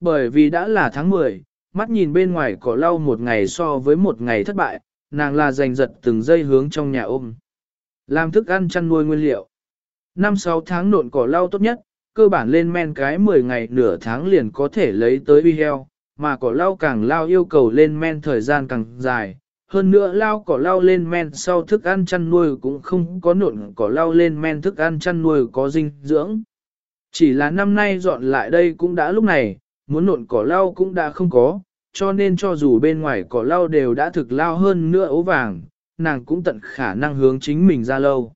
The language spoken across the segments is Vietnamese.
Bởi vì đã là tháng 10, mắt nhìn bên ngoài cỏ lau một ngày so với một ngày thất bại, nàng là giành giật từng giây hướng trong nhà ôm. Làm thức ăn chăn nuôi nguyên liệu. Năm sáu tháng nộn cỏ lau tốt nhất, cơ bản lên men cái 10 ngày nửa tháng liền có thể lấy tới uy heo, mà cỏ lau càng lao yêu cầu lên men thời gian càng dài. Hơn nữa lao cỏ lau lên men sau thức ăn chăn nuôi cũng không có nộn cỏ lau lên men thức ăn chăn nuôi có dinh dưỡng. Chỉ là năm nay dọn lại đây cũng đã lúc này, muốn nộn cỏ lau cũng đã không có, cho nên cho dù bên ngoài cỏ lau đều đã thực lao hơn nữa ấu vàng, nàng cũng tận khả năng hướng chính mình ra lâu.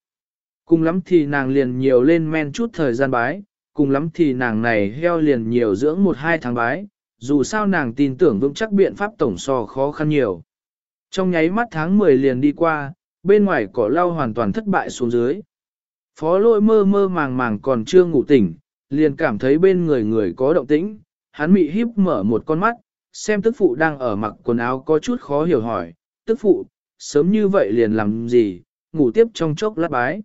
Cùng lắm thì nàng liền nhiều lên men chút thời gian bái, cùng lắm thì nàng này heo liền nhiều dưỡng một hai tháng bái, dù sao nàng tin tưởng vững chắc biện pháp tổng so khó khăn nhiều. Trong nháy mắt tháng 10 liền đi qua, bên ngoài cỏ lau hoàn toàn thất bại xuống dưới. Phó lôi mơ mơ màng màng còn chưa ngủ tỉnh, liền cảm thấy bên người người có động tĩnh, hắn mị híp mở một con mắt, xem tức phụ đang ở mặc quần áo có chút khó hiểu hỏi, tức phụ, sớm như vậy liền làm gì, ngủ tiếp trong chốc lát bái.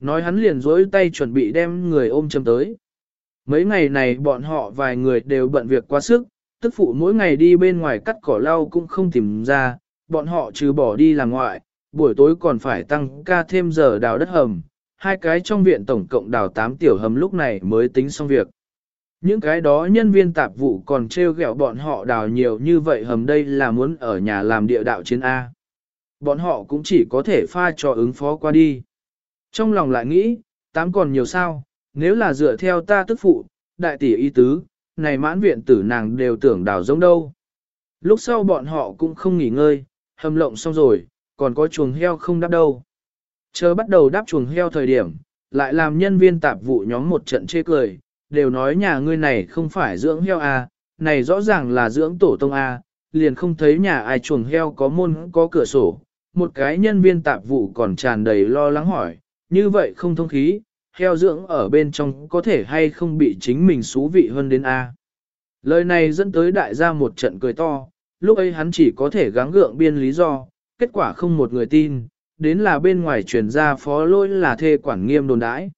Nói hắn liền dối tay chuẩn bị đem người ôm châm tới. Mấy ngày này bọn họ vài người đều bận việc quá sức, tức phụ mỗi ngày đi bên ngoài cắt cỏ lau cũng không tìm ra, bọn họ trừ bỏ đi làm ngoại, buổi tối còn phải tăng ca thêm giờ đào đất hầm, hai cái trong viện tổng cộng đào 8 tiểu hầm lúc này mới tính xong việc. Những cái đó nhân viên tạp vụ còn treo gẹo bọn họ đào nhiều như vậy hầm đây là muốn ở nhà làm địa đạo chiến A. Bọn họ cũng chỉ có thể pha cho ứng phó qua đi. Trong lòng lại nghĩ, tám còn nhiều sao, nếu là dựa theo ta tức phụ, đại tỷ y tứ, này mãn viện tử nàng đều tưởng đào giống đâu. Lúc sau bọn họ cũng không nghỉ ngơi, hầm lộng xong rồi, còn có chuồng heo không đắp đâu. Chờ bắt đầu đáp chuồng heo thời điểm, lại làm nhân viên tạp vụ nhóm một trận chê cười, đều nói nhà ngươi này không phải dưỡng heo à, này rõ ràng là dưỡng tổ tông à, liền không thấy nhà ai chuồng heo có môn có cửa sổ. Một cái nhân viên tạp vụ còn tràn đầy lo lắng hỏi, như vậy không thông khí, heo dưỡng ở bên trong có thể hay không bị chính mình xú vị hơn đến A. Lời này dẫn tới đại gia một trận cười to, lúc ấy hắn chỉ có thể gắng gượng biên lý do, kết quả không một người tin, đến là bên ngoài truyền ra phó lôi là thê quản nghiêm đồn đãi.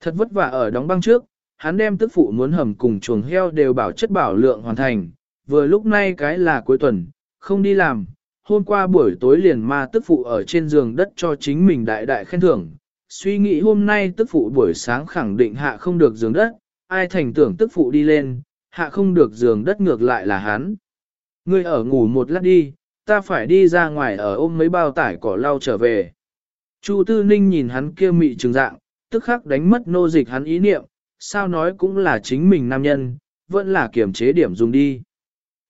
Thật vất vả ở đóng băng trước, hắn đem tức phụ muốn hầm cùng chuồng heo đều bảo chất bảo lượng hoàn thành, vừa lúc nay cái là cuối tuần, không đi làm, hôm qua buổi tối liền ma tức phụ ở trên giường đất cho chính mình đại đại khen thưởng, suy nghĩ hôm nay tức phụ buổi sáng khẳng định hạ không được giường đất, ai thành tưởng tức phụ đi lên, hạ không được giường đất ngược lại là hắn. Ngươi ở ngủ một lát đi, ta phải đi ra ngoài ở ôm mấy bao tải cỏ lau trở về. Chu Tư Ninh nhìn hắn kia mị trừng dạng, tức khắc đánh mất nô dịch hắn ý niệm, sao nói cũng là chính mình nam nhân, vẫn là kiểm chế điểm dùng đi.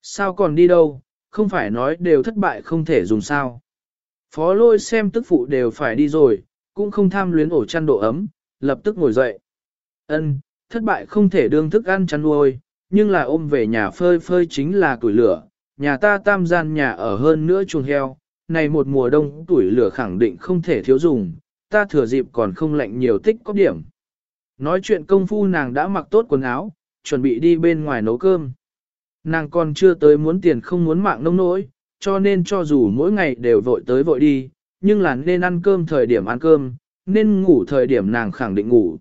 Sao còn đi đâu, không phải nói đều thất bại không thể dùng sao. Phó lôi xem tức phụ đều phải đi rồi, cũng không tham luyến ổ chăn độ ấm, lập tức ngồi dậy. Ân, thất bại không thể đương thức ăn chăn nuôi, nhưng là ôm về nhà phơi phơi chính là tuổi lửa, nhà ta tam gian nhà ở hơn nữa chuồng heo, này một mùa đông tuổi lửa khẳng định không thể thiếu dùng, ta thừa dịp còn không lạnh nhiều tích có điểm. Nói chuyện công phu nàng đã mặc tốt quần áo, chuẩn bị đi bên ngoài nấu cơm. Nàng còn chưa tới muốn tiền không muốn mạng nông nỗi, cho nên cho dù mỗi ngày đều vội tới vội đi, nhưng là nên ăn cơm thời điểm ăn cơm, nên ngủ thời điểm nàng khẳng định ngủ.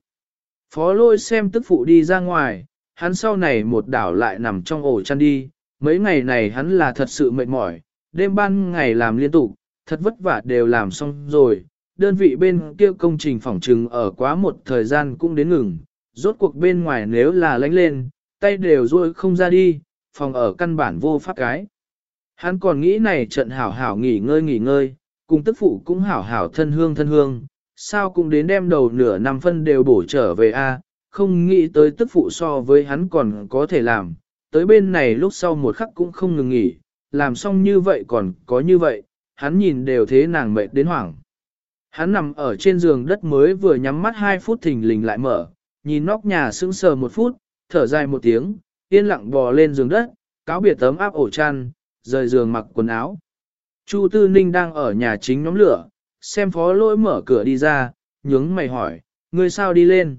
Phó lôi xem tức phụ đi ra ngoài, hắn sau này một đảo lại nằm trong ổ chăn đi, mấy ngày này hắn là thật sự mệt mỏi, đêm ban ngày làm liên tục, thật vất vả đều làm xong rồi, đơn vị bên kia công trình phòng trừng ở quá một thời gian cũng đến ngừng, rốt cuộc bên ngoài nếu là lánh lên, tay đều rôi không ra đi, phòng ở căn bản vô pháp cái. Hắn còn nghĩ này trận hảo hảo nghỉ ngơi nghỉ ngơi, cùng tức phụ cũng hảo hảo thân hương thân hương, sao cũng đến đem đầu nửa năm phân đều bổ trở về a, không nghĩ tới tức phụ so với hắn còn có thể làm, tới bên này lúc sau một khắc cũng không ngừng nghỉ, làm xong như vậy còn có như vậy, hắn nhìn đều thế nàng mệt đến hoảng. Hắn nằm ở trên giường đất mới vừa nhắm mắt hai phút thình lình lại mở, nhìn nóc nhà sững sờ một phút, thở dài một tiếng, yên lặng bò lên giường đất, cáo biệt tấm áp ổ chăn, rời giường mặc quần áo. Chu Tư Ninh đang ở nhà chính nhóm lửa, xem phó lỗi mở cửa đi ra, nhướng mày hỏi, ngươi sao đi lên?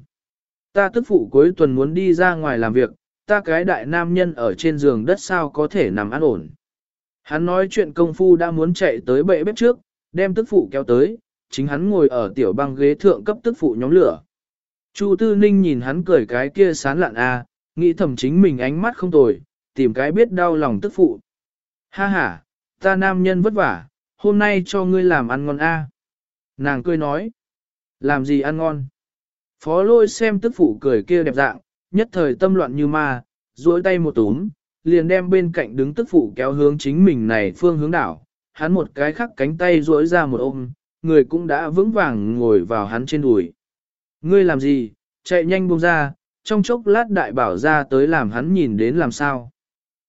Ta tức phụ cuối tuần muốn đi ra ngoài làm việc, ta cái đại nam nhân ở trên giường đất sao có thể nằm an ổn. Hắn nói chuyện công phu đã muốn chạy tới bệ bếp trước, đem tức phụ kéo tới, chính hắn ngồi ở tiểu băng ghế thượng cấp tức phụ nhóm lửa. Chu Tư Ninh nhìn hắn cười cái kia sán lạn a, nghĩ thầm chính mình ánh mắt không tồi, tìm cái biết đau lòng tức phụ. Ha ha, ta nam nhân vất vả, hôm nay cho ngươi làm ăn ngon a. Nàng cười nói, làm gì ăn ngon? Phó lôi xem tức phụ cười kia đẹp dạng, nhất thời tâm loạn như ma, duỗi tay một túm, liền đem bên cạnh đứng tức phụ kéo hướng chính mình này phương hướng đảo, hắn một cái khắc cánh tay duỗi ra một ôm, người cũng đã vững vàng ngồi vào hắn trên đùi. Ngươi làm gì, chạy nhanh buông ra, trong chốc lát đại bảo ra tới làm hắn nhìn đến làm sao.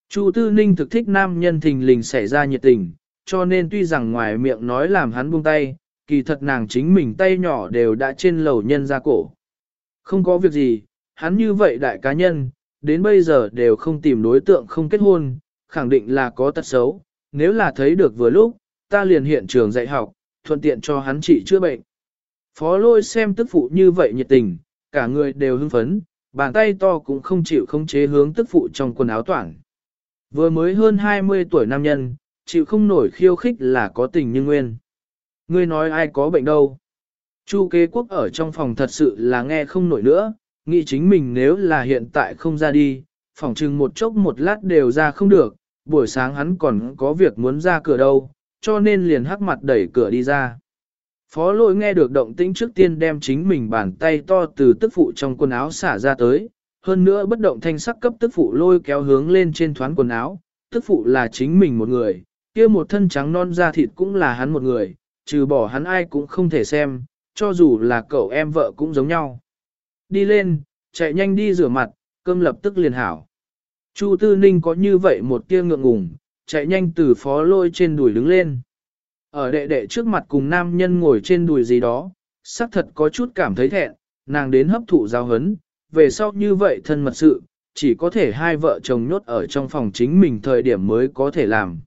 Chu Tư Ninh thực thích nam nhân thình lình xảy ra nhiệt tình, cho nên tuy rằng ngoài miệng nói làm hắn buông tay, kỳ thật nàng chính mình tay nhỏ đều đã trên lầu nhân ra cổ. Không có việc gì, hắn như vậy đại cá nhân, đến bây giờ đều không tìm đối tượng không kết hôn, khẳng định là có tật xấu, nếu là thấy được vừa lúc, ta liền hiện trường dạy học, thuận tiện cho hắn trị chữa bệnh. Phó lôi xem tức phụ như vậy nhiệt tình, cả người đều hưng phấn, bàn tay to cũng không chịu không chế hướng tức phụ trong quần áo toảng. Vừa mới hơn 20 tuổi nam nhân, chịu không nổi khiêu khích là có tình như nguyên. Ngươi nói ai có bệnh đâu. Chu kế quốc ở trong phòng thật sự là nghe không nổi nữa, nghĩ chính mình nếu là hiện tại không ra đi, phòng chừng một chốc một lát đều ra không được, buổi sáng hắn còn có việc muốn ra cửa đâu, cho nên liền hắc mặt đẩy cửa đi ra. Phó lôi nghe được động tĩnh trước tiên đem chính mình bàn tay to từ tức phụ trong quần áo xả ra tới, hơn nữa bất động thanh sắc cấp tức phụ lôi kéo hướng lên trên thoán quần áo, tức phụ là chính mình một người, kia một thân trắng non da thịt cũng là hắn một người, trừ bỏ hắn ai cũng không thể xem, cho dù là cậu em vợ cũng giống nhau. Đi lên, chạy nhanh đi rửa mặt, cơm lập tức liền hảo. Chu Tư Ninh có như vậy một tia ngượng ngùng, chạy nhanh từ phó lôi trên đùi đứng lên. Ở đệ đệ trước mặt cùng nam nhân ngồi trên đùi gì đó, xác thật có chút cảm thấy thẹn, nàng đến hấp thụ giáo hấn, về sau như vậy thân mật sự, chỉ có thể hai vợ chồng nhốt ở trong phòng chính mình thời điểm mới có thể làm.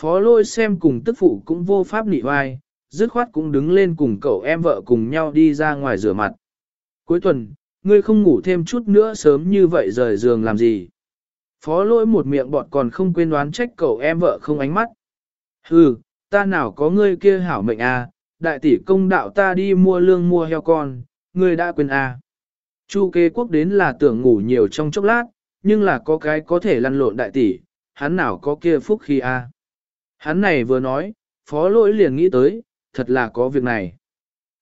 Phó lôi xem cùng tức phụ cũng vô pháp nị vai, dứt khoát cũng đứng lên cùng cậu em vợ cùng nhau đi ra ngoài rửa mặt. Cuối tuần, ngươi không ngủ thêm chút nữa sớm như vậy rời giường làm gì. Phó lỗi một miệng bọt còn không quên đoán trách cậu em vợ không ánh mắt. Hừ, ta nào có ngươi kia hảo mệnh à, đại tỷ công đạo ta đi mua lương mua heo con, ngươi đã quên à. Chu kế quốc đến là tưởng ngủ nhiều trong chốc lát, nhưng là có cái có thể lăn lộn đại tỷ, hắn nào có kia phúc khi à. Hắn này vừa nói, phó lỗi liền nghĩ tới, thật là có việc này.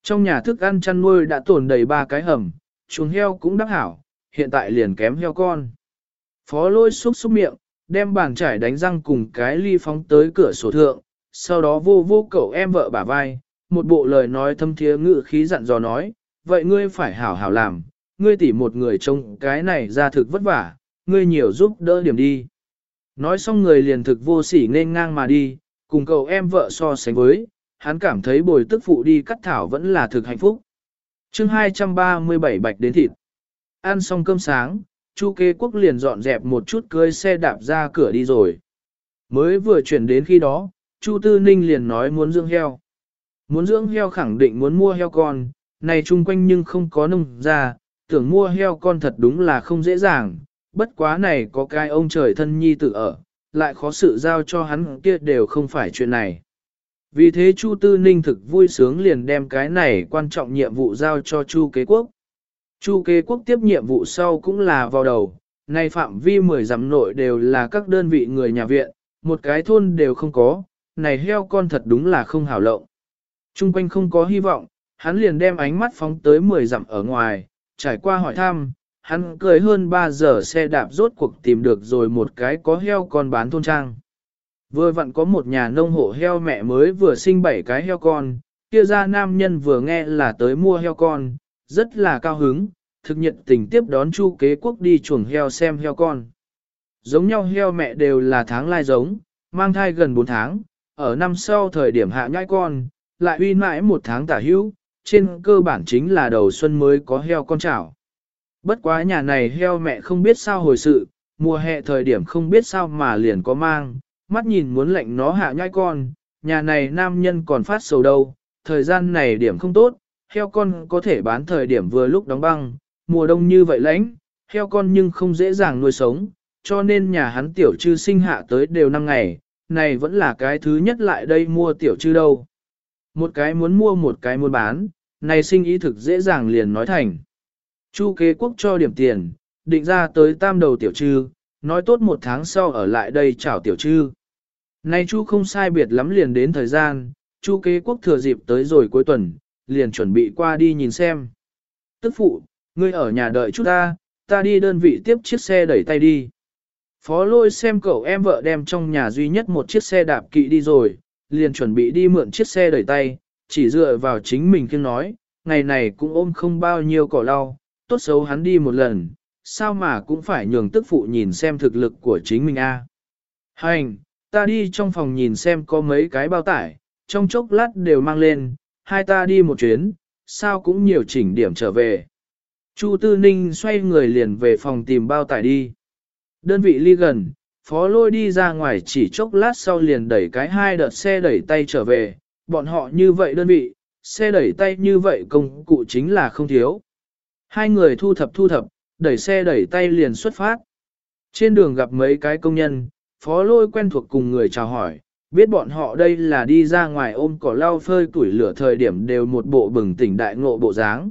Trong nhà thức ăn chăn nuôi đã tồn đầy ba cái hầm, chuồng heo cũng đắc hảo, hiện tại liền kém heo con. Phó lôi xúc xúc miệng, đem bàn trải đánh răng cùng cái ly phóng tới cửa sổ thượng, sau đó vô vô cậu em vợ bả vai, một bộ lời nói thâm thiế ngự khí dặn dò nói, vậy ngươi phải hảo hảo làm, ngươi tỉ một người trông cái này ra thực vất vả, ngươi nhiều giúp đỡ điểm đi. Nói xong người liền thực vô sỉ nên ngang mà đi, cùng cậu em vợ so sánh với, hắn cảm thấy bồi tức phụ đi cắt thảo vẫn là thực hạnh phúc. chương 237 bạch đến thịt. Ăn xong cơm sáng, Chu kế quốc liền dọn dẹp một chút cưới xe đạp ra cửa đi rồi. Mới vừa chuyển đến khi đó, Chu Tư Ninh liền nói muốn dưỡng heo. Muốn dưỡng heo khẳng định muốn mua heo con, này chung quanh nhưng không có nông ra, tưởng mua heo con thật đúng là không dễ dàng, bất quá này có cái ông trời thân nhi tự ở, lại khó sự giao cho hắn kia đều không phải chuyện này. Vì thế Chu Tư Ninh thực vui sướng liền đem cái này quan trọng nhiệm vụ giao cho Chu Kế Quốc. Chu Kế Quốc tiếp nhiệm vụ sau cũng là vào đầu, nay phạm vi 10 dặm nội đều là các đơn vị người nhà viện, một cái thôn đều không có, này heo con thật đúng là không hảo lộng. Trung quanh không có hy vọng, hắn liền đem ánh mắt phóng tới 10 dặm ở ngoài, trải qua hỏi thăm, hắn cười hơn 3 giờ xe đạp rốt cuộc tìm được rồi một cái có heo con bán thôn trang. Vừa vặn có một nhà nông hộ heo mẹ mới vừa sinh bảy cái heo con, kia ra nam nhân vừa nghe là tới mua heo con, rất là cao hứng, thực nhận tình tiếp đón chu kế quốc đi chuồng heo xem heo con. Giống nhau heo mẹ đều là tháng lai giống, mang thai gần 4 tháng, ở năm sau thời điểm hạ nhai con, lại uy mãi một tháng tả hữu, trên cơ bản chính là đầu xuân mới có heo con chảo. Bất quá nhà này heo mẹ không biết sao hồi sự, mùa hè thời điểm không biết sao mà liền có mang, mắt nhìn muốn lệnh nó hạ nhai con, nhà này nam nhân còn phát sầu đâu, thời gian này điểm không tốt, heo con có thể bán thời điểm vừa lúc đóng băng, mùa đông như vậy lạnh, heo con nhưng không dễ dàng nuôi sống, cho nên nhà hắn tiểu trư sinh hạ tới đều năm ngày, này vẫn là cái thứ nhất lại đây mua tiểu trư đâu. Một cái muốn mua một cái muốn bán, này sinh ý thực dễ dàng liền nói thành. Chu kế quốc cho điểm tiền, định ra tới tam đầu tiểu trư, nói tốt một tháng sau ở lại đây chào tiểu trư. Nay chu không sai biệt lắm liền đến thời gian, chu kế quốc thừa dịp tới rồi cuối tuần, liền chuẩn bị qua đi nhìn xem. Tức phụ, ngươi ở nhà đợi chút ta, ta đi đơn vị tiếp chiếc xe đẩy tay đi. Phó lôi xem cậu em vợ đem trong nhà duy nhất một chiếc xe đạp kỵ đi rồi, liền chuẩn bị đi mượn chiếc xe đẩy tay, chỉ dựa vào chính mình kiêng nói, ngày này cũng ôm không bao nhiêu cỏ lau, tốt xấu hắn đi một lần, sao mà cũng phải nhường tức phụ nhìn xem thực lực của chính mình a. Hành, ta đi trong phòng nhìn xem có mấy cái bao tải, trong chốc lát đều mang lên, hai ta đi một chuyến, sao cũng nhiều chỉnh điểm trở về. Chu Tư Ninh xoay người liền về phòng tìm bao tải đi. Đơn vị ly gần, phó lôi đi ra ngoài chỉ chốc lát sau liền đẩy cái hai đợt xe đẩy tay trở về, bọn họ như vậy đơn vị, xe đẩy tay như vậy công cụ chính là không thiếu. Hai người thu thập thu thập, đẩy xe đẩy tay liền xuất phát. Trên đường gặp mấy cái công nhân, phó lôi quen thuộc cùng người chào hỏi, biết bọn họ đây là đi ra ngoài ôm cỏ lau phơi tuổi lửa thời điểm đều một bộ bừng tỉnh đại ngộ bộ dáng.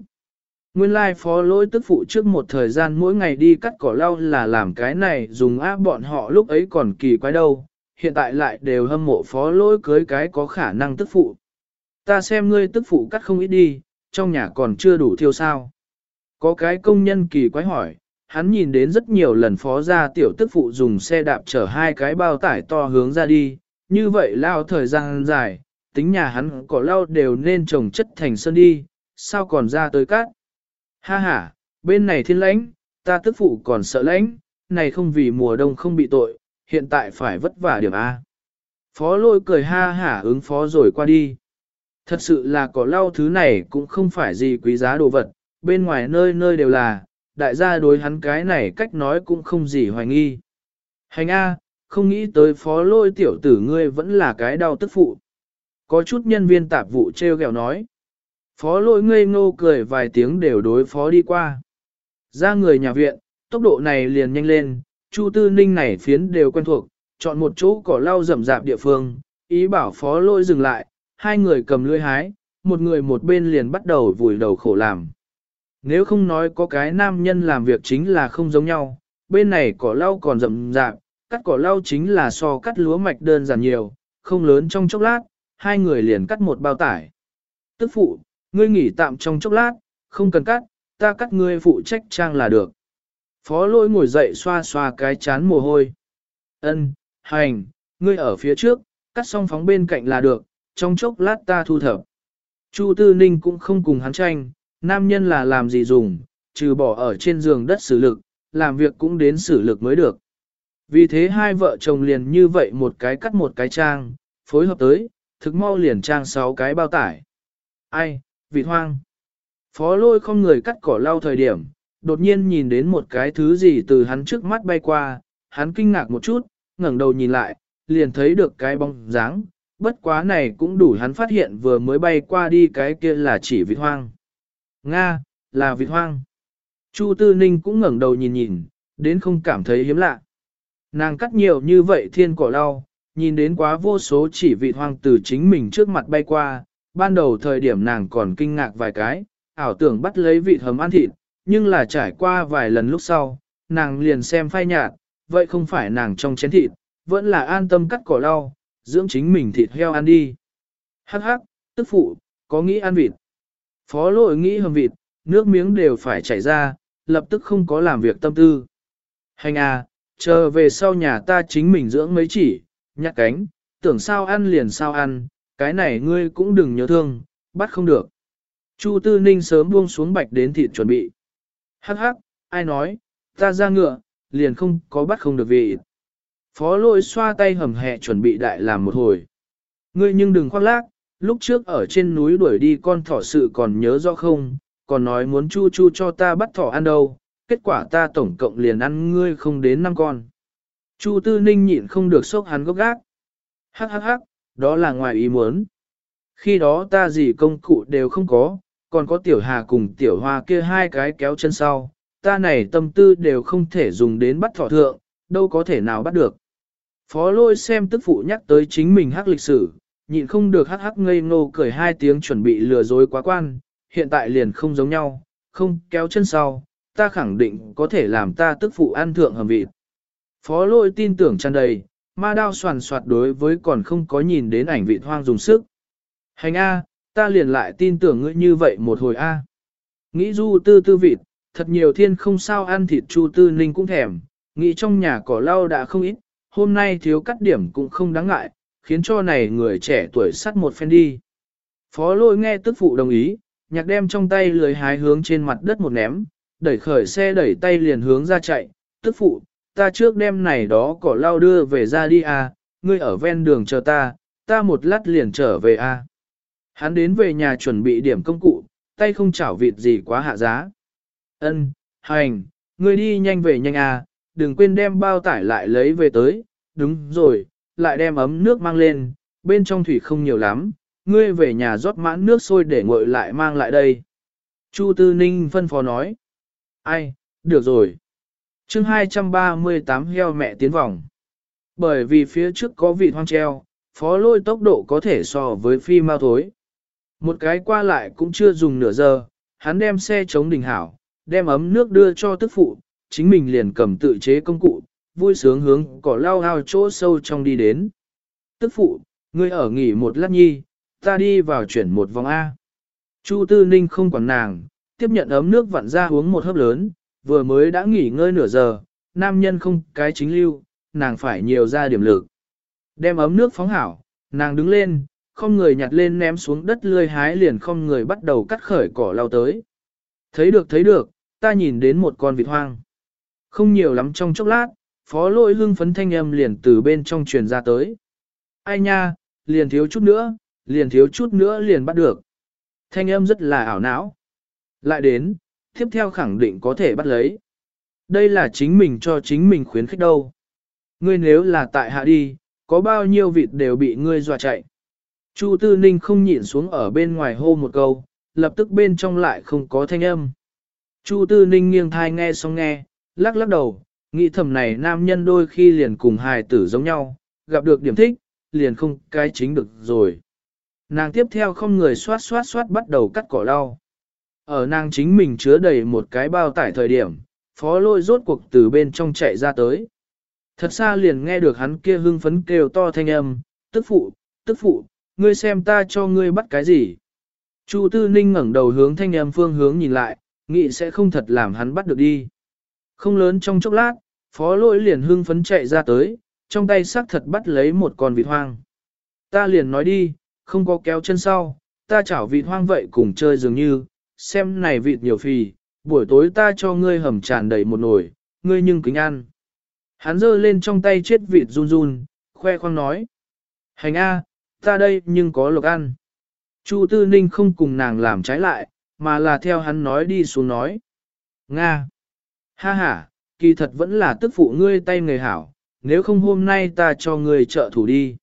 Nguyên lai like phó lỗi tức phụ trước một thời gian mỗi ngày đi cắt cỏ lau là làm cái này dùng áp bọn họ lúc ấy còn kỳ quái đâu, hiện tại lại đều hâm mộ phó lỗi cưới cái có khả năng tức phụ. Ta xem ngươi tức phụ cắt không ít đi, trong nhà còn chưa đủ thiêu sao. Có cái công nhân kỳ quái hỏi, hắn nhìn đến rất nhiều lần phó ra tiểu tức phụ dùng xe đạp chở hai cái bao tải to hướng ra đi, như vậy lao thời gian dài, tính nhà hắn cỏ lau đều nên trồng chất thành sơn đi, sao còn ra tới cát. Ha ha, bên này thiên lãnh, ta tức phụ còn sợ lãnh, này không vì mùa đông không bị tội, hiện tại phải vất vả điểm A. Phó lôi cười ha hả ứng phó rồi qua đi. Thật sự là cỏ lau thứ này cũng không phải gì quý giá đồ vật, bên ngoài nơi nơi đều là, đại gia đối hắn cái này cách nói cũng không gì hoài nghi. Hành A, không nghĩ tới phó lôi tiểu tử ngươi vẫn là cái đau tức phụ. Có chút nhân viên tạp vụ treo gẹo nói. Phó lôi ngây ngô cười vài tiếng đều đối phó đi qua. Ra người nhà viện, tốc độ này liền nhanh lên, Chu Tư Ninh này phiến đều quen thuộc, chọn một chỗ cỏ lau rậm rạp địa phương, ý bảo phó lôi dừng lại, hai người cầm lưỡi hái, một người một bên liền bắt đầu vùi đầu khổ làm. Nếu không nói có cái nam nhân làm việc chính là không giống nhau, bên này cỏ lau còn rậm rạp, cắt cỏ lau chính là so cắt lúa mạch đơn giản nhiều, không lớn trong chốc lát, hai người liền cắt một bao tải. Tức phụ, ngươi nghỉ tạm trong chốc lát, không cần cắt, ta cắt ngươi phụ trách trang là được. Phó lôi ngồi dậy xoa xoa cái chán mồ hôi. Ân, hành, ngươi ở phía trước, cắt xong phóng bên cạnh là được, trong chốc lát ta thu thập. Chu Tư Ninh cũng không cùng hắn tranh, nam nhân là làm gì dùng, trừ bỏ ở trên giường đất xử lực, làm việc cũng đến xử lực mới được. Vì thế hai vợ chồng liền như vậy một cái cắt một cái trang, phối hợp tới, thực mau liền trang sáu cái bao tải. Ai, vịt hoang. Phó lôi không người cắt cỏ lau thời điểm, đột nhiên nhìn đến một cái thứ gì từ hắn trước mắt bay qua, hắn kinh ngạc một chút, ngẩng đầu nhìn lại, liền thấy được cái bóng dáng, bất quá này cũng đủ hắn phát hiện vừa mới bay qua đi cái kia là chỉ vịt hoang. Nga, là vịt hoang. Chu Tư Ninh cũng ngẩng đầu nhìn nhìn, đến không cảm thấy hiếm lạ. Nàng cắt nhiều như vậy thiên cỏ lau, nhìn đến quá vô số chỉ vị hoang từ chính mình trước mặt bay qua, ban đầu thời điểm nàng còn kinh ngạc vài cái, ảo tưởng bắt lấy vị hầm ăn thịt, nhưng là trải qua vài lần lúc sau, nàng liền xem phai nhạt, vậy không phải nàng trong chén thịt, vẫn là an tâm cắt cỏ lau, dưỡng chính mình thịt heo ăn đi. Hắc hắc, tức phụ, có nghĩ ăn vịt. Phó lội nghĩ hầm vịt, nước miếng đều phải chảy ra, lập tức không có làm việc tâm tư. Hành à, chờ về sau nhà ta chính mình dưỡng mấy chỉ, nhặt cánh, tưởng sao ăn liền sao ăn, cái này ngươi cũng đừng nhớ thương, bắt không được. Chu Tư Ninh sớm buông xuống bạch đến thịt chuẩn bị. Hắc hắc, ai nói, ta ra ngựa, liền không có bắt không được vị. Phó lôi xoa tay hầm hẹ chuẩn bị đại làm một hồi. Ngươi nhưng đừng khoác lác, lúc trước ở trên núi đuổi đi con thỏ sự còn nhớ rõ không, còn nói muốn chu chu cho ta bắt thỏ ăn đâu, kết quả ta tổng cộng liền ăn ngươi không đến năm con. Chu Tư Ninh nhịn không được sốc hắn gốc gác. Hắc hắc hắc, đó là ngoài ý muốn. Khi đó ta gì công cụ đều không có, còn có tiểu hà cùng tiểu hoa kia hai cái kéo chân sau, ta này tâm tư đều không thể dùng đến bắt thỏ thượng, đâu có thể nào bắt được. Phó lôi xem tức phụ nhắc tới chính mình hắc lịch sử, nhịn không được hắc hắc ngây ngô cười hai tiếng chuẩn bị lừa dối quá quan, hiện tại liền không giống nhau, không kéo chân sau, ta khẳng định có thể làm ta tức phụ ăn thượng hầm vịt. Phó lôi tin tưởng tràn đầy, ma đao soàn soạt đối với còn không có nhìn đến ảnh vịt hoang dùng sức. Hành A, ta liền lại tin tưởng ngươi như vậy một hồi A. Nghĩ du tư tư vịt, thật nhiều thiên không sao ăn thịt chu tư ninh cũng thèm, nghĩ trong nhà cỏ lau đã không ít, hôm nay thiếu cắt điểm cũng không đáng ngại, khiến cho này người trẻ tuổi sắt một phen đi. Phó lôi nghe tức phụ đồng ý, nhạc đem trong tay lười hái hướng trên mặt đất một ném, đẩy khởi xe đẩy tay liền hướng ra chạy, tức phụ, ta trước đem này đó cỏ lao đưa về ra đi à, ngươi ở ven đường chờ ta, ta một lát liền trở về à. Hắn đến về nhà chuẩn bị điểm công cụ, tay không chảo vịt gì quá hạ giá. Ân, hành, ngươi đi nhanh về nhanh à, đừng quên đem bao tải lại lấy về tới, đúng rồi, lại đem ấm nước mang lên, bên trong thủy không nhiều lắm, ngươi về nhà rót mãn nước sôi để nguội lại mang lại đây. Chu Tư Ninh phân phó nói. Ai, được rồi. chương 238 heo mẹ tiến vòng. Bởi vì phía trước có vị hoang treo, phó lôi tốc độ có thể so với phi mau thối. Một cái qua lại cũng chưa dùng nửa giờ, hắn đem xe chống đỉnh hảo, đem ấm nước đưa cho tức phụ, chính mình liền cầm tự chế công cụ, vui sướng hướng cỏ lao ao chỗ sâu trong đi đến. Tức phụ, ngươi ở nghỉ một lát nhi, ta đi vào chuyển một vòng A. Chu Tư Ninh không quản nàng, tiếp nhận ấm nước vặn ra uống một hớp lớn, vừa mới đã nghỉ ngơi nửa giờ, nam nhân không cái chính lưu, nàng phải nhiều ra điểm lực. Đem ấm nước phóng hảo, nàng đứng lên, không người nhặt lên ném xuống đất lươi hái liền không người bắt đầu cắt khởi cỏ lao tới. Thấy được thấy được, ta nhìn đến một con vịt hoang. Không nhiều lắm trong chốc lát, phó lôi hương phấn thanh âm liền từ bên trong truyền ra tới. Ai nha, liền thiếu chút nữa, liền thiếu chút nữa liền bắt được. Thanh âm rất là ảo não. Lại đến, tiếp theo khẳng định có thể bắt lấy. Đây là chính mình cho chính mình khuyến khích đâu. Ngươi nếu là tại hạ đi, có bao nhiêu vịt đều bị ngươi dọa chạy. Chu Tư Ninh không nhịn xuống ở bên ngoài hô một câu, lập tức bên trong lại không có thanh âm. Chu Tư Ninh nghiêng thai nghe xong nghe, lắc lắc đầu, nghĩ thầm này nam nhân đôi khi liền cùng hài tử giống nhau, gặp được điểm thích, liền không cái chính được rồi. Nàng tiếp theo không người xoát xoát xoát bắt đầu cắt cỏ lau. Ở nàng chính mình chứa đầy một cái bao tải thời điểm, phó lôi rốt cuộc từ bên trong chạy ra tới. Thật xa liền nghe được hắn kia hưng phấn kêu to thanh âm, tức phụ, tức phụ, ngươi xem ta cho ngươi bắt cái gì. Chu Tư Ninh ngẩng đầu hướng thanh âm phương hướng nhìn lại, nghĩ sẽ không thật làm hắn bắt được đi. Không lớn trong chốc lát, phó lỗi liền hưng phấn chạy ra tới, trong tay xác thật bắt lấy một con vịt hoang. Ta liền nói đi, không có kéo chân sau, ta chảo vịt hoang vậy cùng chơi dường như, xem này vịt nhiều phì, buổi tối ta cho ngươi hầm tràn đầy một nồi, ngươi nhưng kính ăn. Hắn giơ lên trong tay chết vịt run run, khoe khoang nói. Hành A, ta đây nhưng có lộc ăn. Chu Tư Ninh không cùng nàng làm trái lại, mà là theo hắn nói đi xuống nói. Nga! Ha ha, kỳ thật vẫn là tức phụ ngươi tay người hảo, nếu không hôm nay ta cho ngươi trợ thủ đi.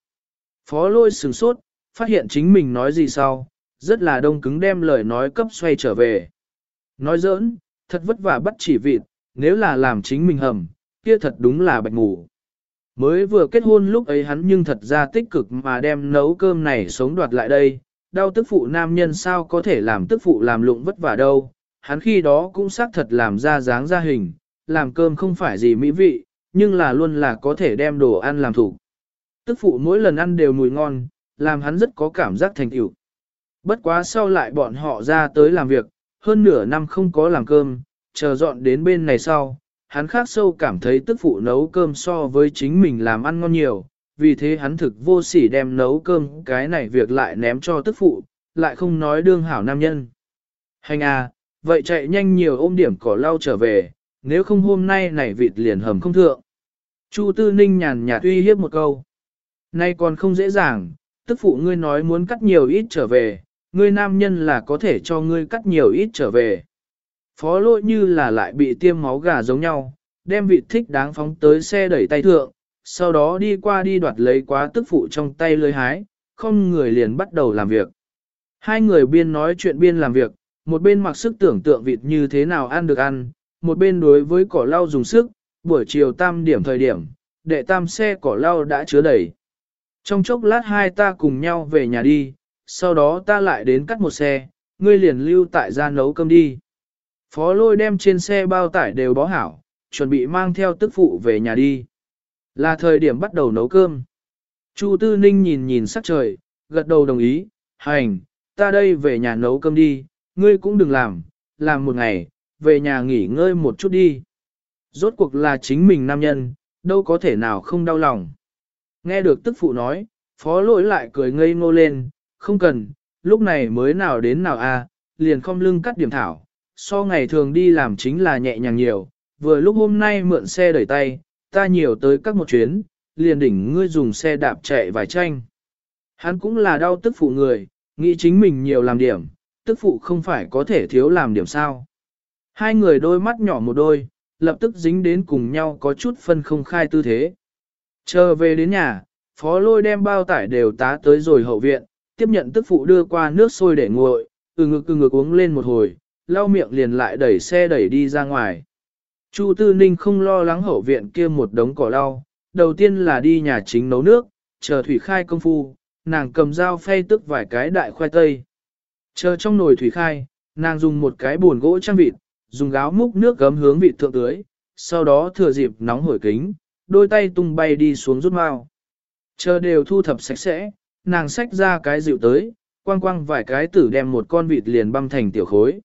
Phó lôi sừng sốt, phát hiện chính mình nói gì sau, rất là đông cứng đem lời nói cấp xoay trở về. Nói giỡn, thật vất vả bắt chỉ vịt, nếu là làm chính mình hầm, kia thật đúng là bạch ngủ. Mới vừa kết hôn lúc ấy hắn nhưng thật ra tích cực mà đem nấu cơm này sống đoạt lại đây, đau tức phụ nam nhân sao có thể làm tức phụ làm lụng vất vả đâu, hắn khi đó cũng xác thật làm ra dáng ra hình, làm cơm không phải gì mỹ vị, nhưng là luôn là có thể đem đồ ăn làm thủ. Tức phụ mỗi lần ăn đều mùi ngon, làm hắn rất có cảm giác thành tựu. Bất quá sau lại bọn họ ra tới làm việc, hơn nửa năm không có làm cơm, chờ dọn đến bên này sau, hắn khác sâu cảm thấy tức phụ nấu cơm so với chính mình làm ăn ngon nhiều, vì thế hắn thực vô sỉ đem nấu cơm cái này việc lại ném cho tức phụ, lại không nói đương hảo nam nhân. Hành à, vậy chạy nhanh nhiều ôm điểm cỏ lau trở về, nếu không hôm nay này vịt liền hầm không thượng. Chu Tư Ninh nhàn nhạt uy hiếp một câu. Nay còn không dễ dàng, tức phụ ngươi nói muốn cắt nhiều ít trở về, ngươi nam nhân là có thể cho ngươi cắt nhiều ít trở về. Phó lỗi như là lại bị tiêm máu gà giống nhau, đem vị thích đáng phóng tới xe đẩy tay thượng, sau đó đi qua đi đoạt lấy quá tức phụ trong tay lưới hái, không người liền bắt đầu làm việc. Hai người biên nói chuyện biên làm việc, một bên mặc sức tưởng tượng vịt như thế nào ăn được ăn, một bên đối với cỏ lau dùng sức, buổi chiều tam điểm thời điểm, đệ tam xe cỏ lau đã chứa đầy. Trong chốc lát hai ta cùng nhau về nhà đi, sau đó ta lại đến cắt một xe, ngươi liền lưu tại ra nấu cơm đi. Phó lôi đem trên xe bao tải đều bó hảo, chuẩn bị mang theo tức phụ về nhà đi. Là thời điểm bắt đầu nấu cơm. Chu Tư Ninh nhìn nhìn sắc trời, gật đầu đồng ý, hành, ta đây về nhà nấu cơm đi, ngươi cũng đừng làm, làm một ngày, về nhà nghỉ ngơi một chút đi. Rốt cuộc là chính mình nam nhân, đâu có thể nào không đau lòng. Nghe được tức phụ nói, phó lỗi lại cười ngây ngô lên, không cần, lúc này mới nào đến nào a, à, liền không lưng cắt điểm thảo, so ngày thường đi làm chính là nhẹ nhàng nhiều, vừa lúc hôm nay mượn xe đẩy tay, ta nhiều tới các một chuyến, liền đỉnh ngươi dùng xe đạp chạy vài tranh. Hắn cũng là đau tức phụ người, nghĩ chính mình nhiều làm điểm, tức phụ không phải có thể thiếu làm điểm sao. Hai người đôi mắt nhỏ một đôi, lập tức dính đến cùng nhau có chút phân không khai tư thế. Chờ về đến nhà, phó lôi đem bao tải đều tá tới rồi hậu viện, tiếp nhận tức phụ đưa qua nước sôi để nguội, từ ngực từ ngực uống lên một hồi, lau miệng liền lại đẩy xe đẩy đi ra ngoài. Chu Tư Ninh không lo lắng hậu viện kia một đống cỏ lau, đầu tiên là đi nhà chính nấu nước, chờ thủy khai công phu, nàng cầm dao phay tức vài cái đại khoai tây. Chờ trong nồi thủy khai, nàng dùng một cái buồn gỗ trang vịt, dùng gáo múc nước gấm hướng vịt thượng tưới, sau đó thừa dịp nóng hổi kính, đôi tay tung bay đi xuống rút mao. Chờ đều thu thập sạch sẽ, nàng xách ra cái dịu tới, quang quang vài cái tử đem một con vịt liền băm thành tiểu khối.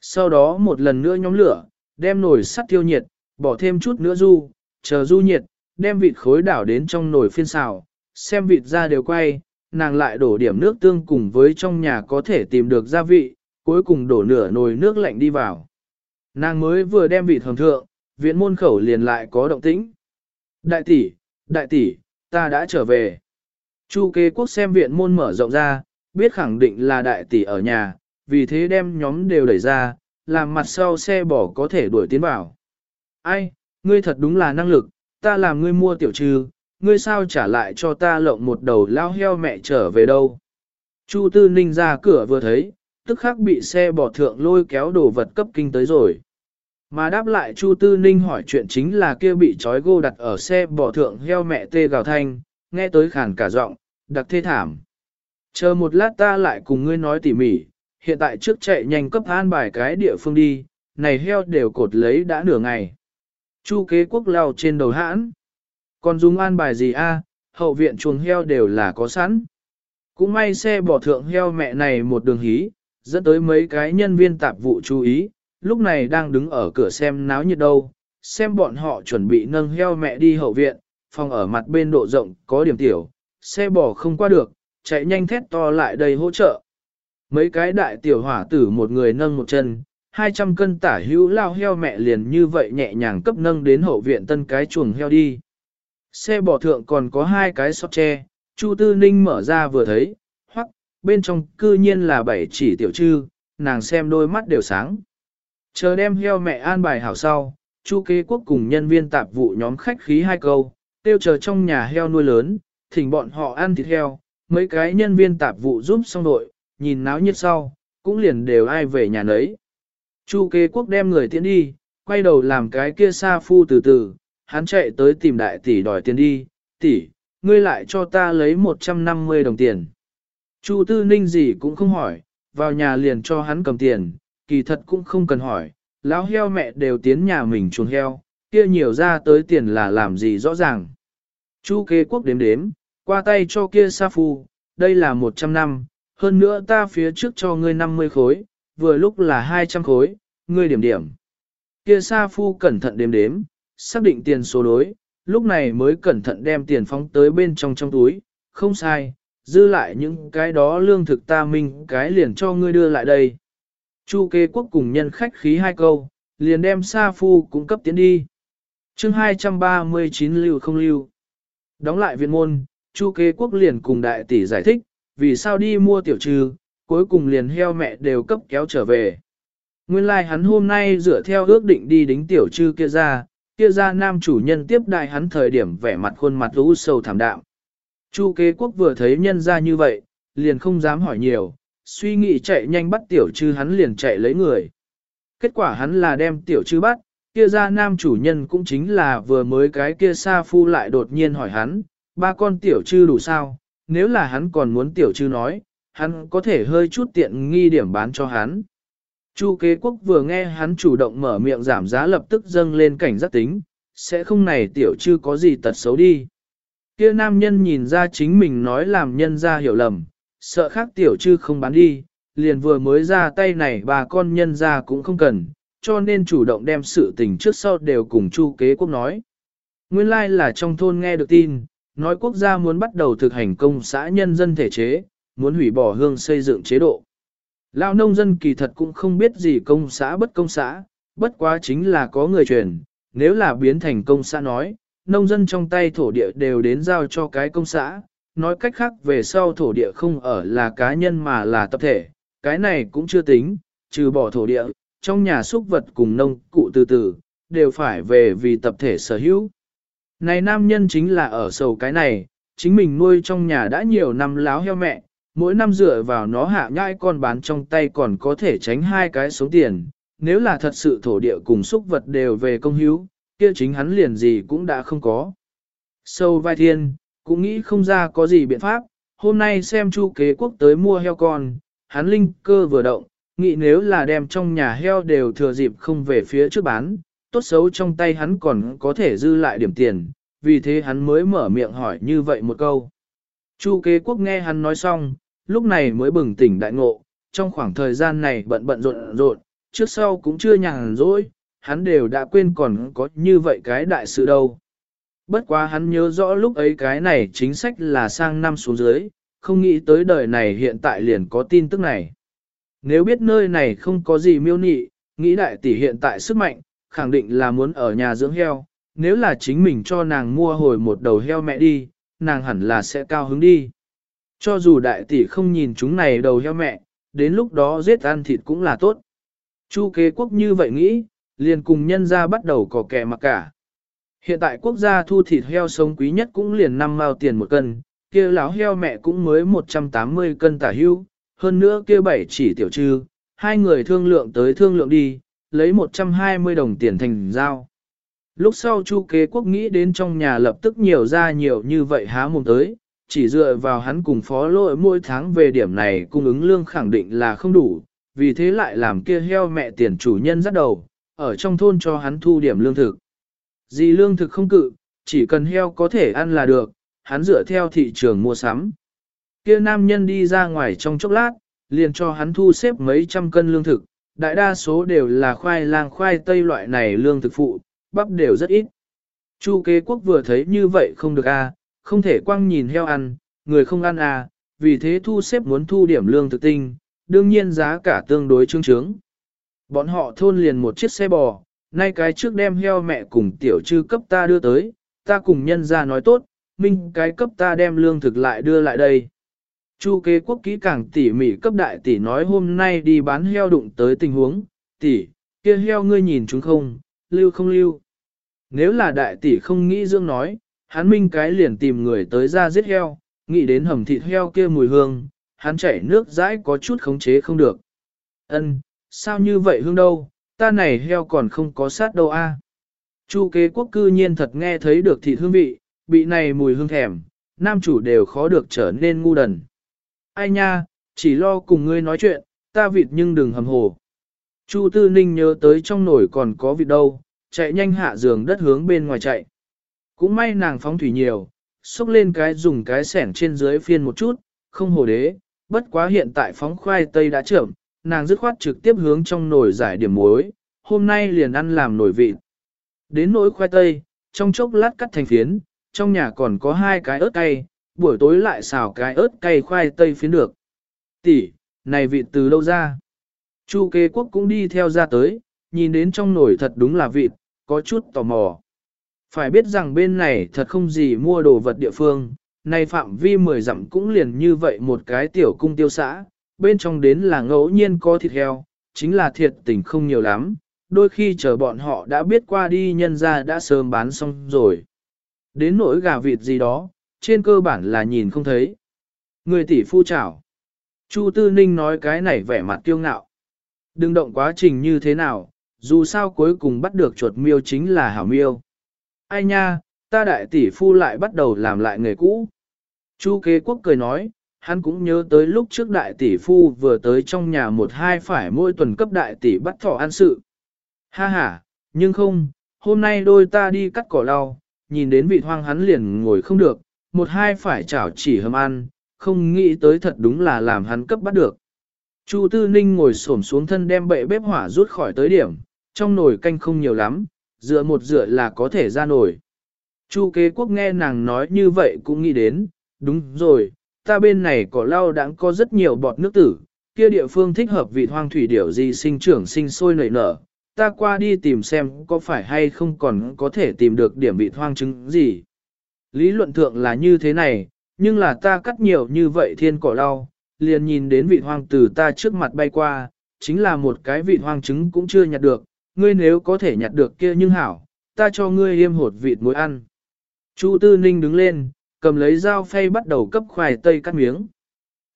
Sau đó một lần nữa nhóm lửa, đem nồi sắt tiêu nhiệt, bỏ thêm chút nữa du, chờ du nhiệt, đem vịt khối đảo đến trong nồi phiên xào, xem vịt ra đều quay, nàng lại đổ điểm nước tương cùng với trong nhà có thể tìm được gia vị, cuối cùng đổ nửa nồi nước lạnh đi vào. Nàng mới vừa đem vịt hầm thượng, viện môn khẩu liền lại có động tĩnh. Đại tỷ, đại tỷ, ta đã trở về. Chu kế quốc xem viện môn mở rộng ra, biết khẳng định là đại tỷ ở nhà, vì thế đem nhóm đều đẩy ra, làm mặt sau xe bỏ có thể đuổi tiến vào. Ai, ngươi thật đúng là năng lực, ta làm ngươi mua tiểu trừ, ngươi sao trả lại cho ta lộng một đầu lao heo mẹ trở về đâu. Chu Tư Ninh ra cửa vừa thấy, tức khắc bị xe bỏ thượng lôi kéo đồ vật cấp kinh tới rồi. Mà đáp lại Chu Tư Ninh hỏi chuyện chính là kia bị trói gô đặt ở xe bỏ thượng heo mẹ tê gào thanh, nghe tới khàn cả giọng, đặc thê thảm. Chờ một lát ta lại cùng ngươi nói tỉ mỉ, hiện tại trước chạy nhanh cấp an bài cái địa phương đi, này heo đều cột lấy đã nửa ngày. Chu kế quốc lao trên đầu hãn. Còn dùng an bài gì a? hậu viện chuồng heo đều là có sẵn. Cũng may xe bỏ thượng heo mẹ này một đường hí, dẫn tới mấy cái nhân viên tạp vụ chú ý, lúc này đang đứng ở cửa xem náo nhiệt đâu, xem bọn họ chuẩn bị nâng heo mẹ đi hậu viện, phòng ở mặt bên độ rộng có điểm tiểu, xe bò không qua được, chạy nhanh thét to lại đây hỗ trợ. Mấy cái đại tiểu hỏa tử một người nâng một chân, 200 cân tả hữu lao heo mẹ liền như vậy nhẹ nhàng cấp nâng đến hậu viện tân cái chuồng heo đi. Xe bò thượng còn có hai cái sọt tre, Chu Tư Ninh mở ra vừa thấy, hoặc, bên trong cư nhiên là bảy chỉ tiểu trư, nàng xem đôi mắt đều sáng. Chờ đem heo mẹ an bài hảo sau, Chu kế quốc cùng nhân viên tạp vụ nhóm khách khí hai câu, tiêu chờ trong nhà heo nuôi lớn, thỉnh bọn họ ăn thịt heo, mấy cái nhân viên tạp vụ giúp xong đội, nhìn náo nhiệt sau, cũng liền đều ai về nhà nấy. Chu kế quốc đem người tiến đi, quay đầu làm cái kia xa phu từ từ, hắn chạy tới tìm đại tỷ đòi tiền đi, tỷ, ngươi lại cho ta lấy 150 đồng tiền. Chu tư ninh gì cũng không hỏi, vào nhà liền cho hắn cầm tiền, kỳ thật cũng không cần hỏi, lão heo mẹ đều tiến nhà mình chuồng heo, kia nhiều ra tới tiền là làm gì rõ ràng. Chu kế quốc đếm đếm, qua tay cho kia sa phu, đây là 100 năm, hơn nữa ta phía trước cho ngươi 50 khối, vừa lúc là 200 khối, ngươi điểm điểm. Kia sa phu cẩn thận đếm đếm, xác định tiền số đối, lúc này mới cẩn thận đem tiền phóng tới bên trong trong túi, không sai, dư lại những cái đó lương thực ta minh cái liền cho ngươi đưa lại đây. Chu kế quốc cùng nhân khách khí hai câu, liền đem sa phu cung cấp tiến đi chương 239 lưu không lưu. Đóng lại viện môn, Chu kế quốc liền cùng đại tỷ giải thích, vì sao đi mua tiểu trừ, cuối cùng liền heo mẹ đều cấp kéo trở về. Nguyên lai like hắn hôm nay dựa theo ước định đi đính tiểu trư kia ra, kia ra nam chủ nhân tiếp đại hắn thời điểm vẻ mặt khuôn mặt u sầu thảm đạm. Chu kế quốc vừa thấy nhân ra như vậy, liền không dám hỏi nhiều, suy nghĩ chạy nhanh bắt tiểu trư hắn liền chạy lấy người. Kết quả hắn là đem tiểu trư bắt, kia ra nam chủ nhân cũng chính là vừa mới cái kia sa phu lại đột nhiên hỏi hắn, ba con tiểu chư đủ sao, nếu là hắn còn muốn tiểu chư nói, hắn có thể hơi chút tiện nghi điểm bán cho hắn. Chu kế quốc vừa nghe hắn chủ động mở miệng giảm giá lập tức dâng lên cảnh giác tính, sẽ không này tiểu chư có gì tật xấu đi. Kia nam nhân nhìn ra chính mình nói làm nhân ra hiểu lầm, sợ khác tiểu chư không bán đi, liền vừa mới ra tay này bà con nhân ra cũng không cần, cho nên chủ động đem sự tình trước sau đều cùng chu kế quốc nói. Nguyên lai like là trong thôn nghe được tin, nói quốc gia muốn bắt đầu thực hành công xã nhân dân thể chế, muốn hủy bỏ hương xây dựng chế độ. Lão nông dân kỳ thật cũng không biết gì công xã bất công xã, bất quá chính là có người truyền, nếu là biến thành công xã nói, nông dân trong tay thổ địa đều đến giao cho cái công xã, nói cách khác về sau thổ địa không ở là cá nhân mà là tập thể, cái này cũng chưa tính, trừ bỏ thổ địa, trong nhà súc vật cùng nông cụ từ từ, đều phải về vì tập thể sở hữu. Này nam nhân chính là ở sầu cái này, chính mình nuôi trong nhà đã nhiều năm láo heo mẹ, mỗi năm dựa vào nó hạ nhai con bán trong tay còn có thể tránh hai cái số tiền, nếu là thật sự thổ địa cùng súc vật đều về công hữu, kia chính hắn liền gì cũng đã không có. Sâu vai thiên, cũng nghĩ không ra có gì biện pháp, hôm nay xem chu kế quốc tới mua heo con, hắn linh cơ vừa động, nghĩ nếu là đem trong nhà heo đều thừa dịp không về phía trước bán, tốt xấu trong tay hắn còn có thể dư lại điểm tiền, vì thế hắn mới mở miệng hỏi như vậy một câu. Chu kế quốc nghe hắn nói xong, lúc này mới bừng tỉnh đại ngộ, trong khoảng thời gian này bận bận rộn rộn, trước sau cũng chưa nhàn rỗi, hắn đều đã quên còn có như vậy cái đại sự đâu. Bất quá hắn nhớ rõ lúc ấy cái này chính sách là sang năm xuống dưới, không nghĩ tới đời này hiện tại liền có tin tức này. Nếu biết nơi này không có gì miêu nị, nghĩ đại tỷ hiện tại sức mạnh, khẳng định là muốn ở nhà dưỡng heo, nếu là chính mình cho nàng mua hồi một đầu heo mẹ đi, nàng hẳn là sẽ cao hứng đi. Cho dù đại tỷ không nhìn chúng này đầu heo mẹ, đến lúc đó giết ăn thịt cũng là tốt. Chu kế quốc như vậy nghĩ, liền cùng nhân ra bắt đầu có kẻ mặc cả. Hiện tại quốc gia thu thịt heo sống quý nhất cũng liền 5 mao tiền một cân, kia láo heo mẹ cũng mới 180 cân tả hưu, hơn nữa kia bảy chỉ tiểu trư, hai người thương lượng tới thương lượng đi, lấy 120 đồng tiền thành giao. Lúc sau Chu kế quốc nghĩ đến trong nhà lập tức nhiều ra nhiều như vậy há mồm tới, chỉ dựa vào hắn cùng phó lỗi mỗi tháng về điểm này cung ứng lương khẳng định là không đủ, vì thế lại làm kia heo mẹ tiền chủ nhân dắt đầu, ở trong thôn cho hắn thu điểm lương thực. Gì lương thực không cự, chỉ cần heo có thể ăn là được, hắn dựa theo thị trường mua sắm. Kia nam nhân đi ra ngoài trong chốc lát, liền cho hắn thu xếp mấy trăm cân lương thực, đại đa số đều là khoai lang khoai tây loại này lương thực phụ, bắp đều rất ít. Chu kế quốc vừa thấy như vậy không được a, không thể quăng nhìn heo ăn, người không ăn a, vì thế thu xếp muốn thu điểm lương thực tinh, đương nhiên giá cả tương đối trương trướng. Bọn họ thôn liền một chiếc xe bò, nay cái trước đem heo mẹ cùng tiểu trư cấp ta đưa tới, ta cùng nhân ra nói tốt, minh cái cấp ta đem lương thực lại đưa lại đây. Chu kế quốc kỹ càng tỉ mỉ cấp đại tỷ nói hôm nay đi bán heo đụng tới tình huống, tỷ, kia heo ngươi nhìn chúng không, lưu không lưu. Nếu là đại tỷ không nghĩ dương nói, hắn minh cái liền tìm người tới ra giết heo, nghĩ đến hầm thịt heo kia mùi hương, hắn chảy nước dãi có chút khống chế không được. Ân, sao như vậy hương đâu, ta này heo còn không có sát đâu a. Chu kế quốc cư nhiên thật nghe thấy được thịt hương vị, bị này mùi hương thèm, nam chủ đều khó được trở nên ngu đần. Ai nha, chỉ lo cùng ngươi nói chuyện, ta vịt nhưng đừng hầm hồ. Chu Tư Ninh nhớ tới trong nồi còn có vịt đâu, chạy nhanh hạ giường đất hướng bên ngoài chạy. Cũng may nàng phóng thủy nhiều, xúc lên cái dùng cái sẻn trên dưới phiên một chút, không hồ đế, bất quá hiện tại phóng khoai tây đã trưởng, nàng dứt khoát trực tiếp hướng trong nồi giải điểm muối, hôm nay liền ăn làm nồi vịt. Đến nỗi khoai tây, trong chốc lát cắt thành phiến, trong nhà còn có hai cái ớt cay, buổi tối lại xào cái ớt cay khoai tây phiến được. Tỷ, này vịt từ lâu ra? Chu kế quốc cũng đi theo ra tới, nhìn đến trong nồi thật đúng là vịt, có chút tò mò. Phải biết rằng bên này thật không gì mua đồ vật địa phương, này phạm vi mười dặm cũng liền như vậy một cái tiểu cung tiêu xã, bên trong đến là ngẫu nhiên có thịt heo, chính là thiệt tình không nhiều lắm, đôi khi chờ bọn họ đã biết qua đi nhân ra đã sớm bán xong rồi. Đến nỗi gà vịt gì đó, trên cơ bản là nhìn không thấy. Người tỷ phu chảo. Chu Tư Ninh nói cái này vẻ mặt kiêu ngạo. Đừng động quá trình như thế nào, dù sao cuối cùng bắt được chuột miêu chính là hảo miêu. Ai nha, ta đại tỷ phu lại bắt đầu làm lại nghề cũ. Chu kế quốc cười nói, Hắn cũng nhớ tới lúc trước đại tỷ phu vừa tới trong nhà một hai phải mỗi tuần cấp đại tỷ bắt thỏ ăn sự. Ha ha, nhưng không, hôm nay đôi ta đi cắt cỏ lau, nhìn đến vị hoang hắn liền ngồi không được, một hai phải chảo chỉ hầm ăn, không nghĩ tới thật đúng là làm hắn cấp bắt được. Chu Tư Ninh ngồi xổm xuống thân đem bệ bếp hỏa rút khỏi tới điểm, trong nồi canh không nhiều lắm, dựa một dựa là có thể ra nồi. Chu kế quốc nghe nàng nói như vậy cũng nghĩ đến, đúng rồi, ta bên này có lau đãng có rất nhiều bọt nước tử, kia địa phương thích hợp vị hoang thủy điểu gì sinh trưởng sinh sôi nảy nở, ta qua đi tìm xem có phải hay không còn có thể tìm được điểm vị hoang trứng gì. Lý luận thượng là như thế này, nhưng là ta cắt nhiều như vậy thiên cỏ lau, liền nhìn đến vị hoang từ ta trước mặt bay qua, chính là một cái vị hoang trứng cũng chưa nhặt được, ngươi nếu có thể nhặt được kia nhưng hảo, ta cho ngươi yêm hột vịt muối ăn. Chu Tư Ninh đứng lên, cầm lấy dao phay bắt đầu cấp khoai tây cắt miếng.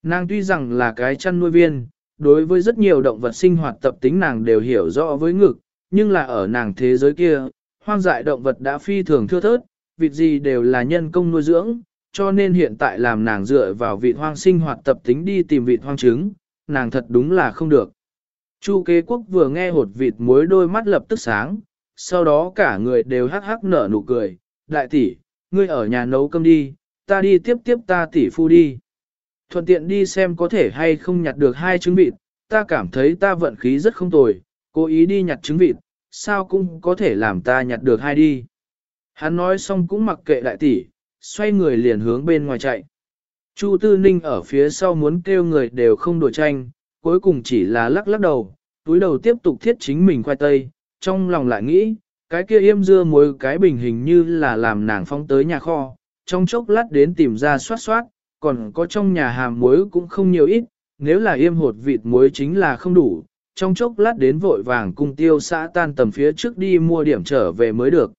Nàng tuy rằng là cái chăn nuôi viên, đối với rất nhiều động vật sinh hoạt tập tính nàng đều hiểu rõ với ngực, nhưng là ở nàng thế giới kia, hoang dại động vật đã phi thường thưa thớt, vịt gì đều là nhân công nuôi dưỡng, cho nên hiện tại làm nàng dựa vào vịt hoang sinh hoạt tập tính đi tìm vịt hoang trứng, nàng thật đúng là không được. Chu kế quốc vừa nghe hột vịt muối đôi mắt lập tức sáng, sau đó cả người đều hắc hắc nở nụ cười, đại tỷ, ngươi ở nhà nấu cơm đi, ta đi tiếp tiếp ta tỷ phu đi. Thuận tiện đi xem có thể hay không nhặt được hai trứng vịt, ta cảm thấy ta vận khí rất không tồi, cố ý đi nhặt trứng vịt, sao cũng có thể làm ta nhặt được hai đi. Hắn nói xong cũng mặc kệ đại tỷ, xoay người liền hướng bên ngoài chạy. Chu Tư Ninh ở phía sau muốn kêu người đều không đổi tranh, cuối cùng chỉ là lắc lắc đầu, túi đầu tiếp tục thiết chính mình khoai tây, trong lòng lại nghĩ, cái kia yêm dưa muối cái bình hình như là làm nàng phong tới nhà kho, trong chốc lát đến tìm ra soát soát, còn có trong nhà hàm muối cũng không nhiều ít, nếu là yêm hột vịt muối chính là không đủ, trong chốc lát đến vội vàng cung tiêu xã tan tầm phía trước đi mua điểm trở về mới được.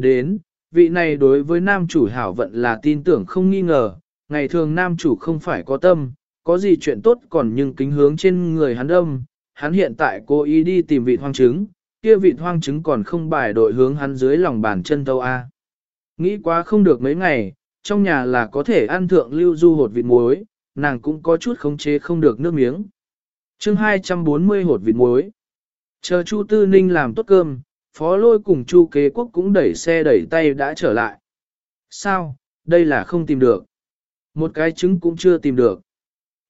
Đến, vị này đối với nam chủ hảo vận là tin tưởng không nghi ngờ, ngày thường nam chủ không phải có tâm, có gì chuyện tốt còn nhưng kính hướng trên người hắn đông, hắn hiện tại cố ý đi tìm vị hoang trứng, kia vị hoang trứng còn không bài đội hướng hắn dưới lòng bàn chân tâu A. Nghĩ quá không được mấy ngày, trong nhà là có thể ăn thượng lưu du hột vịt muối, nàng cũng có chút khống chế không được nước miếng. chương 240 hột vịt muối. Chờ Chu Tư Ninh làm tốt cơm, phó lôi cùng Chu kế quốc cũng đẩy xe đẩy tay đã trở lại. Sao, đây là không tìm được. Một cái trứng cũng chưa tìm được.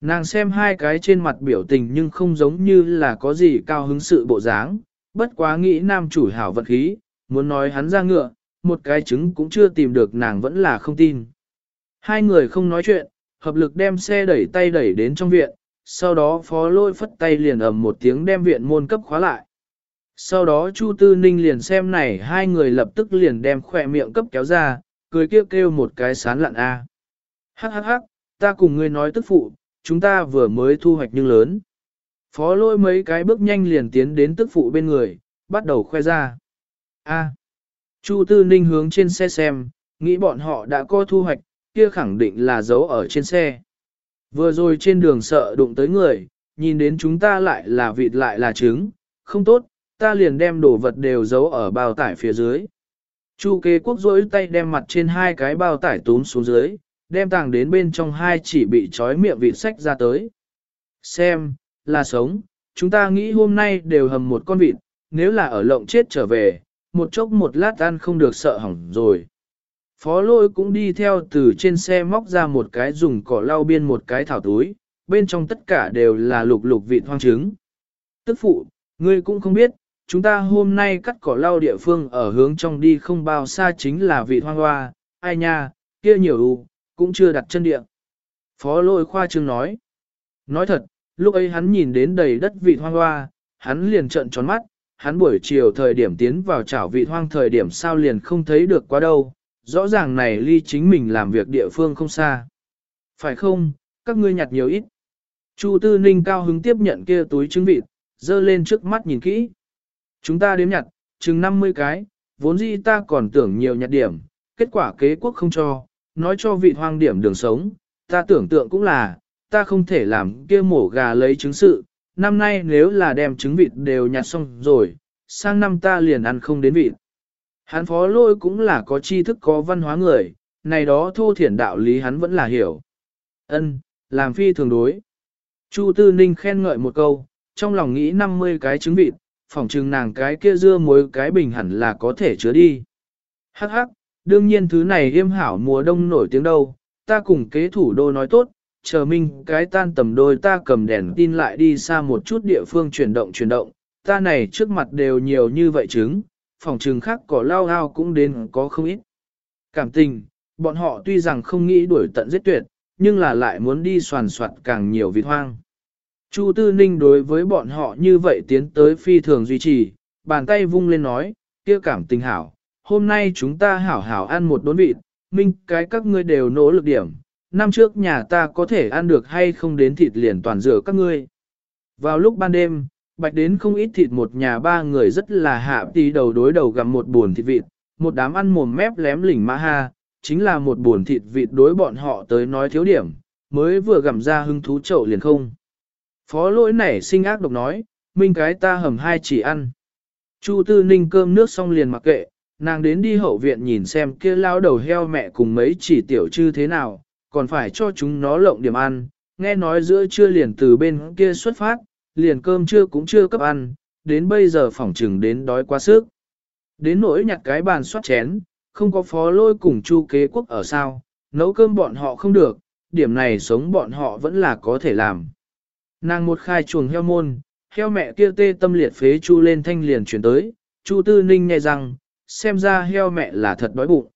Nàng xem hai cái trên mặt biểu tình nhưng không giống như là có gì cao hứng sự bộ dáng, bất quá nghĩ nam chủ hảo vật khí, muốn nói hắn ra ngựa, một cái trứng cũng chưa tìm được nàng vẫn là không tin. Hai người không nói chuyện, hợp lực đem xe đẩy tay đẩy đến trong viện, sau đó phó lôi phất tay liền ầm một tiếng đem viện môn cấp khóa lại. Sau đó Chu Tư Ninh liền xem này hai người lập tức liền đem khỏe miệng cấp kéo ra, cười kêu kêu một cái sán lặn a. Hắc hắc hắc, ta cùng ngươi nói tức phụ, chúng ta vừa mới thu hoạch nhưng lớn. Phó lôi mấy cái bước nhanh liền tiến đến tức phụ bên người, bắt đầu khoe ra. A. Chu Tư Ninh hướng trên xe xem, nghĩ bọn họ đã có thu hoạch, kia khẳng định là giấu ở trên xe. Vừa rồi trên đường sợ đụng tới người, nhìn đến chúng ta lại là vịt lại là trứng, không tốt, ta liền đem đồ vật đều giấu ở bao tải phía dưới. Chu kế quốc rỗi tay đem mặt trên hai cái bao tải túm xuống dưới, đem tàng đến bên trong hai chỉ bị trói miệng vịt sách ra tới. Xem, là sống, chúng ta nghĩ hôm nay đều hầm một con vịt, nếu là ở lộng chết trở về, một chốc một lát ăn không được sợ hỏng rồi. Phó lôi cũng đi theo từ trên xe móc ra một cái dùng cỏ lau biên một cái thảo túi, bên trong tất cả đều là lục lục vịt hoang trứng. Tức phụ, ngươi cũng không biết, chúng ta hôm nay cắt cỏ lau địa phương ở hướng trong đi không bao xa chính là vị hoang hoa, ai nha, kia nhiều u, cũng chưa đặt chân địa. Phó lôi khoa trương nói. Nói thật, lúc ấy hắn nhìn đến đầy đất vị hoang hoa, hắn liền trợn tròn mắt, hắn buổi chiều thời điểm tiến vào chảo vị hoang thời điểm sao liền không thấy được quá đâu, rõ ràng này ly chính mình làm việc địa phương không xa. Phải không, các ngươi nhặt nhiều ít. Chu Tư Ninh cao hứng tiếp nhận kia túi trứng vịt, dơ lên trước mắt nhìn kỹ. Chúng ta đếm nhặt, chừng 50 cái, vốn dĩ ta còn tưởng nhiều nhặt điểm, kết quả kế quốc không cho, nói cho vị hoang điểm đường sống, ta tưởng tượng cũng là, ta không thể làm kia mổ gà lấy trứng sự, năm nay nếu là đem trứng vịt đều nhặt xong rồi, sang năm ta liền ăn không đến vịt. Hắn phó lôi cũng là có tri thức có văn hóa người, này đó thô thiển đạo lý hắn vẫn là hiểu. Ân, làm phi thường đối. Chu Tư Ninh khen ngợi một câu, trong lòng nghĩ 50 cái trứng vịt, phỏng chừng nàng cái kia dưa muối cái bình hẳn là có thể chứa đi. Hắc hắc, đương nhiên thứ này yêm hảo mùa đông nổi tiếng đâu, ta cùng kế thủ đô nói tốt, chờ minh cái tan tầm đôi ta cầm đèn tin lại đi xa một chút địa phương chuyển động chuyển động, ta này trước mặt đều nhiều như vậy trứng, phòng trừng khác có lao ao cũng đến có không ít. Cảm tình, bọn họ tuy rằng không nghĩ đuổi tận giết tuyệt, nhưng là lại muốn đi soàn soạt càng nhiều vịt hoang. Chu Tư Ninh đối với bọn họ như vậy tiến tới phi thường duy trì, bàn tay vung lên nói, kia cảm tình hảo, hôm nay chúng ta hảo hảo ăn một đốn vịt, minh cái các ngươi đều nỗ lực điểm, năm trước nhà ta có thể ăn được hay không đến thịt liền toàn rửa các ngươi. Vào lúc ban đêm, bạch đến không ít thịt một nhà ba người rất là hạ tí đầu đối đầu gặm một buồn thịt vịt, một đám ăn mồm mép lém lỉnh ma ha, chính là một buồn thịt vịt đối bọn họ tới nói thiếu điểm, mới vừa gặm ra hưng thú chậu liền không. Phó lỗi nảy sinh ác độc nói, minh cái ta hầm hai chỉ ăn. Chu tư ninh cơm nước xong liền mặc kệ, nàng đến đi hậu viện nhìn xem kia lao đầu heo mẹ cùng mấy chỉ tiểu chư thế nào, còn phải cho chúng nó lộng điểm ăn, nghe nói giữa trưa liền từ bên kia xuất phát, liền cơm trưa cũng chưa cấp ăn, đến bây giờ phỏng trừng đến đói quá sức. Đến nỗi nhặt cái bàn soát chén, không có phó lôi cùng chu kế quốc ở sao, nấu cơm bọn họ không được, điểm này sống bọn họ vẫn là có thể làm. Nàng một khai chuồng heo môn, heo mẹ kia tê tâm liệt phế chu lên thanh liền chuyển tới, chu tư ninh nghe rằng, xem ra heo mẹ là thật đói bụng.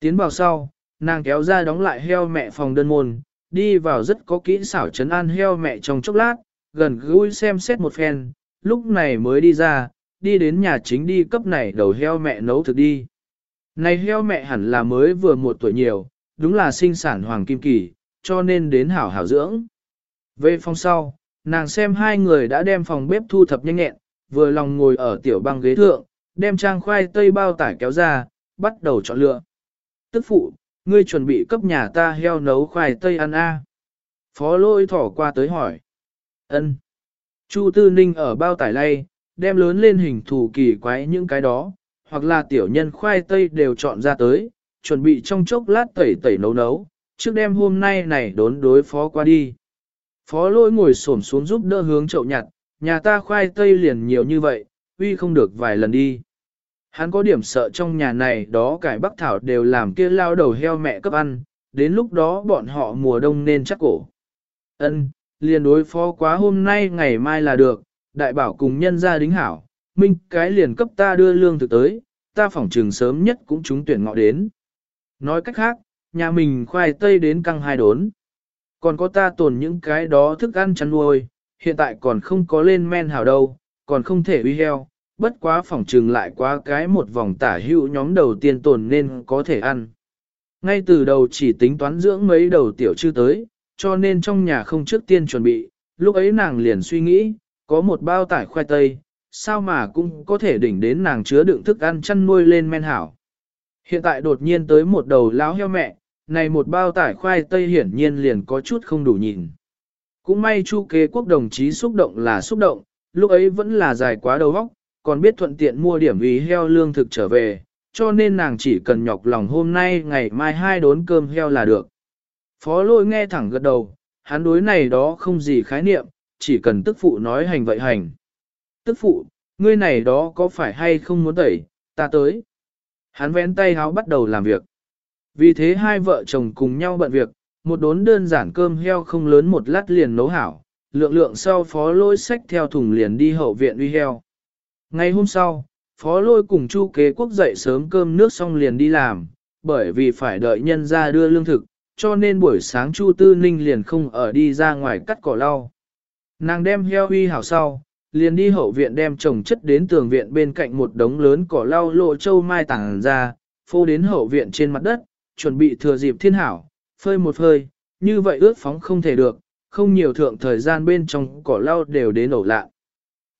Tiến vào sau, nàng kéo ra đóng lại heo mẹ phòng đơn môn, đi vào rất có kỹ xảo chấn an heo mẹ trong chốc lát, gần gũi xem xét một phen, lúc này mới đi ra, đi đến nhà chính đi cấp này đầu heo mẹ nấu thực đi. Này heo mẹ hẳn là mới vừa một tuổi nhiều, đúng là sinh sản hoàng kim kỳ, cho nên đến hảo hảo dưỡng. Về phòng sau, nàng xem hai người đã đem phòng bếp thu thập nhanh nhẹn, vừa lòng ngồi ở tiểu băng ghế thượng, đem trang khoai tây bao tải kéo ra, bắt đầu chọn lựa. Tức phụ, ngươi chuẩn bị cấp nhà ta heo nấu khoai tây ăn a Phó lôi thỏ qua tới hỏi. ân Chu Tư Ninh ở bao tải lay, đem lớn lên hình thù kỳ quái những cái đó, hoặc là tiểu nhân khoai tây đều chọn ra tới, chuẩn bị trong chốc lát tẩy tẩy nấu nấu, trước đêm hôm nay này đốn đối phó qua đi. Phó lôi ngồi xổm xuống giúp đỡ hướng chậu nhặt, nhà ta khoai tây liền nhiều như vậy, uy không được vài lần đi. Hắn có điểm sợ trong nhà này đó cải bắc thảo đều làm kia lao đầu heo mẹ cấp ăn, đến lúc đó bọn họ mùa đông nên chắc cổ. Ân, liền đối phó quá hôm nay ngày mai là được, đại bảo cùng nhân gia đính hảo, minh cái liền cấp ta đưa lương thực tới, ta phỏng trường sớm nhất cũng chúng tuyển ngọ đến. Nói cách khác, nhà mình khoai tây đến căng hai đốn. Còn có ta tồn những cái đó thức ăn chăn nuôi, hiện tại còn không có lên men hảo đâu, còn không thể uy heo, bất quá phỏng trừng lại quá cái một vòng tả hữu nhóm đầu tiên tồn nên có thể ăn. Ngay từ đầu chỉ tính toán dưỡng mấy đầu tiểu chư tới, cho nên trong nhà không trước tiên chuẩn bị, lúc ấy nàng liền suy nghĩ, có một bao tải khoai tây, sao mà cũng có thể đỉnh đến nàng chứa đựng thức ăn chăn nuôi lên men hảo. Hiện tại đột nhiên tới một đầu láo heo mẹ, này một bao tải khoai tây hiển nhiên liền có chút không đủ nhìn. Cũng may chu kế quốc đồng chí xúc động là xúc động, lúc ấy vẫn là dài quá đầu óc, còn biết thuận tiện mua điểm vì heo lương thực trở về, cho nên nàng chỉ cần nhọc lòng hôm nay ngày mai hai đốn cơm heo là được. Phó lôi nghe thẳng gật đầu, hắn đối này đó không gì khái niệm, chỉ cần tức phụ nói hành vậy hành. Tức phụ, ngươi này đó có phải hay không muốn tẩy, ta tới. Hắn vén tay háo bắt đầu làm việc. Vì thế hai vợ chồng cùng nhau bận việc, một đốn đơn giản cơm heo không lớn một lát liền nấu hảo, lượng lượng sau phó lôi sách theo thùng liền đi hậu viện uy heo. Ngày hôm sau, phó lôi cùng chu kế quốc dậy sớm cơm nước xong liền đi làm, bởi vì phải đợi nhân ra đưa lương thực, cho nên buổi sáng chu tư ninh liền không ở đi ra ngoài cắt cỏ lau. Nàng đem heo uy hảo sau, liền đi hậu viện đem trồng chất đến tường viện bên cạnh một đống lớn cỏ lau lộ châu mai tảng ra, phô đến hậu viện trên mặt đất, chuẩn bị thừa dịp thiên hảo, phơi một phơi, như vậy ướt phóng không thể được, không nhiều thượng thời gian bên trong cỏ lau đều đến ổ lạ.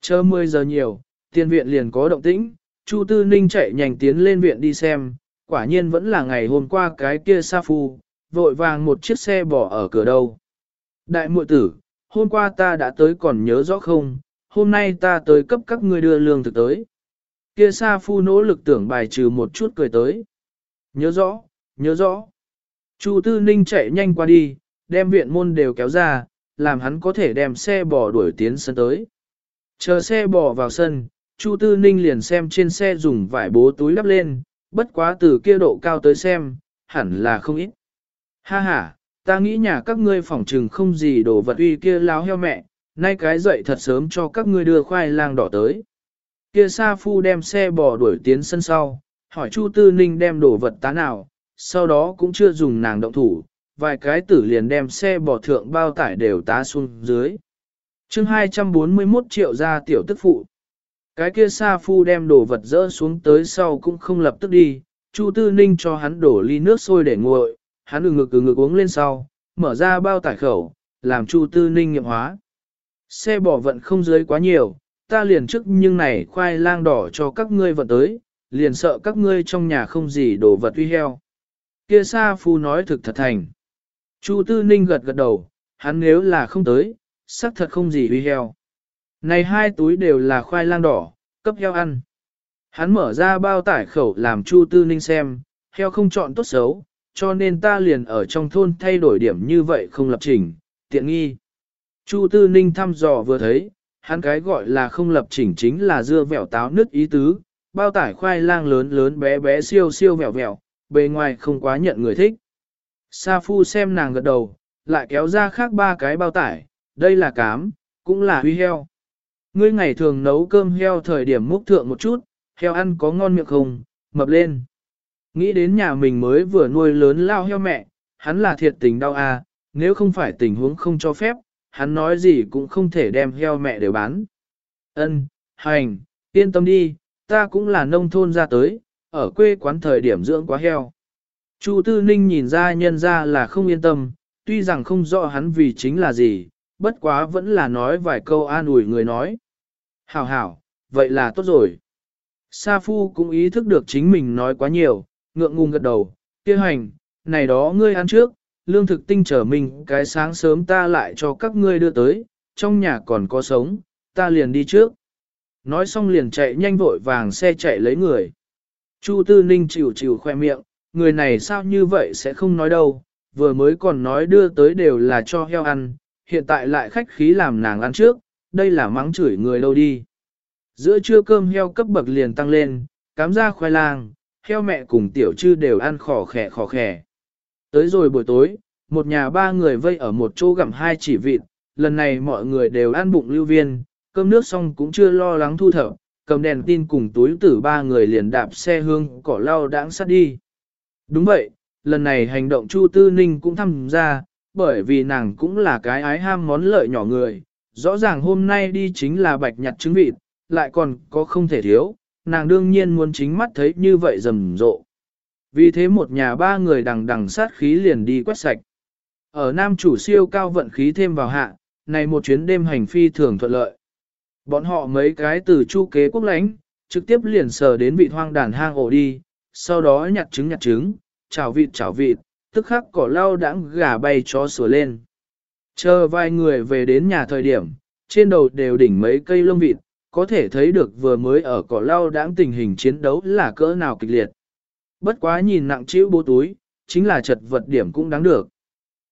Chờ 10 giờ nhiều, tiền viện liền có động tĩnh, Chu Tư Ninh chạy nhanh tiến lên viện đi xem, quả nhiên vẫn là ngày hôm qua cái kia sa phu, vội vàng một chiếc xe bỏ ở cửa đâu. Đại muội tử, hôm qua ta đã tới còn nhớ rõ không, hôm nay ta tới cấp các ngươi đưa lương thực tới. Kia sa phu nỗ lực tưởng bài trừ một chút cười tới. Nhớ rõ, nhớ rõ. Chu Tư Ninh chạy nhanh qua đi, đem viện môn đều kéo ra, làm hắn có thể đem xe bò đuổi tiến sân tới. Chờ xe bò vào sân, Chu Tư Ninh liền xem trên xe dùng vải bố túi lắp lên, bất quá từ kia độ cao tới xem, hẳn là không ít. Ha ha, ta nghĩ nhà các ngươi phỏng trừng không gì đồ vật uy kia láo heo mẹ, nay cái dậy thật sớm cho các ngươi đưa khoai lang đỏ tới. Kia Sa Phu đem xe bò đuổi tiến sân sau, hỏi Chu Tư Ninh đem đồ vật tá nào, sau đó cũng chưa dùng nàng động thủ, vài cái tử liền đem xe bỏ thượng bao tải đều tá xuống dưới. chương 241 triệu ra tiểu tức phụ. Cái kia Sa Phu đem đồ vật dỡ xuống tới sau cũng không lập tức đi, Chu Tư Ninh cho hắn đổ ly nước sôi để nguội, hắn ừ ngực ừ ngực uống lên sau, mở ra bao tải khẩu, làm Chu Tư Ninh nghiệm hóa. Xe bỏ vận không dưới quá nhiều, ta liền trước nhưng này khoai lang đỏ cho các ngươi vận tới, liền sợ các ngươi trong nhà không gì đổ vật uy heo. Kia Sa Phu nói thực thật thành. Chu Tư Ninh gật gật đầu, hắn nếu là không tới, xác thật không gì uy heo. Này hai túi đều là khoai lang đỏ, cấp heo ăn. Hắn mở ra bao tải khẩu làm Chu Tư Ninh xem, heo không chọn tốt xấu, cho nên ta liền ở trong thôn thay đổi điểm như vậy không lập trình, tiện nghi. Chu Tư Ninh thăm dò vừa thấy, hắn cái gọi là không lập chỉnh chính là dưa vẻo táo nứt ý tứ, bao tải khoai lang lớn lớn bé bé siêu siêu vẻo vẻo, bề ngoài không quá nhận người thích. Sa Phu xem nàng gật đầu, lại kéo ra khác ba cái bao tải, đây là cám, cũng là huy heo. Ngươi ngày thường nấu cơm heo thời điểm múc thượng một chút, heo ăn có ngon miệng không, mập lên. Nghĩ đến nhà mình mới vừa nuôi lớn lao heo mẹ, hắn là thiệt tình đau à, nếu không phải tình huống không cho phép, hắn nói gì cũng không thể đem heo mẹ đều bán. Ân, hành, yên tâm đi, ta cũng là nông thôn ra tới, ở quê quán thời điểm dưỡng quá heo. Chu Tư Ninh nhìn ra nhân ra là không yên tâm, tuy rằng không rõ hắn vì chính là gì, bất quá vẫn là nói vài câu an ủi người nói. Hảo hảo, vậy là tốt rồi. Sa Phu cũng ý thức được chính mình nói quá nhiều, ngượng ngùng gật đầu, kia hành, này đó ngươi ăn trước, lương thực tinh trở mình cái sáng sớm ta lại cho các ngươi đưa tới, trong nhà còn có sống, ta liền đi trước. Nói xong liền chạy nhanh vội vàng xe chạy lấy người. Chu Tư Ninh chịu chịu khoe miệng, người này sao như vậy sẽ không nói đâu, vừa mới còn nói đưa tới đều là cho heo ăn, hiện tại lại khách khí làm nàng ăn trước, đây là mắng chửi người đâu đi. Giữa trưa cơm heo cấp bậc liền tăng lên, cám ra khoai lang, heo mẹ cùng tiểu trư đều ăn khỏ khẻ khỏ khẻ. Tới rồi buổi tối, một nhà ba người vây ở một chỗ gặm hai chỉ vịt, lần này mọi người đều ăn bụng lưu viên, cơm nước xong cũng chưa lo lắng thu thập, cầm đèn tin cùng túi tử ba người liền đạp xe hương cỏ lau đãng sát đi. Đúng vậy, lần này hành động Chu Tư Ninh cũng tham gia, bởi vì nàng cũng là cái ái ham món lợi nhỏ người, rõ ràng hôm nay đi chính là bạch nhặt trứng vịt, lại còn có không thể thiếu, nàng đương nhiên muốn chính mắt thấy như vậy rầm rộ. Vì thế một nhà ba người đằng đằng sát khí liền đi quét sạch. Ở nam chủ siêu cao vận khí thêm vào hạ, này một chuyến đêm hành phi thường thuận lợi. Bọn họ mấy cái từ chu kế quốc lãnh, trực tiếp liền sờ đến vị hoang đàn hang ổ đi, sau đó nhặt trứng nhặt trứng, chảo vịt chảo vịt, tức khắc cỏ lau đãng gà bay chó sủa lên. Chờ vài người về đến nhà thời điểm, trên đầu đều đỉnh mấy cây lông vịt, có thể thấy được vừa mới ở cỏ lau đãng tình hình chiến đấu là cỡ nào kịch liệt. Bất quá nhìn nặng chịu bố túi, chính là chật vật điểm cũng đáng được.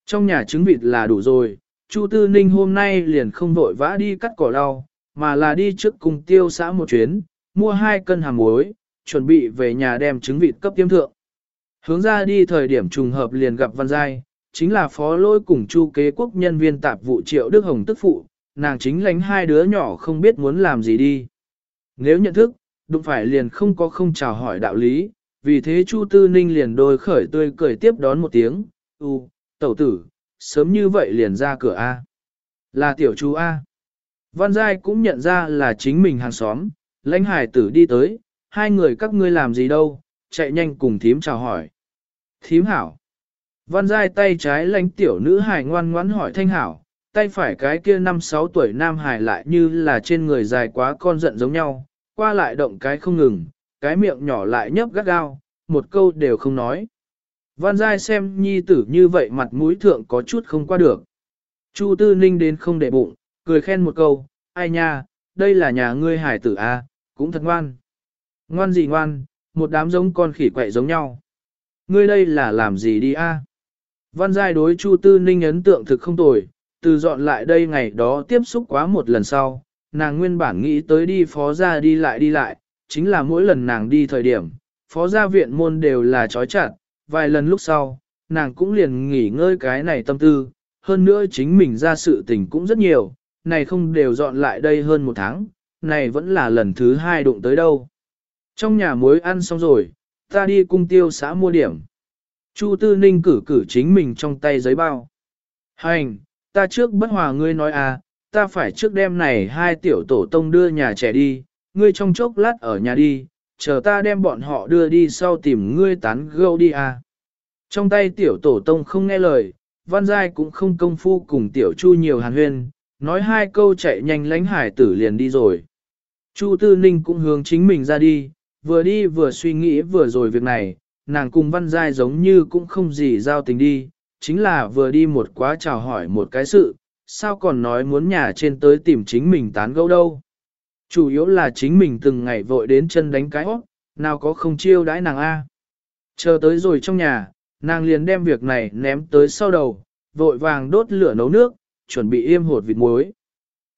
Trong nhà trứng vịt là đủ rồi, Chu Tư Ninh hôm nay liền không vội vã đi cắt cỏ lau, mà là đi trước cùng tiêu xã một chuyến, mua hai cân hàng muối, chuẩn bị về nhà đem trứng vịt cấp tiêm thượng. Hướng ra đi thời điểm trùng hợp liền gặp Văn Giai, chính là phó lôi cùng chu kế quốc nhân viên tạp vụ triệu Đức Hồng tức phụ, nàng chính lánh hai đứa nhỏ không biết muốn làm gì đi. Nếu nhận thức, đụng phải liền không có không chào hỏi đạo lý, vì thế Chu Tư Ninh liền đôi khởi tươi cười tiếp đón một tiếng, u, tẩu tử, sớm như vậy liền ra cửa A. Là tiểu chú A. Văn Giai cũng nhận ra là chính mình hàng xóm, lãnh hải tử đi tới, hai người các ngươi làm gì đâu, chạy nhanh cùng thím chào hỏi. Thím hảo. Văn Giai tay trái lãnh tiểu nữ hải ngoan ngoãn hỏi thanh hảo, tay phải cái kia năm sáu tuổi nam hải lại như là trên người dài quá con giận giống nhau, qua lại động cái không ngừng, cái miệng nhỏ lại nhấp gắt gao, một câu đều không nói. Văn Giai xem nhi tử như vậy mặt mũi thượng có chút không qua được. Chu Tư Ninh đến không để bụng, cười khen một câu, ai nha, đây là nhà ngươi hải tử a, à, cũng thật ngoan. Ngoan gì ngoan, một đám giống con khỉ quậy giống nhau. Ngươi đây là làm gì đi a? Văn giai đối Chu Tư Ninh ấn tượng thực không tồi, từ dọn lại đây ngày đó tiếp xúc quá một lần sau, nàng nguyên bản nghĩ tới đi phó gia đi lại đi lại, chính là mỗi lần nàng đi thời điểm, phó gia viện môn đều là trói chặt, vài lần lúc sau, nàng cũng liền nghỉ ngơi cái này tâm tư, hơn nữa chính mình ra sự tình cũng rất nhiều, này không đều dọn lại đây hơn một tháng, này vẫn là lần thứ hai đụng tới đâu. Trong nhà muối ăn xong rồi, ta đi cung tiêu xã mua điểm. Chu Tư Ninh cử cử chính mình trong tay giấy bao. Hành, ta trước bất hòa ngươi nói à, ta phải trước đêm này hai tiểu tổ tông đưa nhà trẻ đi, ngươi trong chốc lát ở nhà đi, chờ ta đem bọn họ đưa đi sau tìm ngươi tán gâu đi à. Trong tay tiểu tổ tông không nghe lời, văn giai cũng không công phu cùng tiểu chu nhiều hàn huyên, nói hai câu chạy nhanh lánh hải tử liền đi rồi. Chu Tư Ninh cũng hướng chính mình ra đi, vừa đi vừa suy nghĩ vừa rồi việc này, nàng cùng văn giai giống như cũng không gì giao tình đi, chính là vừa đi một quá chào hỏi một cái sự, sao còn nói muốn nhà trên tới tìm chính mình tán gẫu đâu. Chủ yếu là chính mình từng ngày vội đến chân đánh cái hót, nào có không chiêu đãi nàng A. Chờ tới rồi trong nhà, nàng liền đem việc này ném tới sau đầu, vội vàng đốt lửa nấu nước, chuẩn bị yêm hột vịt muối.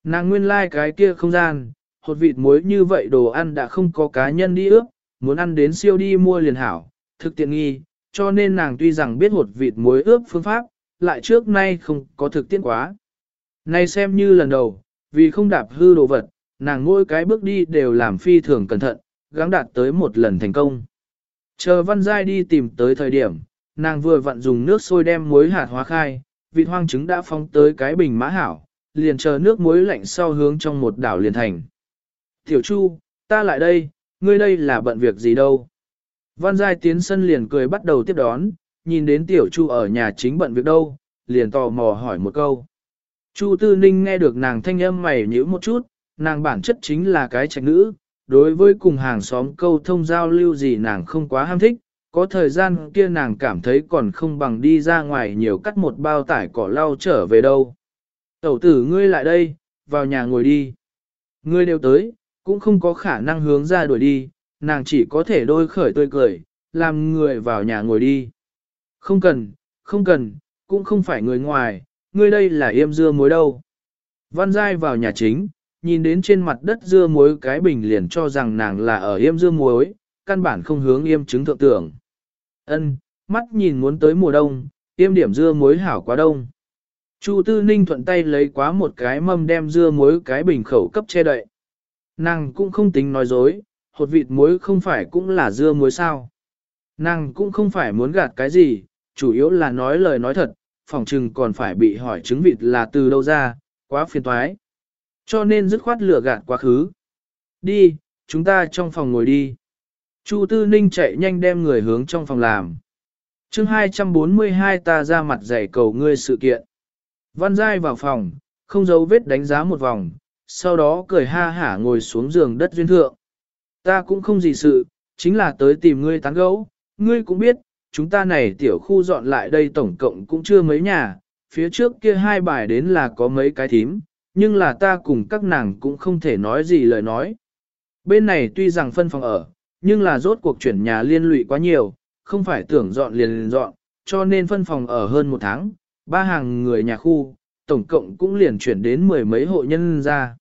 Nàng nguyên lai like cái kia không gian, hột vịt muối như vậy đồ ăn đã không có cá nhân đi ướp, muốn ăn đến siêu đi mua liền hảo, thực tiện nghi, cho nên nàng tuy rằng biết hột vịt muối ướp phương pháp, lại trước nay không có thực tiễn quá. Nay xem như lần đầu, vì không đạp hư đồ vật, nàng mỗi cái bước đi đều làm phi thường cẩn thận, gắng đạt tới một lần thành công. Chờ văn giai đi tìm tới thời điểm, nàng vừa vặn dùng nước sôi đem muối hạt hóa khai, vịt hoang trứng đã phóng tới cái bình mã hảo, liền chờ nước muối lạnh sau hướng trong một đảo liền thành. Tiểu Chu, ta lại đây, ngươi đây là bận việc gì đâu? Văn Giai tiến sân liền cười bắt đầu tiếp đón, nhìn đến Tiểu Chu ở nhà chính bận việc đâu, liền tò mò hỏi một câu. Chu Tư Ninh nghe được nàng thanh âm mày nhíu một chút, nàng bản chất chính là cái trạch nữ, đối với cùng hàng xóm câu thông giao lưu gì nàng không quá ham thích, có thời gian kia nàng cảm thấy còn không bằng đi ra ngoài nhiều cắt một bao tải cỏ lau trở về đâu. Tẩu tử ngươi lại đây, vào nhà ngồi đi. Ngươi đều tới, cũng không có khả năng hướng ra đuổi đi, nàng chỉ có thể đôi khởi tươi cười, làm người vào nhà ngồi đi. Không cần, không cần, cũng không phải người ngoài, ngươi đây là yêm dưa muối đâu. Văn Giai vào nhà chính, nhìn đến trên mặt đất dưa muối cái bình liền cho rằng nàng là ở yêm dưa muối, căn bản không hướng yêm chứng thượng tưởng. Ân, mắt nhìn muốn tới mùa đông, tiêm điểm dưa muối hảo quá đông. Chu Tư Ninh thuận tay lấy quá một cái mâm đem dưa muối cái bình khẩu cấp che đậy. Nàng cũng không tính nói dối, hột vịt muối không phải cũng là dưa muối sao. Nàng cũng không phải muốn gạt cái gì, chủ yếu là nói lời nói thật, phòng trừng còn phải bị hỏi trứng vịt là từ đâu ra, quá phiền toái. Cho nên dứt khoát lửa gạt quá khứ. Đi, chúng ta trong phòng ngồi đi. Chu Tư Ninh chạy nhanh đem người hướng trong phòng làm. chương 242 ta ra mặt dạy cầu ngươi sự kiện. Văn Giai vào phòng, không giấu vết đánh giá một vòng, sau đó cười ha hả ngồi xuống giường đất duyên thượng. Ta cũng không gì sự, chính là tới tìm ngươi tán gấu, ngươi cũng biết, chúng ta này tiểu khu dọn lại đây tổng cộng cũng chưa mấy nhà, phía trước kia hai bài đến là có mấy cái thím, nhưng là ta cùng các nàng cũng không thể nói gì lời nói. Bên này tuy rằng phân phòng ở, nhưng là rốt cuộc chuyển nhà liên lụy quá nhiều, không phải tưởng dọn liền liền dọn, cho nên phân phòng ở hơn một tháng, ba hàng người nhà khu, tổng cộng cũng liền chuyển đến mười mấy hộ nhân ra.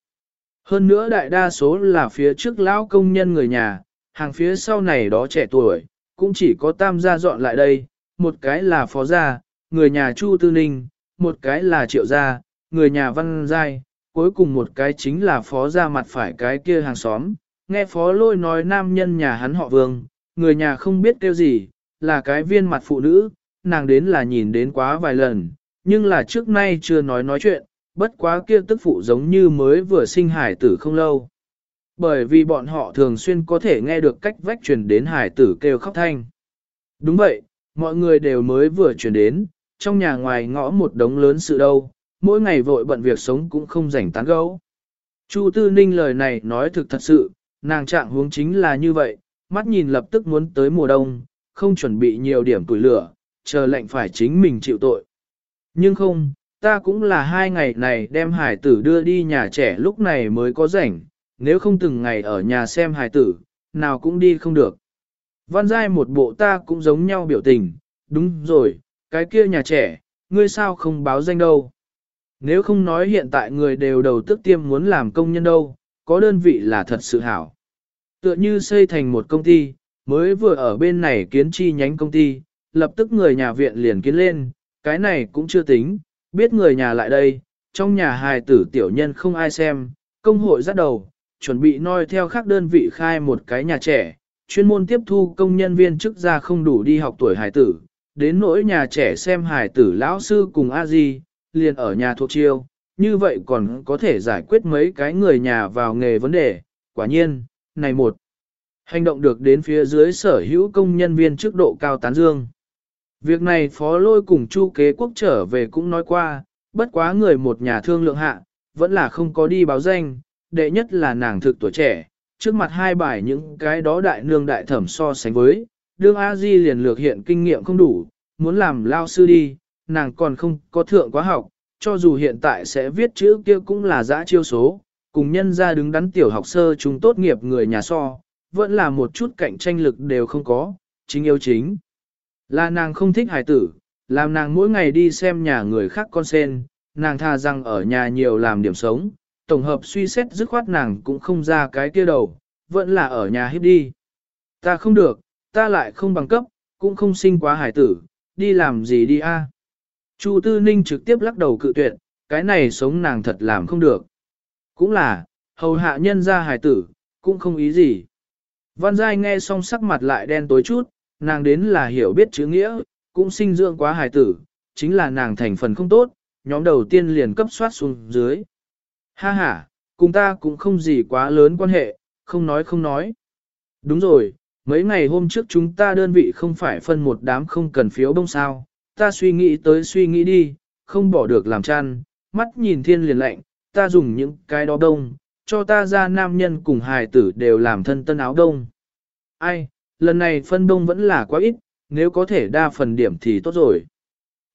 Hơn nữa đại đa số là phía trước lão công nhân người nhà, hàng phía sau này đó trẻ tuổi, cũng chỉ có tam gia dọn lại đây, một cái là phó gia, người nhà Chu Tư Ninh, một cái là triệu gia, người nhà Văn Giai, cuối cùng một cái chính là phó gia mặt phải cái kia hàng xóm. Nghe phó lôi nói nam nhân nhà hắn họ vương, người nhà không biết kêu gì, là cái viên mặt phụ nữ, nàng đến là nhìn đến quá vài lần, nhưng là trước nay chưa nói nói chuyện, bất quá kia tức phụ giống như mới vừa sinh hải tử không lâu. Bởi vì bọn họ thường xuyên có thể nghe được cách vách truyền đến hải tử kêu khóc thanh. Đúng vậy, mọi người đều mới vừa truyền đến, trong nhà ngoài ngõ một đống lớn sự đâu, mỗi ngày vội bận việc sống cũng không rảnh tán gấu. Chu Tư Ninh lời này nói thực thật sự, nàng trạng huống chính là như vậy, mắt nhìn lập tức muốn tới mùa đông, không chuẩn bị nhiều điểm tuổi lửa, chờ lệnh phải chính mình chịu tội. Nhưng không, ta cũng là hai ngày này đem hải tử đưa đi nhà trẻ lúc này mới có rảnh, nếu không từng ngày ở nhà xem hải tử, nào cũng đi không được. Văn giai một bộ ta cũng giống nhau biểu tình, đúng rồi, cái kia nhà trẻ, ngươi sao không báo danh đâu. Nếu không nói hiện tại người đều đầu tức tiêm muốn làm công nhân đâu, có đơn vị là thật sự hảo. Tựa như xây thành một công ty, mới vừa ở bên này kiến chi nhánh công ty, lập tức người nhà viện liền kiến lên, cái này cũng chưa tính, biết người nhà lại đây, trong nhà hài tử tiểu nhân không ai xem, công hội dắt đầu, chuẩn bị noi theo khác đơn vị khai một cái nhà trẻ, chuyên môn tiếp thu công nhân viên chức gia không đủ đi học tuổi hài tử, đến nỗi nhà trẻ xem hài tử lão sư cùng a di liền ở nhà thuộc chiêu, như vậy còn có thể giải quyết mấy cái người nhà vào nghề vấn đề, quả nhiên, này một. Hành động được đến phía dưới sở hữu công nhân viên chức độ cao tán dương. Việc này phó lôi cùng chu kế quốc trở về cũng nói qua, bất quá người một nhà thương lượng hạ, vẫn là không có đi báo danh, đệ nhất là nàng thực tuổi trẻ, trước mặt hai bài những cái đó đại nương đại thẩm so sánh với, đương A Di liền lược hiện kinh nghiệm không đủ, muốn làm lao sư đi, nàng còn không có thượng quá học, cho dù hiện tại sẽ viết chữ kia cũng là dã chiêu số, cùng nhân ra đứng đắn tiểu học sơ chúng tốt nghiệp người nhà so, vẫn là một chút cạnh tranh lực đều không có, chính yêu chính. Là nàng không thích hài tử, làm nàng mỗi ngày đi xem nhà người khác con sen, nàng tha rằng ở nhà nhiều làm điểm sống, tổng hợp suy xét dứt khoát nàng cũng không ra cái kia đầu, vẫn là ở nhà hiếp đi. Ta không được, ta lại không bằng cấp, cũng không sinh quá hải tử, đi làm gì đi a? Chu Tư Ninh trực tiếp lắc đầu cự tuyệt, cái này sống nàng thật làm không được. Cũng là, hầu hạ nhân ra hài tử, cũng không ý gì. Văn Giai nghe xong sắc mặt lại đen tối chút, nàng đến là hiểu biết chữ nghĩa, cũng sinh dưỡng quá hài tử, chính là nàng thành phần không tốt, nhóm đầu tiên liền cấp soát xuống dưới. Ha ha, cùng ta cũng không gì quá lớn quan hệ, không nói không nói. Đúng rồi, mấy ngày hôm trước chúng ta đơn vị không phải phân một đám không cần phiếu bông sao, ta suy nghĩ tới suy nghĩ đi, không bỏ được làm chăn, mắt nhìn thiên liền lạnh, ta dùng những cái đó đông, cho ta ra nam nhân cùng hài tử đều làm thân tân áo đông. Ai, lần này phân đông vẫn là quá ít, nếu có thể đa phần điểm thì tốt rồi.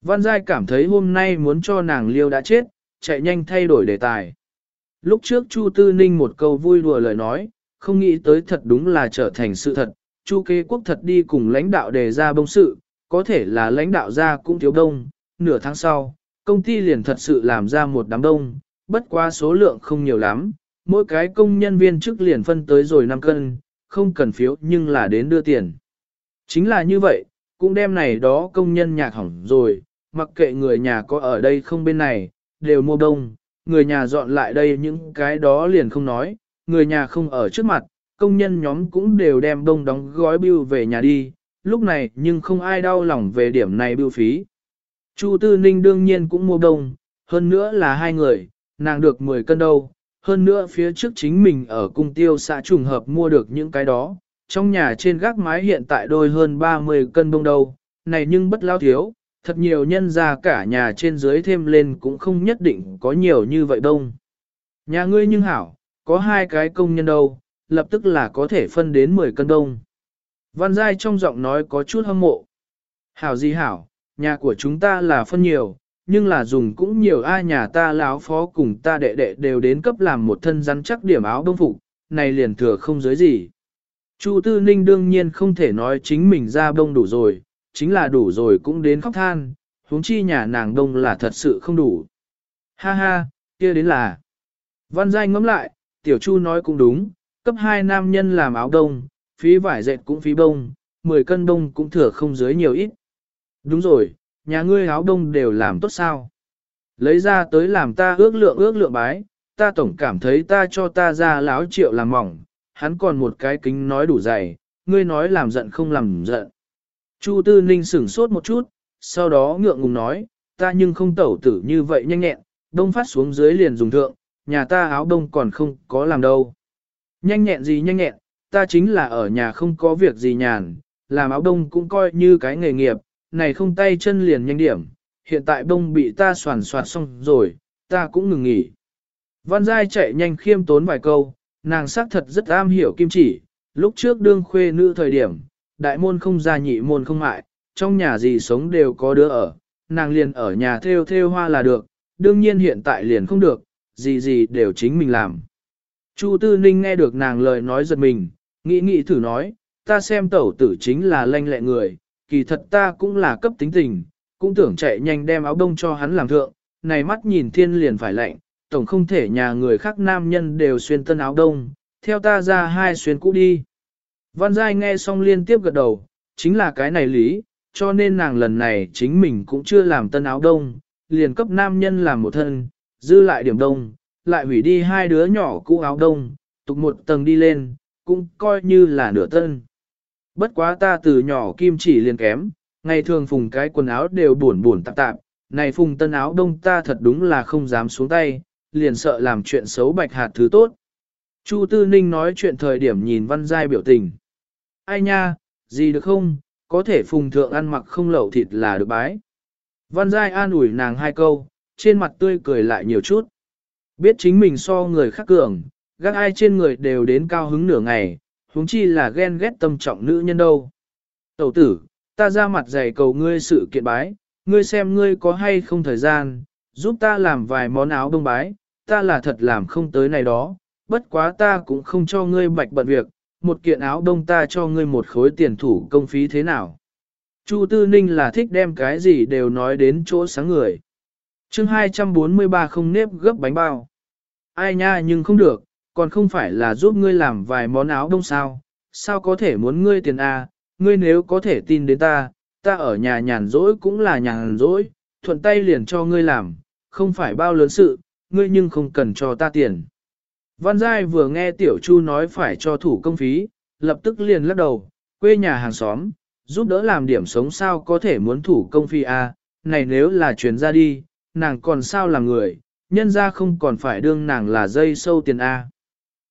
Văn Giai cảm thấy hôm nay muốn cho nàng liêu đã chết, chạy nhanh thay đổi đề tài. Lúc trước Chu Tư Ninh một câu vui đùa lời nói, không nghĩ tới thật đúng là trở thành sự thật. Chu kế quốc thật đi cùng lãnh đạo đề ra bông sự, có thể là lãnh đạo ra cũng thiếu đông. Nửa tháng sau, công ty liền thật sự làm ra một đám đông, bất quá số lượng không nhiều lắm. Mỗi cái công nhân viên chức liền phân tới rồi 5 cân, không cần phiếu nhưng là đến đưa tiền. Chính là như vậy, cũng đem này đó công nhân nhạc hỏng rồi, mặc kệ người nhà có ở đây không bên này, đều mua đông, người nhà dọn lại đây những cái đó liền không nói, người nhà không ở trước mặt, công nhân nhóm cũng đều đem đông đóng gói bưu về nhà đi, lúc này nhưng không ai đau lòng về điểm này bưu phí. Chu Tư Ninh đương nhiên cũng mua đông, hơn nữa là hai người, nàng được 10 cân đâu, hơn nữa phía trước chính mình ở cung tiêu xã trùng hợp mua được những cái đó, trong nhà trên gác mái hiện tại đôi hơn 30 cân bông đâu, này nhưng bất lao thiếu, thật nhiều nhân ra cả nhà trên dưới thêm lên cũng không nhất định có nhiều như vậy đông. Nhà ngươi nhưng hảo, có hai cái công nhân đâu, lập tức là có thể phân đến 10 cân đông. Văn Giai trong giọng nói có chút hâm mộ. Hảo gì hảo, nhà của chúng ta là phân nhiều, nhưng là dùng cũng nhiều ai nhà ta láo phó cùng ta đệ đệ đều đến cấp làm một thân rắn chắc điểm áo đông phục, này liền thừa không giới gì. Chu Tư Ninh đương nhiên không thể nói chính mình ra đông đủ rồi, chính là đủ rồi cũng đến khóc than, huống chi nhà nàng đông là thật sự không đủ. Ha ha, kia đến là. Văn Giai ngẫm lại, Tiểu Chu nói cũng đúng, cấp hai nam nhân làm áo đông, phí vải dệt cũng phí bông, 10 cân đông cũng thừa không dưới nhiều ít. Đúng rồi, nhà ngươi áo đông đều làm tốt sao. Lấy ra tới làm ta ước lượng ước lượng bái, ta tổng cảm thấy ta cho ta ra láo triệu làm mỏng, hắn còn một cái kính nói đủ dày, ngươi nói làm giận không làm giận. Chu Tư Ninh sửng sốt một chút, sau đó ngượng ngùng nói, ta nhưng không tẩu tử như vậy nhanh nhẹn, đông phát xuống dưới liền dùng thượng, nhà ta áo đông còn không có làm đâu. Nhanh nhẹn gì nhanh nhẹn, ta chính là ở nhà không có việc gì nhàn, làm áo đông cũng coi như cái nghề nghiệp, này không tay chân liền nhanh điểm, hiện tại đông bị ta soàn soạt xong rồi, ta cũng ngừng nghỉ. Văn Giai chạy nhanh khiêm tốn vài câu, nàng xác thật rất am hiểu kim chỉ, lúc trước đương khuê nữ thời điểm, đại môn không ra nhị môn không mại, trong nhà gì sống đều có đứa ở, nàng liền ở nhà theo theo hoa là được, đương nhiên hiện tại liền không được, gì gì đều chính mình làm. Chu Tư Ninh nghe được nàng lời nói giật mình, nghĩ nghĩ thử nói, ta xem tẩu tử chính là lanh lẹ người, kỳ thật ta cũng là cấp tính tình, cũng tưởng chạy nhanh đem áo đông cho hắn làm thượng, này mắt nhìn thiên liền phải lạnh, tổng không thể nhà người khác nam nhân đều xuyên tân áo đông, theo ta ra hai xuyên cũ đi. Văn Giai nghe xong liên tiếp gật đầu, chính là cái này lý, cho nên nàng lần này chính mình cũng chưa làm tân áo đông, liền cấp nam nhân làm một thân, dư lại điểm đông, lại hủy đi hai đứa nhỏ cũ áo đông, tục một tầng đi lên, cũng coi như là nửa tân. Bất quá ta từ nhỏ kim chỉ liền kém, ngày thường phùng cái quần áo đều buồn buồn tạp tạp, này phùng tân áo đông ta thật đúng là không dám xuống tay, liền sợ làm chuyện xấu bạch hạt thứ tốt. Chu Tư Ninh nói chuyện thời điểm nhìn Văn Giai biểu tình. Ai nha, gì được không, có thể phùng thượng ăn mặc không lẩu thịt là được bái. Văn Giai an ủi nàng hai câu, trên mặt tươi cười lại nhiều chút. Biết chính mình so người khác cường, gác ai trên người đều đến cao hứng nửa ngày, huống chi là ghen ghét tâm trọng nữ nhân đâu. Tẩu tử, ta ra mặt dày cầu ngươi sự kiện bái, ngươi xem ngươi có hay không thời gian, giúp ta làm vài món áo đông bái, ta là thật làm không tới này đó, bất quá ta cũng không cho ngươi bạch bận việc, một kiện áo đông ta cho ngươi một khối tiền thủ công phí thế nào. Chu Tư Ninh là thích đem cái gì đều nói đến chỗ sáng người. chương 243 không nếp gấp bánh bao. Ai nha nhưng không được, còn không phải là giúp ngươi làm vài món áo đông sao, sao có thể muốn ngươi tiền A, à? ngươi nếu có thể tin đến ta, ta ở nhà nhàn rỗi cũng là nhàn rỗi, thuận tay liền cho ngươi làm, không phải bao lớn sự, ngươi nhưng không cần cho ta tiền. Văn Giai vừa nghe Tiểu Chu nói phải cho thủ công phí, lập tức liền lắc đầu, quê nhà hàng xóm, giúp đỡ làm điểm sống sao có thể muốn thủ công phí a à? này nếu là chuyển ra đi, nàng còn sao làm người, nhân ra không còn phải đương nàng là dây sâu tiền a à?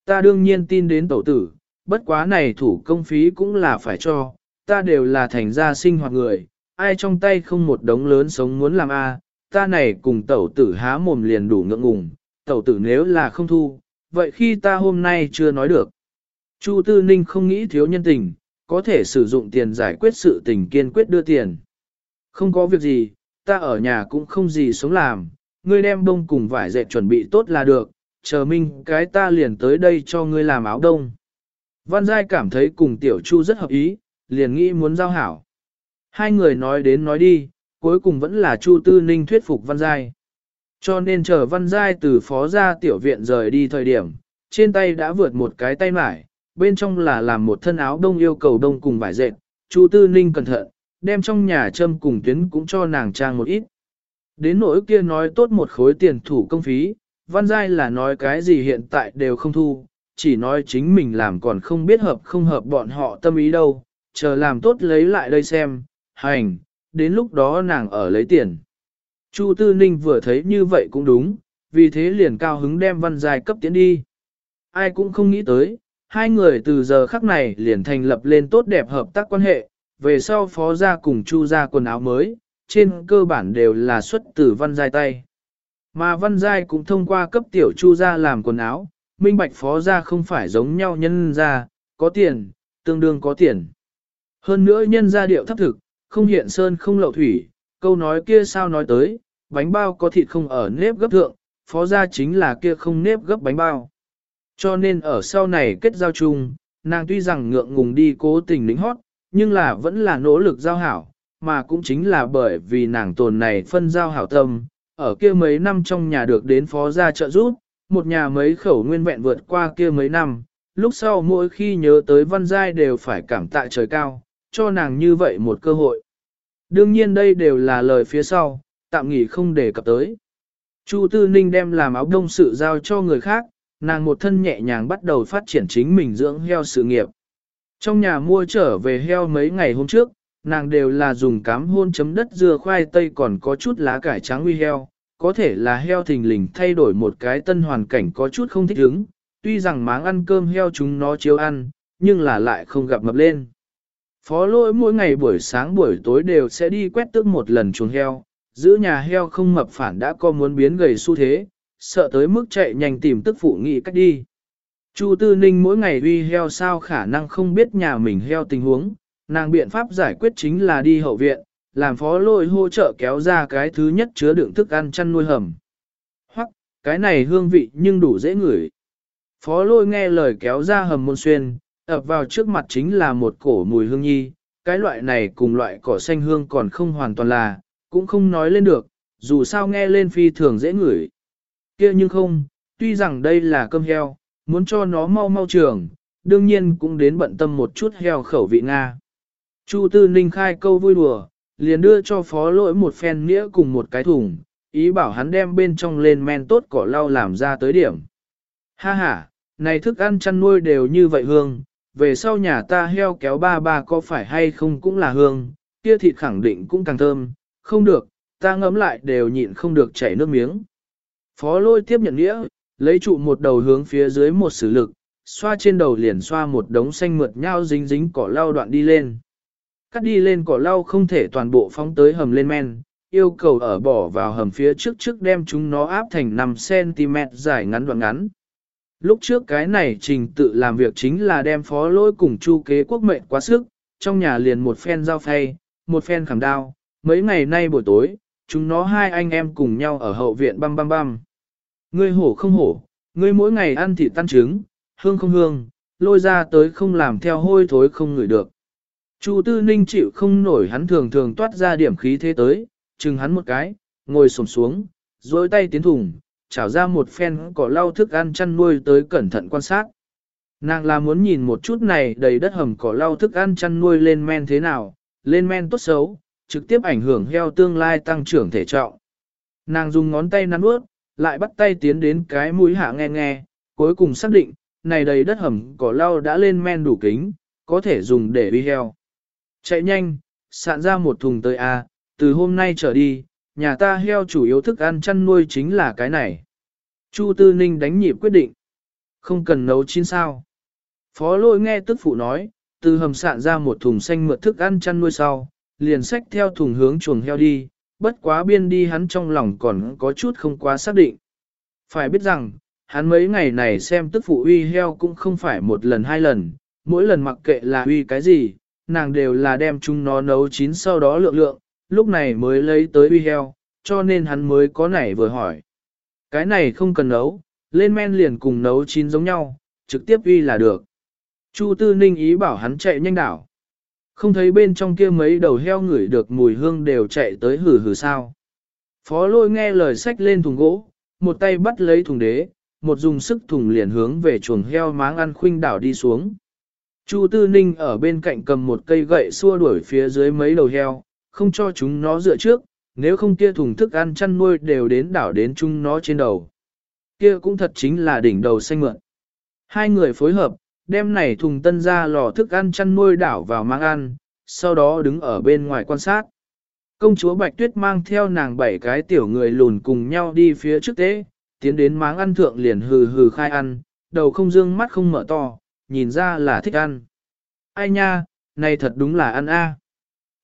Ta đương nhiên tin đến tổ tử, bất quá này thủ công phí cũng là phải cho, ta đều là thành gia sinh hoạt người, ai trong tay không một đống lớn sống muốn làm a, ta này cùng tẩu tử há mồm liền đủ ngượng ngùng, tẩu tử nếu là không thu, vậy khi ta hôm nay chưa nói được. Chu Tư Ninh không nghĩ thiếu nhân tình, có thể sử dụng tiền giải quyết sự tình kiên quyết đưa tiền. Không có việc gì, ta ở nhà cũng không gì sống làm, ngươi đem bông cùng vải dệt chuẩn bị tốt là được, chờ minh cái ta liền tới đây cho ngươi làm áo đông. Văn Giai cảm thấy cùng Tiểu Chu rất hợp ý, liền nghĩ muốn giao hảo. Hai người nói đến nói đi, cuối cùng vẫn là Chu Tư Ninh thuyết phục Văn Giai. Cho nên chờ Văn Giai từ phó ra tiểu viện rời đi thời điểm, trên tay đã vượt một cái tay mải, bên trong là làm một thân áo đông yêu cầu đông cùng vải dệt. Chu Tư Ninh cẩn thận, đem trong nhà châm cùng tuyến cũng cho nàng trang một ít. Đến nỗi kia nói tốt một khối tiền thủ công phí, Văn Giai là nói cái gì hiện tại đều không thu, chỉ nói chính mình làm còn không biết hợp không hợp bọn họ tâm ý đâu, chờ làm tốt lấy lại đây xem, hành, đến lúc đó nàng ở lấy tiền. Chu Tư Ninh vừa thấy như vậy cũng đúng, vì thế liền cao hứng đem văn Giai cấp tiến đi. Ai cũng không nghĩ tới, hai người từ giờ khắc này liền thành lập lên tốt đẹp hợp tác quan hệ, về sau phó gia cùng chu gia quần áo mới, trên cơ bản đều là xuất từ văn giai tay. Mà văn giai cũng thông qua cấp tiểu chu ra làm quần áo, minh bạch phó gia không phải giống nhau nhân gia, có tiền, tương đương có tiền. Hơn nữa nhân gia điệu thấp thực, không hiện sơn không lậu thủy, câu nói kia sao nói tới, bánh bao có thịt không ở nếp gấp thượng, phó gia chính là kia không nếp gấp bánh bao. Cho nên ở sau này kết giao chung, nàng tuy rằng ngượng ngùng đi cố tình lính hót, nhưng là vẫn là nỗ lực giao hảo, mà cũng chính là bởi vì nàng tồn này phân giao hảo tâm, ở kia mấy năm trong nhà được đến phó gia trợ giúp, một nhà mấy khẩu nguyên vẹn vượt qua kia mấy năm, lúc sau mỗi khi nhớ tới văn giai đều phải cảm tạ trời cao, cho nàng như vậy một cơ hội. Đương nhiên đây đều là lời phía sau, tạm nghỉ không để cập tới. Chu Tư Ninh đem làm áo đông sự giao cho người khác, nàng một thân nhẹ nhàng bắt đầu phát triển chính mình dưỡng heo sự nghiệp. Trong nhà mua trở về heo mấy ngày hôm trước, nàng đều là dùng cám hôn chấm đất dưa khoai tây còn có chút lá cải trắng uy heo, có thể là heo thình lình thay đổi một cái tân hoàn cảnh có chút không thích ứng, tuy rằng máng ăn cơm heo chúng nó chiếu ăn, nhưng là lại không gặp mập lên. Phó lỗi mỗi ngày buổi sáng buổi tối đều sẽ đi quét tước một lần chuồng heo, giữ nhà heo không mập phản đã có muốn biến gầy xu thế, sợ tới mức chạy nhanh tìm tức phụ nghị cách đi. Chu Tư Ninh mỗi ngày uy heo sao khả năng không biết nhà mình heo tình huống, nàng biện pháp giải quyết chính là đi hậu viện, làm phó lôi hỗ trợ kéo ra cái thứ nhất chứa đựng thức ăn chăn nuôi hầm. Hoặc, cái này hương vị nhưng đủ dễ ngửi. Phó lôi nghe lời kéo ra hầm môn xuyên, ập vào trước mặt chính là một cổ mùi hương nhi, cái loại này cùng loại cỏ xanh hương còn không hoàn toàn là, cũng không nói lên được, dù sao nghe lên phi thường dễ ngửi. kia nhưng không, tuy rằng đây là cơm heo, muốn cho nó mau mau trường, đương nhiên cũng đến bận tâm một chút heo khẩu vị Nga. Chu Tư Ninh khai câu vui đùa, liền đưa cho phó lỗi một phen nghĩa cùng một cái thùng, ý bảo hắn đem bên trong lên men tốt cỏ lau làm ra tới điểm. Ha ha, này thức ăn chăn nuôi đều như vậy hương, về sau nhà ta heo kéo ba ba có phải hay không cũng là hương, kia thịt khẳng định cũng càng thơm, không được, ta ngấm lại đều nhịn không được chảy nước miếng. Phó lôi tiếp nhận nghĩa, lấy trụ một đầu hướng phía dưới một sử lực, xoa trên đầu liền xoa một đống xanh mượt nhau dính dính cỏ lau đoạn đi lên. Cắt đi lên cỏ lau không thể toàn bộ phóng tới hầm lên men, yêu cầu ở bỏ vào hầm phía trước trước đem chúng nó áp thành 5cm dài ngắn đoạn ngắn. Lúc trước cái này trình tự làm việc chính là đem phó lôi cùng chu kế quốc mệnh quá sức, trong nhà liền một phen dao phay, một phen khảm đao, mấy ngày nay buổi tối, chúng nó hai anh em cùng nhau ở hậu viện băm băm băm. Ngươi hổ không hổ, ngươi mỗi ngày ăn thịt tan trứng, hương không hương, lôi ra tới không làm theo hôi thối không ngửi được. Chu Tư Ninh chịu không nổi hắn thường thường toát ra điểm khí thế tới, chừng hắn một cái, ngồi xổm xuống, dối tay tiến thùng, chảo ra một phen cỏ lau thức ăn chăn nuôi tới cẩn thận quan sát. Nàng là muốn nhìn một chút này đầy đất hầm cỏ lau thức ăn chăn nuôi lên men thế nào, lên men tốt xấu, trực tiếp ảnh hưởng heo tương lai tăng trưởng thể trọng. Nàng dùng ngón tay nắn ướt, lại bắt tay tiến đến cái mũi hạ nghe nghe, cuối cùng xác định, này đầy đất hầm cỏ lau đã lên men đủ kính, có thể dùng để uy heo. Chạy nhanh, sạn ra một thùng tới A, từ hôm nay trở đi, nhà ta heo chủ yếu thức ăn chăn nuôi chính là cái này. Chu Tư Ninh đánh nhịp quyết định. Không cần nấu chín sao. Phó lôi nghe tức phụ nói, từ hầm sạn ra một thùng xanh mượt thức ăn chăn nuôi sau, liền xách theo thùng hướng chuồng heo đi, bất quá biên đi hắn trong lòng còn có chút không quá xác định. Phải biết rằng, hắn mấy ngày này xem tức phụ uy heo cũng không phải một lần hai lần, mỗi lần mặc kệ là uy cái gì, nàng đều là đem chúng nó nấu chín sau đó lượng lượng, lúc này mới lấy tới uy heo, cho nên hắn mới có nảy vừa hỏi. Cái này không cần nấu, lên men liền cùng nấu chín giống nhau, trực tiếp uy là được. Chu Tư Ninh ý bảo hắn chạy nhanh đảo. Không thấy bên trong kia mấy đầu heo ngửi được mùi hương đều chạy tới hử hử sao. Phó lôi nghe lời sách lên thùng gỗ, một tay bắt lấy thùng đế, một dùng sức thùng liền hướng về chuồng heo máng ăn khuynh đảo đi xuống. Chu Tư Ninh ở bên cạnh cầm một cây gậy xua đuổi phía dưới mấy đầu heo, không cho chúng nó dựa trước, nếu không kia thùng thức ăn chăn nuôi đều đến đảo đến chúng nó trên đầu. Kia cũng thật chính là đỉnh đầu xanh mượn. Hai người phối hợp, đem này thùng tân ra lò thức ăn chăn nuôi đảo vào mang ăn, sau đó đứng ở bên ngoài quan sát. Công chúa Bạch Tuyết mang theo nàng bảy cái tiểu người lùn cùng nhau đi phía trước tế, tiến đến máng ăn thượng liền hừ hừ khai ăn, đầu không dương mắt không mở to, nhìn ra là thích ăn. Ai nha, này thật đúng là ăn a.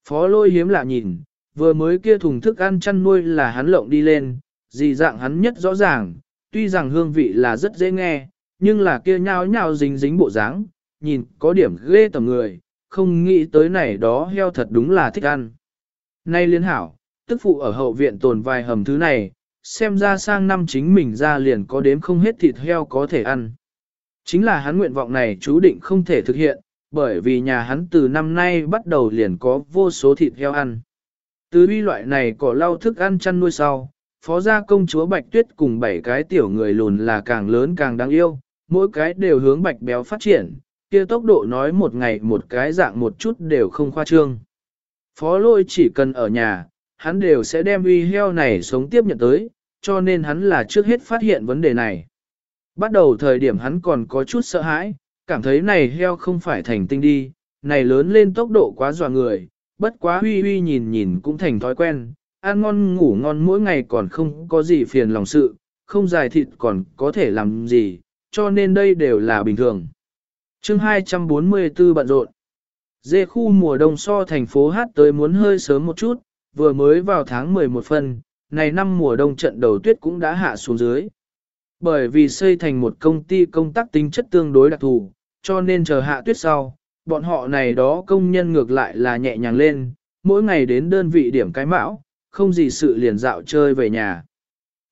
Phó lôi hiếm lạ nhìn, vừa mới kia thùng thức ăn chăn nuôi là hắn lộng đi lên, gì dạng hắn nhất rõ ràng, tuy rằng hương vị là rất dễ nghe, nhưng là kia nhao nhao dính dính bộ dáng, nhìn có điểm ghê tầm người, không nghĩ tới này đó heo thật đúng là thích ăn. Nay liên hảo, tức phụ ở hậu viện tồn vài hầm thứ này, xem ra sang năm chính mình ra liền có đếm không hết thịt heo có thể ăn. Chính là hắn nguyện vọng này chú định không thể thực hiện, bởi vì nhà hắn từ năm nay bắt đầu liền có vô số thịt heo ăn. Từ uy loại này có lau thức ăn chăn nuôi sau, phó gia công chúa Bạch Tuyết cùng bảy cái tiểu người lùn là càng lớn càng đáng yêu, mỗi cái đều hướng bạch béo phát triển, kia tốc độ nói một ngày một cái dạng một chút đều không khoa trương. Phó lôi chỉ cần ở nhà, hắn đều sẽ đem uy heo này sống tiếp nhận tới, cho nên hắn là trước hết phát hiện vấn đề này. Bắt đầu thời điểm hắn còn có chút sợ hãi, cảm thấy này heo không phải thành tinh đi, này lớn lên tốc độ quá dọa người, bất quá huy huy nhìn nhìn cũng thành thói quen, ăn ngon ngủ ngon mỗi ngày còn không có gì phiền lòng sự, không dài thịt còn có thể làm gì, cho nên đây đều là bình thường. chương 244 bận rộn. Dê khu mùa đông so thành phố hát tới muốn hơi sớm một chút, vừa mới vào tháng 11 phân, này năm mùa đông trận đầu tuyết cũng đã hạ xuống dưới. Bởi vì xây thành một công ty công tác tính chất tương đối đặc thù, cho nên chờ hạ tuyết sau, bọn họ này đó công nhân ngược lại là nhẹ nhàng lên, mỗi ngày đến đơn vị điểm cái mão, không gì sự liền dạo chơi về nhà.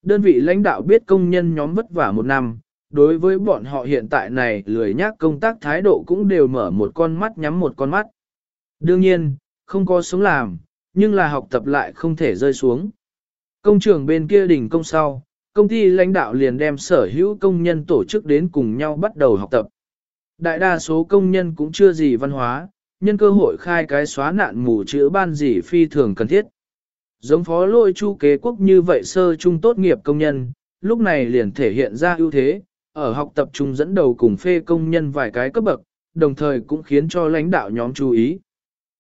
Đơn vị lãnh đạo biết công nhân nhóm vất vả một năm, đối với bọn họ hiện tại này lười nhác công tác thái độ cũng đều mở một con mắt nhắm một con mắt. Đương nhiên, không có sống làm, nhưng là học tập lại không thể rơi xuống. Công trường bên kia đỉnh công sau, công ty lãnh đạo liền đem sở hữu công nhân tổ chức đến cùng nhau bắt đầu học tập. Đại đa số công nhân cũng chưa gì văn hóa, nhân cơ hội khai cái xóa nạn mù chữ ban gì phi thường cần thiết. Giống phó lôi chu kế quốc như vậy sơ trung tốt nghiệp công nhân, lúc này liền thể hiện ra ưu thế, ở học tập trung dẫn đầu cùng phê công nhân vài cái cấp bậc, đồng thời cũng khiến cho lãnh đạo nhóm chú ý.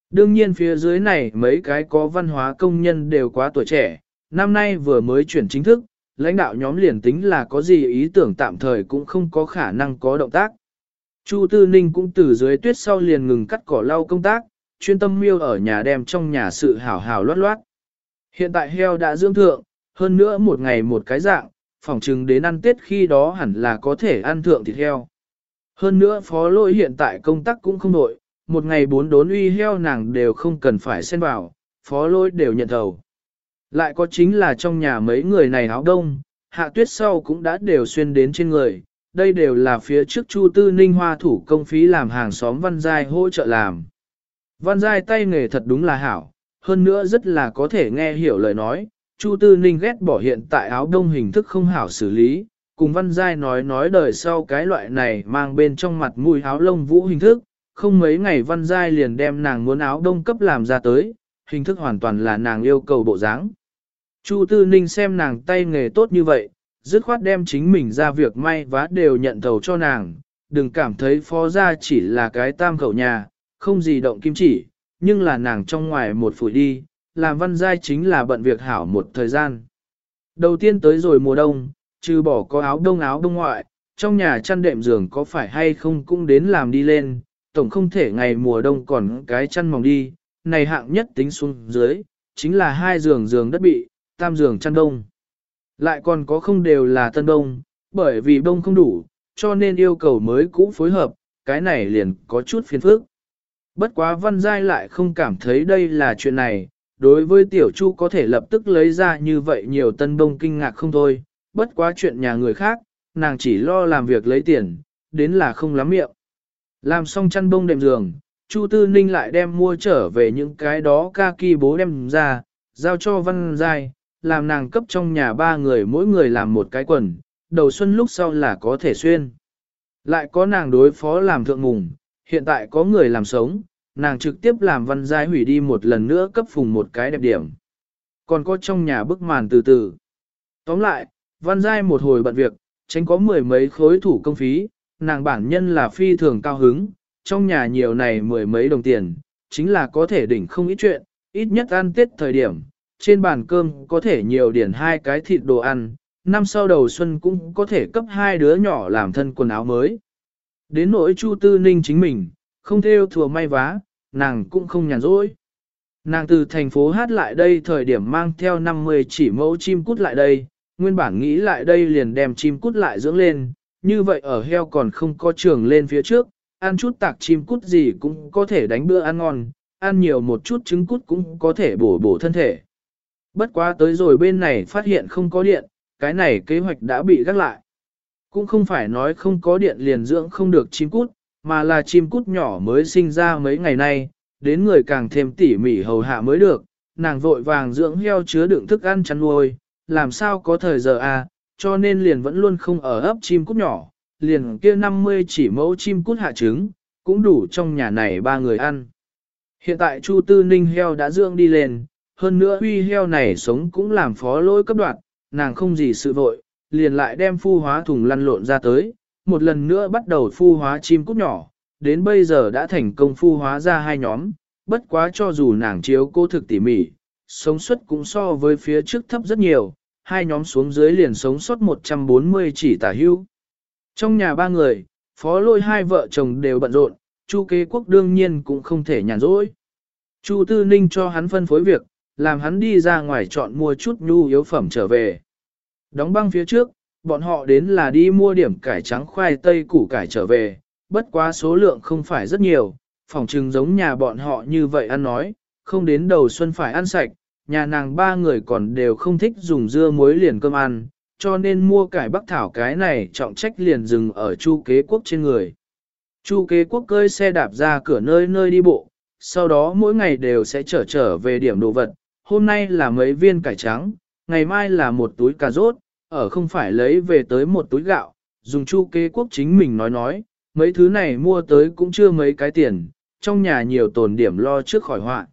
Đương nhiên phía dưới này mấy cái có văn hóa công nhân đều quá tuổi trẻ, năm nay vừa mới chuyển chính thức, lãnh đạo nhóm liền tính là có gì ý tưởng tạm thời cũng không có khả năng có động tác. Chu Tư Ninh cũng từ dưới tuyết sau liền ngừng cắt cỏ lau công tác, chuyên tâm miêu ở nhà đem trong nhà sự hảo hảo loát loát. Hiện tại heo đã dưỡng thượng, hơn nữa một ngày một cái dạng, phỏng chừng đến ăn tết khi đó hẳn là có thể ăn thượng thịt heo. Hơn nữa phó lỗi hiện tại công tác cũng không đội, một ngày bốn đốn uy heo nàng đều không cần phải xen vào, phó lỗi đều nhận thầu. Lại có chính là trong nhà mấy người này áo đông, hạ tuyết sau cũng đã đều xuyên đến trên người, đây đều là phía trước Chu Tư Ninh Hoa thủ công phí làm hàng xóm Văn Giai hỗ trợ làm. Văn Giai tay nghề thật đúng là hảo, hơn nữa rất là có thể nghe hiểu lời nói, Chu Tư Ninh ghét bỏ hiện tại áo đông hình thức không hảo xử lý, cùng Văn Giai nói nói đời sau cái loại này mang bên trong mặt mùi áo lông vũ hình thức, không mấy ngày Văn Giai liền đem nàng muốn áo đông cấp làm ra tới, hình thức hoàn toàn là nàng yêu cầu bộ dáng. Chu Tư Ninh xem nàng tay nghề tốt như vậy, dứt khoát đem chính mình ra việc may vá đều nhận thầu cho nàng, đừng cảm thấy phó gia chỉ là cái tam khẩu nhà, không gì động kim chỉ, nhưng là nàng trong ngoài một phủi đi, làm văn giai chính là bận việc hảo một thời gian. Đầu tiên tới rồi mùa đông, trừ bỏ có áo đông áo đông ngoại, trong nhà chăn đệm giường có phải hay không cũng đến làm đi lên, tổng không thể ngày mùa đông còn cái chăn mỏng đi, này hạng nhất tính xuống dưới, chính là hai giường giường đất bị, tam giường chăn đông. Lại còn có không đều là tân đông, bởi vì đông không đủ, cho nên yêu cầu mới cũ phối hợp, cái này liền có chút phiền phức. Bất quá văn giai lại không cảm thấy đây là chuyện này, đối với tiểu chu có thể lập tức lấy ra như vậy nhiều tân đông kinh ngạc không thôi, bất quá chuyện nhà người khác, nàng chỉ lo làm việc lấy tiền, đến là không lắm miệng. Làm xong chăn bông đệm giường, Chu Tư Ninh lại đem mua trở về những cái đó ca kỳ bố đem ra, giao cho Văn Giai, làm nàng cấp trong nhà ba người mỗi người làm một cái quần, đầu xuân lúc sau là có thể xuyên. Lại có nàng đối phó làm thượng mùng, hiện tại có người làm sống, nàng trực tiếp làm văn giai hủy đi một lần nữa cấp phùng một cái đẹp điểm. Còn có trong nhà bức màn từ từ. Tóm lại, văn giai một hồi bận việc, tránh có mười mấy khối thủ công phí, nàng bản nhân là phi thường cao hứng, trong nhà nhiều này mười mấy đồng tiền, chính là có thể đỉnh không ít chuyện, ít nhất ăn tết thời điểm, trên bàn cơm có thể nhiều điển hai cái thịt đồ ăn, năm sau đầu xuân cũng có thể cấp hai đứa nhỏ làm thân quần áo mới. Đến nỗi Chu Tư Ninh chính mình, không theo thừa may vá, nàng cũng không nhàn rỗi. Nàng từ thành phố hát lại đây thời điểm mang theo 50 chỉ mẫu chim cút lại đây, nguyên bản nghĩ lại đây liền đem chim cút lại dưỡng lên, như vậy ở heo còn không có trường lên phía trước, ăn chút tạc chim cút gì cũng có thể đánh bữa ăn ngon, ăn nhiều một chút trứng cút cũng có thể bổ bổ thân thể. Bất quá tới rồi bên này phát hiện không có điện, cái này kế hoạch đã bị gác lại. Cũng không phải nói không có điện liền dưỡng không được chim cút, mà là chim cút nhỏ mới sinh ra mấy ngày nay, đến người càng thêm tỉ mỉ hầu hạ mới được, nàng vội vàng dưỡng heo chứa đựng thức ăn chăn nuôi, làm sao có thời giờ à, cho nên liền vẫn luôn không ở ấp chim cút nhỏ, liền kia 50 chỉ mẫu chim cút hạ trứng, cũng đủ trong nhà này ba người ăn. Hiện tại Chu Tư Ninh heo đã dưỡng đi lên, hơn nữa huy heo này sống cũng làm phó lôi cấp đoạn, nàng không gì sự vội, liền lại đem phu hóa thùng lăn lộn ra tới, một lần nữa bắt đầu phu hóa chim cút nhỏ, đến bây giờ đã thành công phu hóa ra hai nhóm, bất quá cho dù nàng chiếu cô thực tỉ mỉ, sống suất cũng so với phía trước thấp rất nhiều, hai nhóm xuống dưới liền sống suất 140 chỉ tả hưu. Trong nhà ba người, phó lôi hai vợ chồng đều bận rộn, Chu kế quốc đương nhiên cũng không thể nhàn rỗi. Chu Tư Ninh cho hắn phân phối việc, làm hắn đi ra ngoài chọn mua chút nhu yếu phẩm trở về. Đóng băng phía trước, bọn họ đến là đi mua điểm cải trắng khoai tây củ cải trở về, bất quá số lượng không phải rất nhiều, phòng trừng giống nhà bọn họ như vậy ăn nói, không đến đầu xuân phải ăn sạch, nhà nàng ba người còn đều không thích dùng dưa muối liền cơm ăn, cho nên mua cải bắc thảo cái này trọng trách liền dừng ở chu kế quốc trên người. Chu kế quốc cơi xe đạp ra cửa nơi nơi đi bộ, sau đó mỗi ngày đều sẽ trở trở về điểm đồ vật, hôm nay là mấy viên cải trắng, ngày mai là một túi cà rốt, ở không phải lấy về tới một túi gạo, dùng chu kế quốc chính mình nói nói, mấy thứ này mua tới cũng chưa mấy cái tiền, trong nhà nhiều tồn điểm lo trước khỏi họa.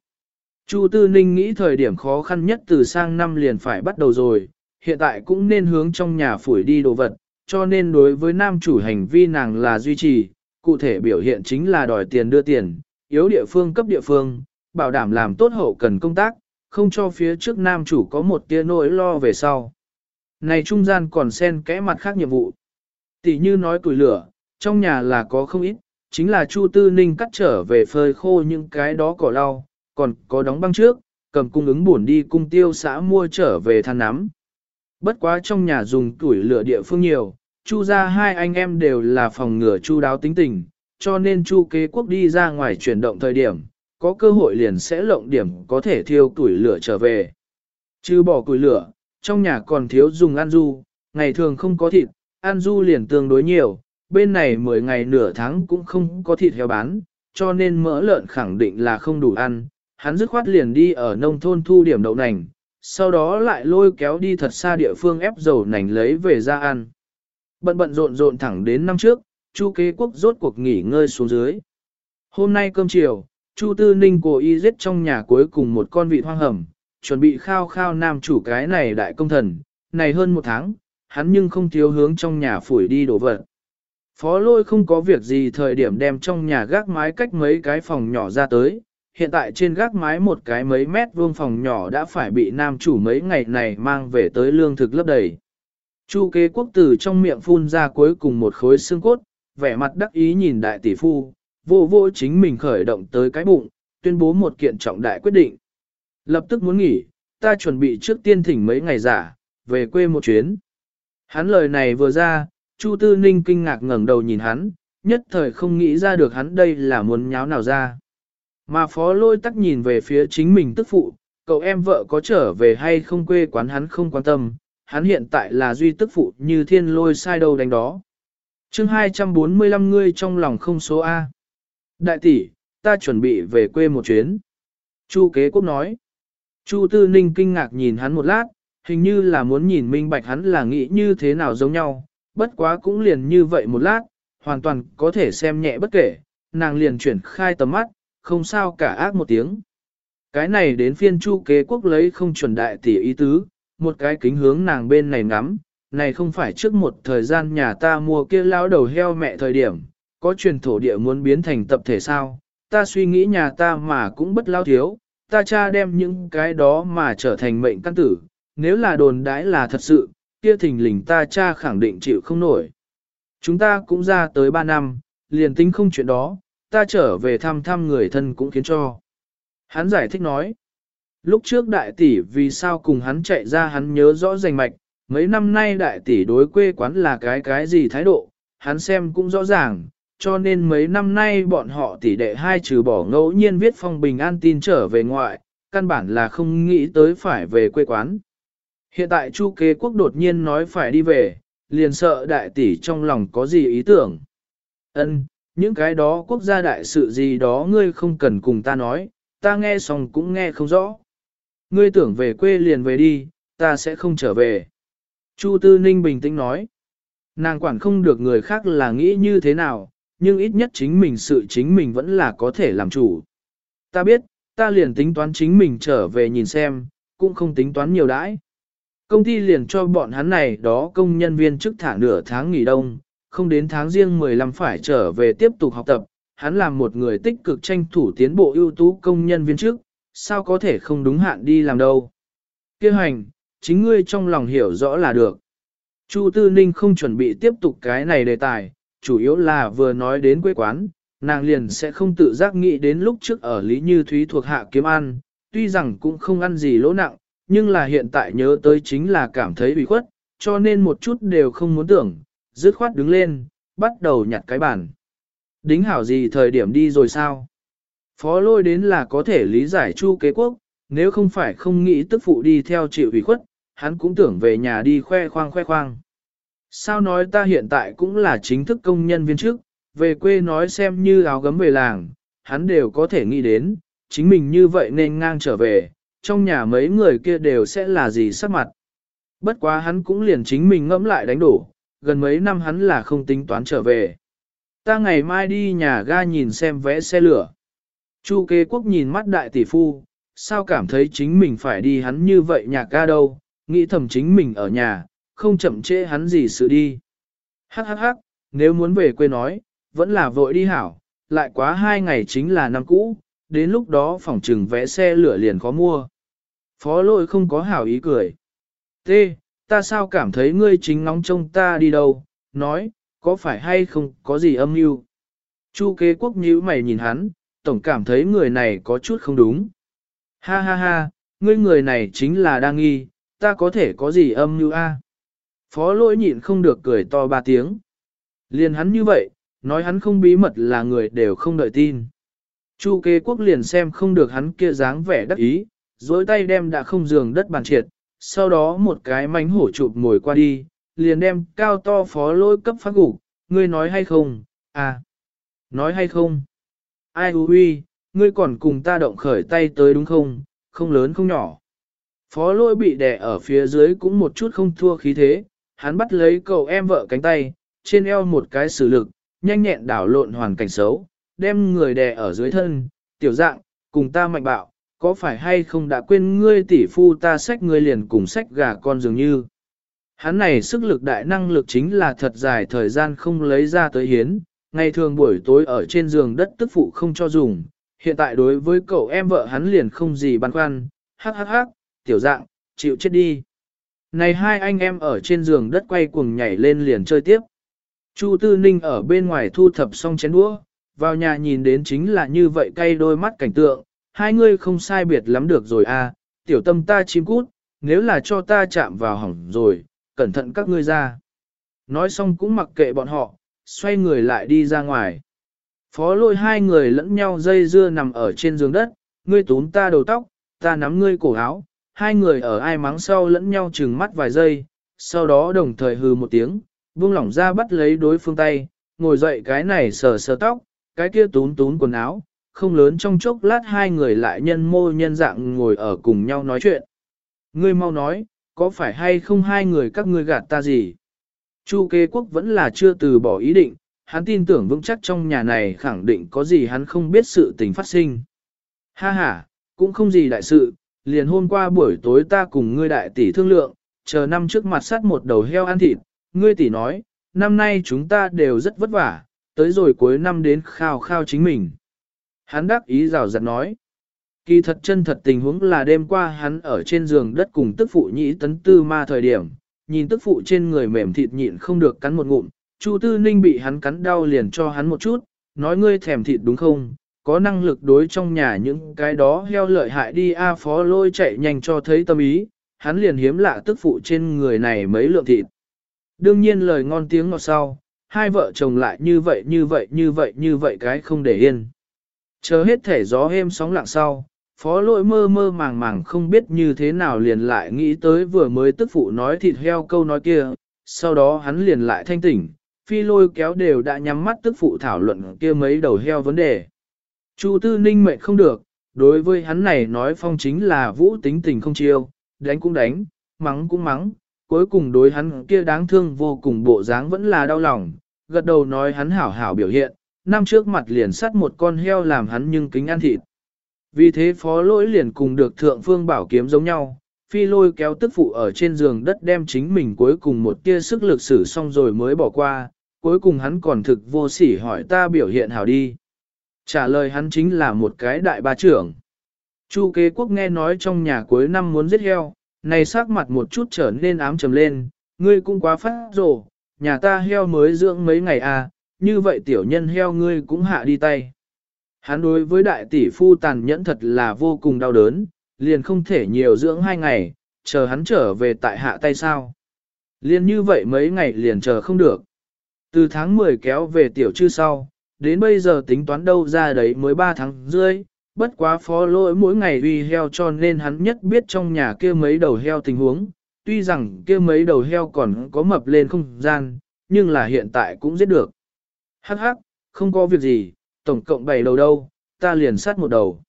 Chu Tư Ninh nghĩ thời điểm khó khăn nhất từ sang năm liền phải bắt đầu rồi, hiện tại cũng nên hướng trong nhà phủi đi đồ vật, cho nên đối với nam chủ hành vi nàng là duy trì, cụ thể biểu hiện chính là đòi tiền đưa tiền, yếu địa phương cấp địa phương, bảo đảm làm tốt hậu cần công tác, không cho phía trước nam chủ có một tia nỗi lo về sau. Này trung gian còn xen kẽ mặt khác nhiệm vụ. Tỷ như nói củi lửa, trong nhà là có không ít, chính là Chu Tư Ninh cắt trở về phơi khô những cái đó cỏ lau, còn có đóng băng trước, cầm cung ứng buồn đi cung tiêu xã mua trở về than nắm. Bất quá trong nhà dùng tuổi lửa địa phương nhiều, Chu ra hai anh em đều là phòng ngừa Chu đáo tính tình, cho nên Chu kế quốc đi ra ngoài chuyển động thời điểm, có cơ hội liền sẽ lộng điểm có thể thiêu củi lửa trở về. Chứ bỏ củi lửa, trong nhà còn thiếu dùng ăn du, ngày thường không có thịt, ăn du liền tương đối nhiều, bên này 10 ngày nửa tháng cũng không có thịt heo bán, cho nên mỡ lợn khẳng định là không đủ ăn, hắn dứt khoát liền đi ở nông thôn thu điểm đậu nành, sau đó lại lôi kéo đi thật xa địa phương ép dầu nành lấy về ra ăn. Bận bận rộn rộn thẳng đến năm trước, Chu kế quốc rốt cuộc nghỉ ngơi xuống dưới. Hôm nay cơm chiều, Chu Tư Ninh cố ý giết trong nhà cuối cùng một con vị hoang hầm, chuẩn bị khao khao nam chủ cái này đại công thần, này hơn một tháng, hắn nhưng không thiếu hướng trong nhà phủi đi đổ vật. Phó lôi không có việc gì thời điểm đem trong nhà gác mái cách mấy cái phòng nhỏ ra tới, hiện tại trên gác mái một cái mấy mét vuông phòng nhỏ đã phải bị nam chủ mấy ngày này mang về tới lương thực lấp đầy. Chu kế quốc tử trong miệng phun ra cuối cùng một khối xương cốt, vẻ mặt đắc ý nhìn đại tỷ phu, vô vô chính mình khởi động tới cái bụng, tuyên bố một kiện trọng đại quyết định. Lập tức muốn nghỉ, ta chuẩn bị trước tiên thỉnh mấy ngày giả, về quê một chuyến. Hắn lời này vừa ra, Chu Tư Ninh kinh ngạc ngẩng đầu nhìn hắn, nhất thời không nghĩ ra được hắn đây là muốn nháo nào ra. Mà phó lôi tắc nhìn về phía chính mình tức phụ, cậu em vợ có trở về hay không quê quán hắn không quan tâm, hắn hiện tại là duy tức phụ như thiên lôi sai đâu đánh đó. chương 245 ngươi trong lòng không số A. Đại tỷ, ta chuẩn bị về quê một chuyến. Chu kế quốc nói. Chu tư ninh kinh ngạc nhìn hắn một lát, hình như là muốn nhìn minh bạch hắn là nghĩ như thế nào giống nhau, bất quá cũng liền như vậy một lát, hoàn toàn có thể xem nhẹ bất kể, nàng liền chuyển khai tầm mắt, không sao cả ác một tiếng. Cái này đến phiên chu kế quốc lấy không chuẩn đại tỷ ý tứ, một cái kính hướng nàng bên này ngắm, này không phải trước một thời gian nhà ta mua kia lao đầu heo mẹ thời điểm, có truyền thổ địa muốn biến thành tập thể sao, ta suy nghĩ nhà ta mà cũng bất lao thiếu, ta cha đem những cái đó mà trở thành mệnh căn tử, nếu là đồn đãi là thật sự, kia thình lình ta cha khẳng định chịu không nổi. Chúng ta cũng ra tới 3 năm, liền tính không chuyện đó, ta trở về thăm thăm người thân cũng khiến cho. Hắn giải thích nói, lúc trước đại tỷ vì sao cùng hắn chạy ra hắn nhớ rõ rành mạch, mấy năm nay đại tỷ đối quê quán là cái cái gì thái độ, hắn xem cũng rõ ràng, cho nên mấy năm nay bọn họ tỷ đệ hai trừ bỏ ngẫu nhiên viết phong bình an tin trở về ngoại, căn bản là không nghĩ tới phải về quê quán. Hiện tại Chu kế quốc đột nhiên nói phải đi về, liền sợ đại tỷ trong lòng có gì ý tưởng. Ân, những cái đó quốc gia đại sự gì đó ngươi không cần cùng ta nói, ta nghe xong cũng nghe không rõ. Ngươi tưởng về quê liền về đi, ta sẽ không trở về. Chu Tư Ninh bình tĩnh nói. Nàng quản không được người khác là nghĩ như thế nào, nhưng ít nhất chính mình sự chính mình vẫn là có thể làm chủ. Ta biết, ta liền tính toán chính mình trở về nhìn xem, cũng không tính toán nhiều đãi. Công ty liền cho bọn hắn này đó công nhân viên chức thả nửa tháng nghỉ đông, không đến tháng riêng 15 phải trở về tiếp tục học tập, hắn làm một người tích cực tranh thủ tiến bộ ưu tú công nhân viên chức, sao có thể không đúng hạn đi làm đâu. Kêu hành, chính ngươi trong lòng hiểu rõ là được. Chu Tư Ninh không chuẩn bị tiếp tục cái này đề tài, chủ yếu là vừa nói đến quê quán, nàng liền sẽ không tự giác nghĩ đến lúc trước ở Lý Như Thúy thuộc hạ kiếm ăn, tuy rằng cũng không ăn gì lỗ nặng, nhưng là hiện tại nhớ tới chính là cảm thấy bị khuất, cho nên một chút đều không muốn tưởng, dứt khoát đứng lên, bắt đầu nhặt cái bàn. Đính hảo gì thời điểm đi rồi sao? Phó lôi đến là có thể lý giải chu kế quốc, nếu không phải không nghĩ tức phụ đi theo chịu ủy khuất, hắn cũng tưởng về nhà đi khoe khoang khoe khoang. Sao nói ta hiện tại cũng là chính thức công nhân viên chức, về quê nói xem như áo gấm về làng, hắn đều có thể nghĩ đến, chính mình như vậy nên ngang trở về, trong nhà mấy người kia đều sẽ là gì sắc mặt. Bất quá hắn cũng liền chính mình ngẫm lại đánh đổ, gần mấy năm hắn là không tính toán trở về. Ta ngày mai đi nhà ga nhìn xem vẽ xe lửa. Chu kế quốc nhìn mắt đại tỷ phu, sao cảm thấy chính mình phải đi hắn như vậy nhà ga đâu, nghĩ thầm chính mình ở nhà, không chậm trễ hắn gì sự đi. Hắc hắc hắc, nếu muốn về quê nói, vẫn là vội đi hảo, lại quá hai ngày chính là năm cũ, đến lúc đó phòng trừng vẽ xe lửa liền khó mua. Phó lôi không có hảo ý cười. T, ta sao cảm thấy ngươi chính ngóng trông ta đi đâu, nói, có phải hay không có gì âm mưu? Chu kế quốc nhíu mày nhìn hắn, tổng cảm thấy người này có chút không đúng. Ha ha ha, ngươi người này chính là đang nghi, ta có thể có gì âm mưu a? Phó lỗi nhịn không được cười to ba tiếng. Liền hắn như vậy, nói hắn không bí mật là người đều không đợi tin. Chu kế quốc liền xem không được hắn kia dáng vẻ đắc ý, dối tay đem đã không giường đất bàn triệt, sau đó một cái mánh hổ chụp ngồi qua đi, liền đem cao to phó lỗi cấp phát gục, ngươi nói hay không, à, nói hay không, ai hú huy, ngươi còn cùng ta động khởi tay tới đúng không, không lớn không nhỏ. Phó lỗi bị đè ở phía dưới cũng một chút không thua khí thế, hắn bắt lấy cậu em vợ cánh tay, trên eo một cái sử lực, nhanh nhẹn đảo lộn hoàn cảnh xấu, đem người đè ở dưới thân, tiểu dạng, cùng ta mạnh bạo, có phải hay không đã quên ngươi tỷ phu ta sách ngươi liền cùng sách gà con dường như. Hắn này sức lực đại năng lực chính là thật dài thời gian không lấy ra tới hiến, ngày thường buổi tối ở trên giường đất tức phụ không cho dùng, hiện tại đối với cậu em vợ hắn liền không gì băn khoăn, hắc hắc hắc, tiểu dạng, chịu chết đi. Này hai anh em ở trên giường đất quay cuồng nhảy lên liền chơi tiếp. Chu Tư Ninh ở bên ngoài thu thập xong chén đũa, vào nhà nhìn đến chính là như vậy cay đôi mắt cảnh tượng, hai người không sai biệt lắm được rồi à, tiểu tâm ta chim cút, nếu là cho ta chạm vào hỏng rồi, cẩn thận các ngươi ra. Nói xong cũng mặc kệ bọn họ, xoay người lại đi ra ngoài. Phó lôi hai người lẫn nhau dây dưa nằm ở trên giường đất, ngươi túm ta đầu tóc, ta nắm ngươi cổ áo, hai người ở ai mắng sau lẫn nhau chừng mắt vài giây, sau đó đồng thời hừ một tiếng, buông lỏng ra bắt lấy đối phương tay, ngồi dậy cái này sờ sờ tóc, cái kia tún tún quần áo, không lớn trong chốc lát hai người lại nhân mô nhân dạng ngồi ở cùng nhau nói chuyện. Ngươi mau nói, có phải hay không hai người các ngươi gạt ta gì? Chu kế quốc vẫn là chưa từ bỏ ý định, hắn tin tưởng vững chắc trong nhà này khẳng định có gì hắn không biết sự tình phát sinh. Ha ha, cũng không gì đại sự, liền hôm qua buổi tối ta cùng ngươi đại tỷ thương lượng, chờ năm trước mặt sắt một đầu heo ăn thịt, ngươi tỷ nói, năm nay chúng ta đều rất vất vả, tới rồi cuối năm đến khao khao chính mình. Hắn đắc ý rào rạt nói. Kỳ thật chân thật tình huống là đêm qua hắn ở trên giường đất cùng tức phụ nhĩ tấn tư ma thời điểm, nhìn tức phụ trên người mềm thịt nhịn không được cắn một ngụm, Chu Tư Ninh bị hắn cắn đau liền cho hắn một chút, nói ngươi thèm thịt đúng không, có năng lực đối trong nhà những cái đó heo lợi hại đi a phó lôi chạy nhanh cho thấy tâm ý, hắn liền hiếm lạ tức phụ trên người này mấy lượng thịt. Đương nhiên lời ngon tiếng ngọt sau, hai vợ chồng lại như vậy như vậy như vậy như vậy cái không để yên. Chờ hết thể gió êm sóng lặng sau, phó lỗi mơ mơ màng màng không biết như thế nào liền lại nghĩ tới vừa mới tức phụ nói thịt heo câu nói kia, sau đó hắn liền lại thanh tỉnh, phi lôi kéo đều đã nhắm mắt tức phụ thảo luận kia mấy đầu heo vấn đề. Chu tư ninh mệnh không được, đối với hắn này nói phong chính là vũ tính tình không chiêu, đánh cũng đánh, mắng cũng mắng, cuối cùng đối hắn kia đáng thương vô cùng bộ dáng vẫn là đau lòng, gật đầu nói hắn hảo hảo biểu hiện, năm trước mặt liền sắt một con heo làm hắn nhưng kính ăn thịt. Vì thế phó lỗi liền cùng được thượng phương bảo kiếm giống nhau, phi lôi kéo tức phụ ở trên giường đất đem chính mình cuối cùng một tia sức lực sử xong rồi mới bỏ qua, cuối cùng hắn còn thực vô sỉ hỏi ta biểu hiện hảo đi. Trả lời hắn chính là một cái đại ba trưởng. Chu kế quốc nghe nói trong nhà cuối năm muốn giết heo, này sắc mặt một chút trở nên ám trầm lên, ngươi cũng quá phát rồ, nhà ta heo mới dưỡng mấy ngày à, như vậy tiểu nhân heo ngươi cũng hạ đi tay. Hắn đối với đại tỷ phu tàn nhẫn thật là vô cùng đau đớn, liền không thể nhiều dưỡng hai ngày, chờ hắn trở về tại hạ tay sao. Liền như vậy mấy ngày liền chờ không được. Từ tháng 10 kéo về tiểu chư sau, đến bây giờ tính toán đâu ra đấy mới 3 tháng rưỡi, bất quá phó lỗi mỗi ngày uy heo cho nên hắn nhất biết trong nhà kia mấy đầu heo tình huống, tuy rằng kia mấy đầu heo còn có mập lên không gian, nhưng là hiện tại cũng giết được. Hắc hắc, không có việc gì, tổng cộng 7 đầu đâu, ta liền sát một đầu.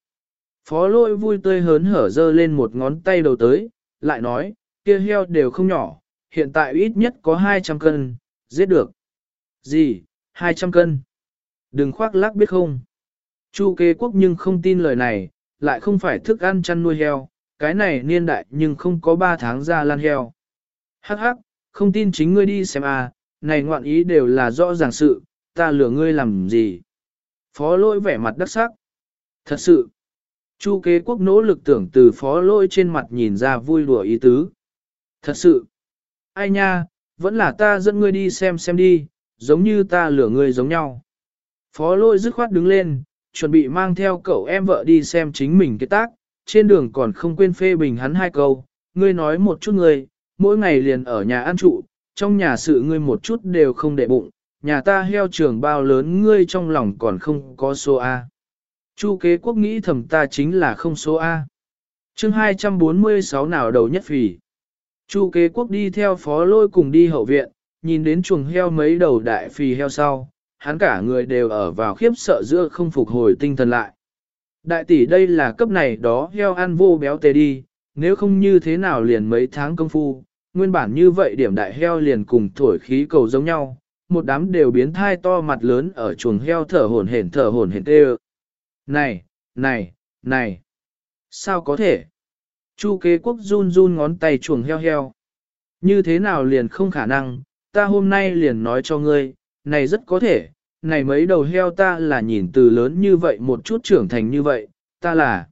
Phó lỗi vui tươi hớn hở dơ lên một ngón tay đầu tới, lại nói, kia heo đều không nhỏ, hiện tại ít nhất có 200 cân, giết được. Gì, 200 cân? Đừng khoác lác biết không? Chu kế quốc nhưng không tin lời này, lại không phải thức ăn chăn nuôi heo, cái này niên đại nhưng không có 3 tháng ra lan heo. Hắc hắc, không tin chính ngươi đi xem à, này ngoạn ý đều là rõ ràng sự, ta lừa ngươi làm gì. Phó lỗi vẻ mặt đắc sắc. Thật sự, Chu kế quốc nỗ lực tưởng từ phó lỗi trên mặt nhìn ra vui đùa ý tứ. Thật sự, ai nha, vẫn là ta dẫn ngươi đi xem xem đi, giống như ta lừa ngươi giống nhau. Phó lỗi dứt khoát đứng lên, chuẩn bị mang theo cậu em vợ đi xem chính mình cái tác, trên đường còn không quên phê bình hắn hai câu, ngươi nói một chút ngươi, mỗi ngày liền ở nhà ăn trụ, trong nhà sự ngươi một chút đều không để bụng, nhà ta heo trường bao lớn ngươi trong lòng còn không có số A. Chu kế quốc nghĩ thầm ta chính là không số A. chương 246 nào đầu nhất phì. Chu kế quốc đi theo phó lôi cùng đi hậu viện, nhìn đến chuồng heo mấy đầu đại phì heo sau, hắn cả người đều ở vào khiếp sợ giữa không phục hồi tinh thần lại. Đại tỷ đây là cấp này đó heo ăn vô béo tê đi, nếu không như thế nào liền mấy tháng công phu, nguyên bản như vậy điểm đại heo liền cùng thổi khí cầu giống nhau, một đám đều biến thai to mặt lớn ở chuồng heo thở hổn hển thở hổn hển tê Này, này, này, sao có thể? Chu kế quốc run run ngón tay chuồng heo heo. Như thế nào liền không khả năng, ta hôm nay liền nói cho ngươi, này rất có thể, này mấy đầu heo ta là nhìn từ lớn như vậy một chút trưởng thành như vậy, ta là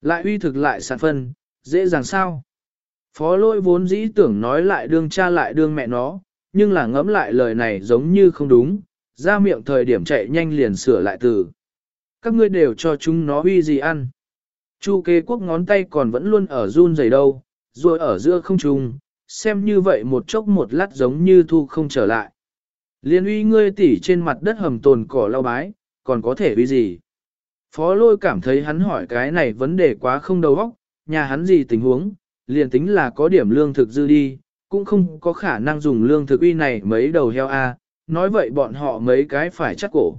lại uy thực lại sản phân, dễ dàng sao? Phó lôi vốn dĩ tưởng nói lại đương cha lại đương mẹ nó, nhưng là ngẫm lại lời này giống như không đúng, ra miệng thời điểm chạy nhanh liền sửa lại từ. Các ngươi đều cho chúng nó uy gì ăn. Chu kế quốc ngón tay còn vẫn luôn ở run rẩy đâu, rồi ở giữa không trùng, xem như vậy một chốc một lát giống như thu không trở lại. Liên uy ngươi tỉ trên mặt đất hầm tồn cỏ lau bái, còn có thể uy gì? Phó lôi cảm thấy hắn hỏi cái này vấn đề quá không đầu óc, nhà hắn gì tình huống, liền tính là có điểm lương thực dư đi, cũng không có khả năng dùng lương thực uy này mấy đầu heo a. nói vậy bọn họ mấy cái phải chắc cổ.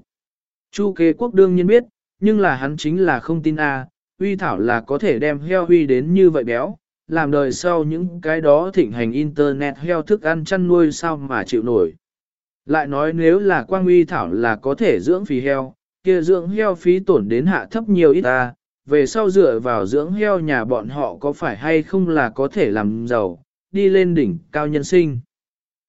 Chu kế quốc đương nhiên biết, nhưng là hắn chính là không tin a, uy thảo là có thể đem heo uy đến như vậy béo, làm đời sau những cái đó thịnh hành internet heo thức ăn chăn nuôi sao mà chịu nổi. Lại nói nếu là quang uy thảo là có thể dưỡng phí heo, kia dưỡng heo phí tổn đến hạ thấp nhiều ít ta, về sau dựa vào dưỡng heo nhà bọn họ có phải hay không là có thể làm giàu, đi lên đỉnh cao nhân sinh.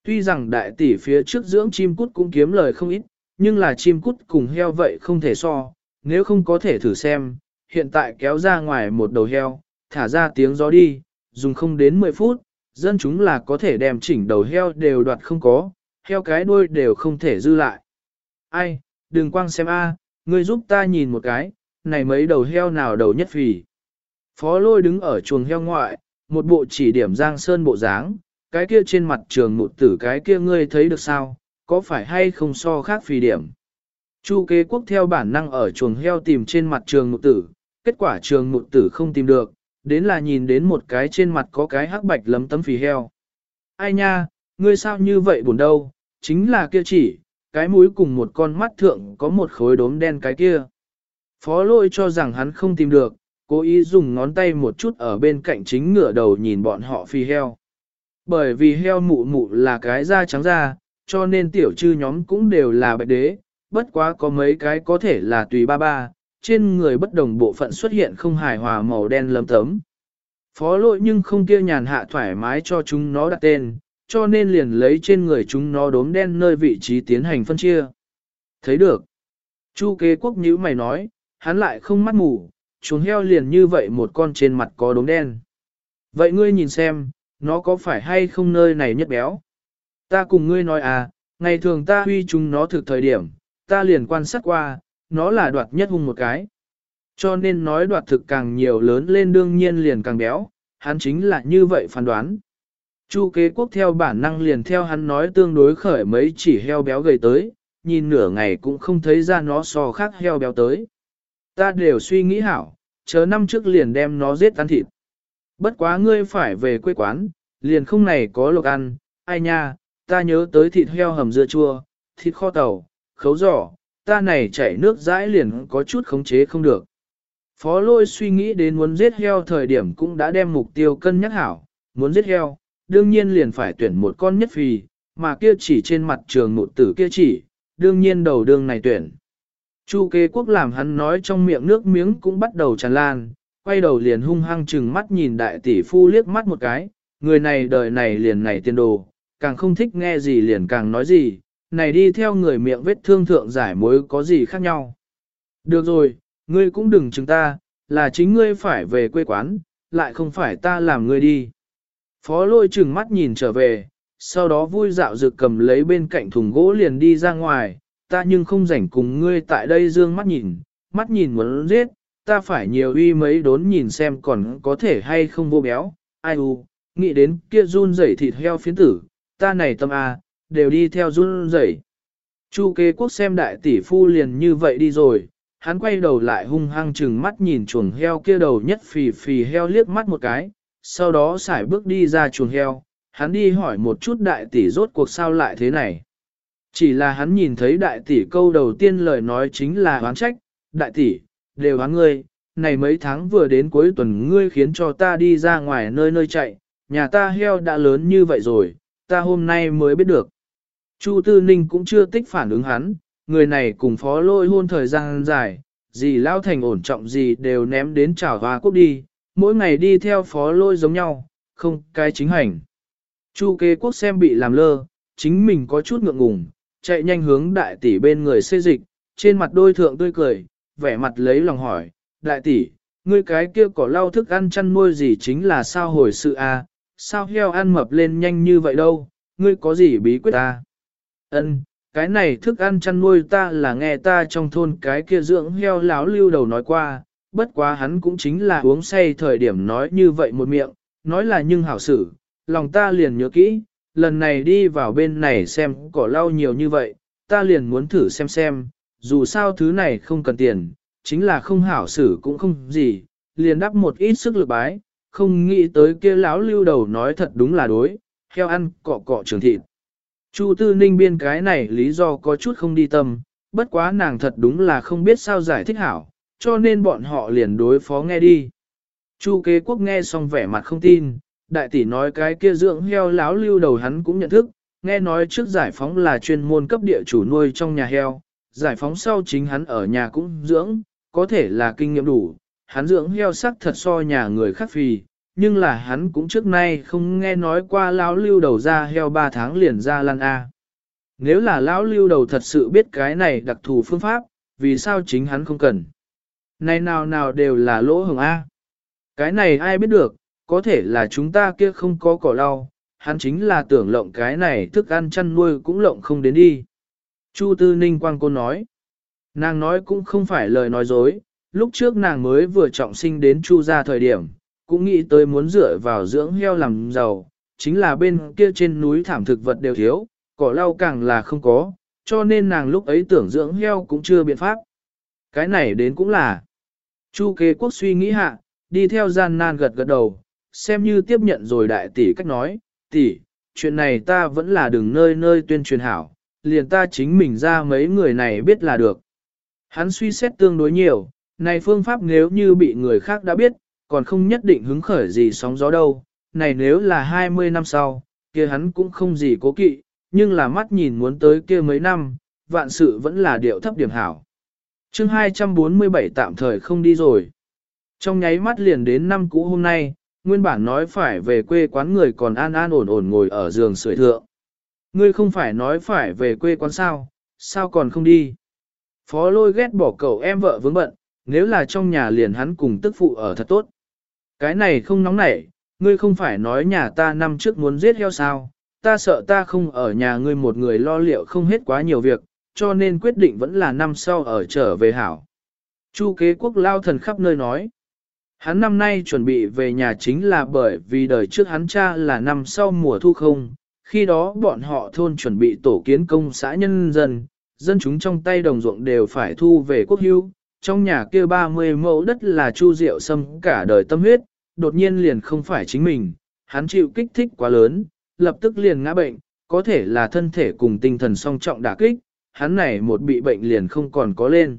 Tuy rằng đại tỷ phía trước dưỡng chim cút cũng kiếm lời không ít, nhưng là chim cút cùng heo vậy không thể so, nếu không có thể thử xem, hiện tại kéo ra ngoài một đầu heo, thả ra tiếng gió đi, dùng không đến 10 phút, dân chúng là có thể đem chỉnh đầu heo đều đoạt không có, heo cái đuôi đều không thể dư lại. Ai, đừng quăng xem a, ngươi giúp ta nhìn một cái, này mấy đầu heo nào đầu nhất phì. Phó lôi đứng ở chuồng heo ngoại, một bộ chỉ điểm giang sơn bộ dáng, cái kia trên mặt trường một tử cái kia ngươi thấy được sao, có phải hay không so khác phì điểm. Chu kế quốc theo bản năng ở chuồng heo tìm trên mặt trường một tử, kết quả trường một tử không tìm được, đến là nhìn đến một cái trên mặt có cái hắc bạch lấm tấm phì heo. Ai nha, ngươi sao như vậy buồn đâu, chính là kia chỉ, cái mũi cùng một con mắt thượng có một khối đốm đen cái kia. Phó lôi cho rằng hắn không tìm được, cố ý dùng ngón tay một chút ở bên cạnh chính ngửa đầu nhìn bọn họ phi heo. Bởi vì heo mụ mụ là cái da trắng da, cho nên tiểu chư nhóm cũng đều là bạch đế, bất quá có mấy cái có thể là tùy ba ba, trên người bất đồng bộ phận xuất hiện không hài hòa màu đen lấm tấm. Phó lội nhưng không kia nhàn hạ thoải mái cho chúng nó đặt tên, cho nên liền lấy trên người chúng nó đốm đen nơi vị trí tiến hành phân chia. Thấy được. Chu kế quốc nhữ mày nói, hắn lại không mắt mù, chuồng heo liền như vậy một con trên mặt có đốm đen. Vậy ngươi nhìn xem, nó có phải hay không nơi này nhất béo? Ta cùng ngươi nói à, ngày thường ta huy chúng nó thực thời điểm, ta liền quan sát qua, nó là đoạt nhất hung một cái. Cho nên nói đoạt thực càng nhiều lớn lên đương nhiên liền càng béo, hắn chính là như vậy phán đoán. Chu kế quốc theo bản năng liền theo hắn nói tương đối khởi mấy chỉ heo béo gầy tới, nhìn nửa ngày cũng không thấy ra nó so khác heo béo tới. Ta đều suy nghĩ hảo, chờ năm trước liền đem nó giết ăn thịt. Bất quá ngươi phải về quê quán, liền không này có lộc ăn, ai nha, ta nhớ tới thịt heo hầm dưa chua, thịt kho tàu, khấu giỏ, ta này chảy nước dãi liền có chút khống chế không được. Phó lôi suy nghĩ đến muốn giết heo thời điểm cũng đã đem mục tiêu cân nhắc hảo, muốn giết heo, đương nhiên liền phải tuyển một con nhất phì, mà kia chỉ trên mặt trường một tử kia chỉ, đương nhiên đầu đương này tuyển. Chu kế quốc làm hắn nói trong miệng nước miếng cũng bắt đầu tràn lan, quay đầu liền hung hăng chừng mắt nhìn đại tỷ phu liếc mắt một cái, người này đời này liền này tiên đồ, càng không thích nghe gì liền càng nói gì, này đi theo người miệng vết thương thượng giải mối có gì khác nhau. Được rồi, ngươi cũng đừng chừng ta, là chính ngươi phải về quê quán, lại không phải ta làm ngươi đi. Phó lôi chừng mắt nhìn trở về, sau đó vui dạo dược cầm lấy bên cạnh thùng gỗ liền đi ra ngoài, ta nhưng không rảnh cùng ngươi tại đây dương mắt nhìn, mắt nhìn muốn giết, ta phải nhiều uy mấy đốn nhìn xem còn có thể hay không vô béo, ai u, nghĩ đến kia run rẩy thịt heo phiến tử, ta này tâm a, đều đi theo run rẩy. Chu kế quốc xem đại tỷ phu liền như vậy đi rồi, hắn quay đầu lại hung hăng chừng mắt nhìn chuồng heo kia đầu nhất phì phì heo liếc mắt một cái, sau đó xài bước đi ra chuồng heo, hắn đi hỏi một chút đại tỷ rốt cuộc sao lại thế này. Chỉ là hắn nhìn thấy đại tỷ câu đầu tiên lời nói chính là oán trách, đại tỷ, đều oán ngươi, này mấy tháng vừa đến cuối tuần ngươi khiến cho ta đi ra ngoài nơi nơi chạy, nhà ta heo đã lớn như vậy rồi, ta hôm nay mới biết được. Chu Tư Ninh cũng chưa tích phản ứng hắn, người này cùng phó lôi hôn thời gian dài, gì lao thành ổn trọng gì đều ném đến trào hoa quốc đi, mỗi ngày đi theo phó lôi giống nhau, không cái chính hành. Chu kế quốc xem bị làm lơ, chính mình có chút ngượng ngùng, chạy nhanh hướng đại tỷ bên người xê dịch, trên mặt đôi thượng tươi cười, vẻ mặt lấy lòng hỏi, đại tỷ, ngươi cái kia có lau thức ăn chăn nuôi gì chính là sao hồi sự a? À? sao heo ăn mập lên nhanh như vậy đâu, ngươi có gì bí quyết ta? Ân, cái này thức ăn chăn nuôi ta là nghe ta trong thôn cái kia dưỡng heo láo lưu đầu nói qua, bất quá hắn cũng chính là uống say thời điểm nói như vậy một miệng, nói là nhưng hảo xử, lòng ta liền nhớ kỹ, lần này đi vào bên này xem cỏ lau nhiều như vậy, ta liền muốn thử xem xem, dù sao thứ này không cần tiền, chính là không hảo xử cũng không gì, liền đắp một ít sức lực bái, không nghĩ tới kia lão lưu đầu nói thật đúng là đối, heo ăn cọ cọ trường thịt. Chu Tư Ninh biên cái này lý do có chút không đi tâm, bất quá nàng thật đúng là không biết sao giải thích hảo, cho nên bọn họ liền đối phó nghe đi. Chu kế quốc nghe xong vẻ mặt không tin, đại tỷ nói cái kia dưỡng heo láo lưu đầu hắn cũng nhận thức, nghe nói trước giải phóng là chuyên môn cấp địa chủ nuôi trong nhà heo, giải phóng sau chính hắn ở nhà cũng dưỡng, có thể là kinh nghiệm đủ, hắn dưỡng heo sắc thật so nhà người khác phì, nhưng là hắn cũng trước nay không nghe nói qua lão lưu đầu ra heo 3 tháng liền ra lăn A. Nếu là lão lưu đầu thật sự biết cái này đặc thù phương pháp, vì sao chính hắn không cần? Này nào nào đều là lỗ hồng A. Cái này ai biết được, có thể là chúng ta kia không có cỏ lau, hắn chính là tưởng lộng cái này thức ăn chăn nuôi cũng lộng không đến đi. Chu Tư Ninh Quang cô nói, nàng nói cũng không phải lời nói dối, lúc trước nàng mới vừa trọng sinh đến Chu ra thời điểm, cũng nghĩ tới muốn dựa vào dưỡng heo làm giàu, chính là bên kia trên núi thảm thực vật đều thiếu, cỏ lau càng là không có, cho nên nàng lúc ấy tưởng dưỡng heo cũng chưa biện pháp. Cái này đến cũng là, Chu kế quốc suy nghĩ hạ, đi theo gian nan gật gật đầu, xem như tiếp nhận rồi đại tỷ cách nói, tỷ, chuyện này ta vẫn là đừng nơi nơi tuyên truyền hảo, liền ta chính mình ra mấy người này biết là được. Hắn suy xét tương đối nhiều, này phương pháp nếu như bị người khác đã biết, còn không nhất định hứng khởi gì sóng gió đâu, này nếu là 20 năm sau, kia hắn cũng không gì cố kỵ, nhưng là mắt nhìn muốn tới kia mấy năm, vạn sự vẫn là điệu thấp điểm hảo chương 247 tạm thời không đi rồi. Trong nháy mắt liền đến năm cũ hôm nay, nguyên bản nói phải về quê quán người còn an an ổn ổn ngồi ở giường sưởi thượng. Ngươi không phải nói phải về quê quán sao, sao còn không đi? Phó lôi ghét bỏ cậu em vợ vướng bận, nếu là trong nhà liền hắn cùng tức phụ ở thật tốt. Cái này không nóng nảy, ngươi không phải nói nhà ta năm trước muốn giết heo sao, ta sợ ta không ở nhà ngươi một người lo liệu không hết quá nhiều việc, cho nên quyết định vẫn là năm sau ở trở về hảo. Chu kế quốc lao thần khắp nơi nói. Hắn năm nay chuẩn bị về nhà chính là bởi vì đời trước hắn cha là năm sau mùa thu không, khi đó bọn họ thôn chuẩn bị tổ kiến công xã nhân dân, dân chúng trong tay đồng ruộng đều phải thu về quốc hưu, trong nhà kia 30 mẫu đất là chu Diệu sâm cả đời tâm huyết, đột nhiên liền không phải chính mình, hắn chịu kích thích quá lớn, lập tức liền ngã bệnh, có thể là thân thể cùng tinh thần song trọng đả kích, hắn này một bị bệnh liền không còn có lên.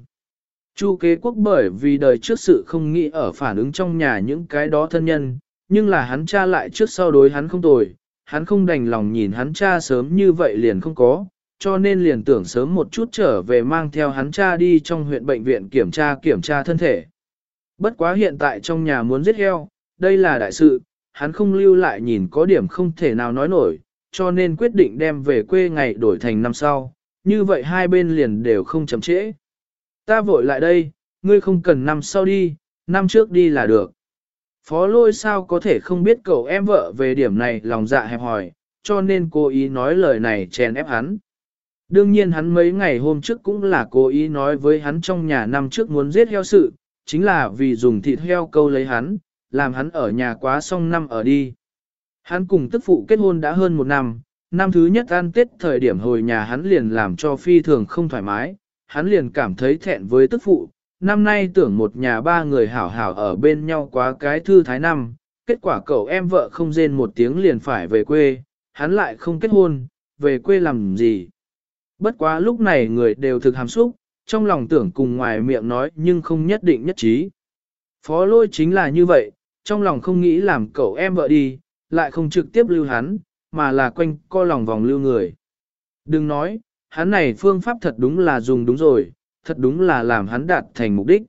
Chu kế quốc bởi vì đời trước sự không nghĩ ở phản ứng trong nhà những cái đó thân nhân, nhưng là hắn cha lại trước sau đối hắn không tồi, hắn không đành lòng nhìn hắn cha sớm như vậy liền không có, cho nên liền tưởng sớm một chút trở về mang theo hắn cha đi trong huyện bệnh viện kiểm tra kiểm tra thân thể. Bất quá hiện tại trong nhà muốn giết heo, đây là đại sự, hắn không lưu lại nhìn có điểm không thể nào nói nổi, cho nên quyết định đem về quê ngày đổi thành năm sau, như vậy hai bên liền đều không chậm trễ. Ta vội lại đây, ngươi không cần năm sau đi, năm trước đi là được. Phó lôi sao có thể không biết cậu em vợ về điểm này lòng dạ hẹp hòi, cho nên cố ý nói lời này chèn ép hắn. Đương nhiên hắn mấy ngày hôm trước cũng là cố ý nói với hắn trong nhà năm trước muốn giết heo sự, chính là vì dùng thịt heo câu lấy hắn, làm hắn ở nhà quá xong năm ở đi. Hắn cùng tức phụ kết hôn đã hơn một năm, năm thứ nhất ăn tết thời điểm hồi nhà hắn liền làm cho phi thường không thoải mái, hắn liền cảm thấy thẹn với tức phụ, năm nay tưởng một nhà ba người hảo hảo ở bên nhau quá cái thư thái năm, kết quả cậu em vợ không rên một tiếng liền phải về quê, hắn lại không kết hôn, về quê làm gì. Bất quá lúc này người đều thực hàm xúc, trong lòng tưởng cùng ngoài miệng nói nhưng không nhất định nhất trí. Phó lôi chính là như vậy, trong lòng không nghĩ làm cậu em vợ đi, lại không trực tiếp lưu hắn, mà là quanh co lòng vòng lưu người. Đừng nói, hắn này phương pháp thật đúng là dùng đúng rồi, thật đúng là làm hắn đạt thành mục đích.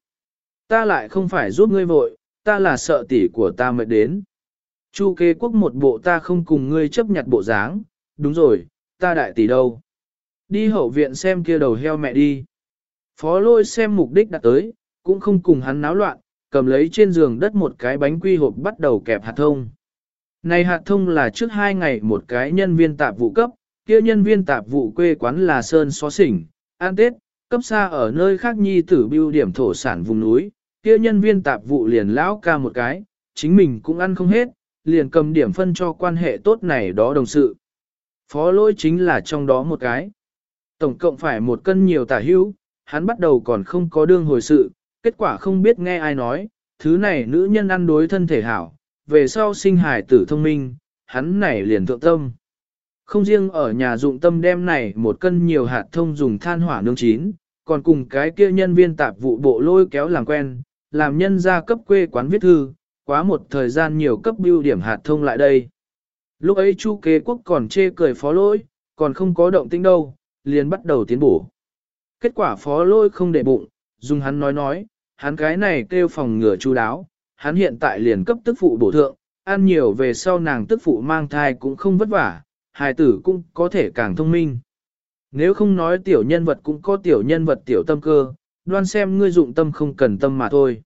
Ta lại không phải giúp ngươi vội, ta là sợ tỷ của ta mệt đến. Chu kế quốc một bộ ta không cùng ngươi chấp nhận bộ dáng, đúng rồi, ta đại tỷ đâu. Đi hậu viện xem kia đầu heo mẹ đi. Phó lôi xem mục đích đã tới, cũng không cùng hắn náo loạn, cầm lấy trên giường đất một cái bánh quy hộp bắt đầu kẹp hạt thông. Này hạt thông là trước hai ngày một cái nhân viên tạp vụ cấp, kia nhân viên tạp vụ quê quán là Sơn Xó Sỉnh, An Tết, cấp xa ở nơi khác nhi tử biêu điểm thổ sản vùng núi, kia nhân viên tạp vụ liền lão ca một cái, chính mình cũng ăn không hết, liền cầm điểm phân cho quan hệ tốt này đó đồng sự. Phó lỗi chính là trong đó một cái. Tổng cộng phải một cân nhiều tả hữu, hắn bắt đầu còn không có đương hồi sự, kết quả không biết nghe ai nói, thứ này nữ nhân ăn đối thân thể hảo, về sau sinh hài tử thông minh, hắn này liền thượng tâm. Không riêng ở nhà dụng tâm đem này một cân nhiều hạt thông dùng than hỏa nương chín, còn cùng cái kia nhân viên tạp vụ bộ lôi kéo làm quen, làm nhân gia cấp quê quán viết thư, quá một thời gian nhiều cấp bưu điểm hạt thông lại đây. Lúc ấy chu kế quốc còn chê cười phó lôi, còn không có động tĩnh đâu, liền bắt đầu tiến bổ. Kết quả phó lôi không để bụng, dùng hắn nói nói, hắn cái này kêu phòng ngừa chu đáo, hắn hiện tại liền cấp tức phụ bổ thượng, ăn nhiều về sau nàng tức phụ mang thai cũng không vất vả, hài tử cũng có thể càng thông minh. Nếu không nói tiểu nhân vật cũng có tiểu nhân vật tiểu tâm cơ, đoan xem ngươi dụng tâm không cần tâm mà thôi.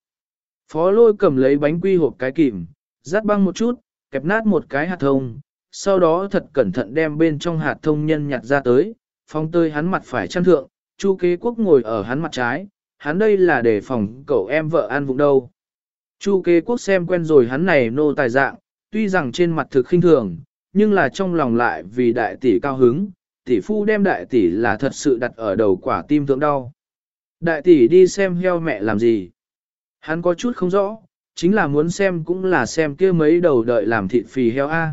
Phó lôi cầm lấy bánh quy hộp cái kìm, rát băng một chút, kẹp nát một cái hạt thông, sau đó thật cẩn thận đem bên trong hạt thông nhân nhặt ra tới, phong tơi hắn mặt phải chăn thượng, chu kế quốc ngồi ở hắn mặt trái, hắn đây là để phòng cậu em vợ ăn vụng đâu. Chu kế quốc xem quen rồi hắn này nô tài dạng, tuy rằng trên mặt thực khinh thường, nhưng là trong lòng lại vì đại tỷ cao hứng, tỷ phu đem đại tỷ là thật sự đặt ở đầu quả tim thượng đau. Đại tỷ đi xem heo mẹ làm gì? Hắn có chút không rõ, chính là muốn xem cũng là xem kia mấy đầu đợi làm thịt phì heo A.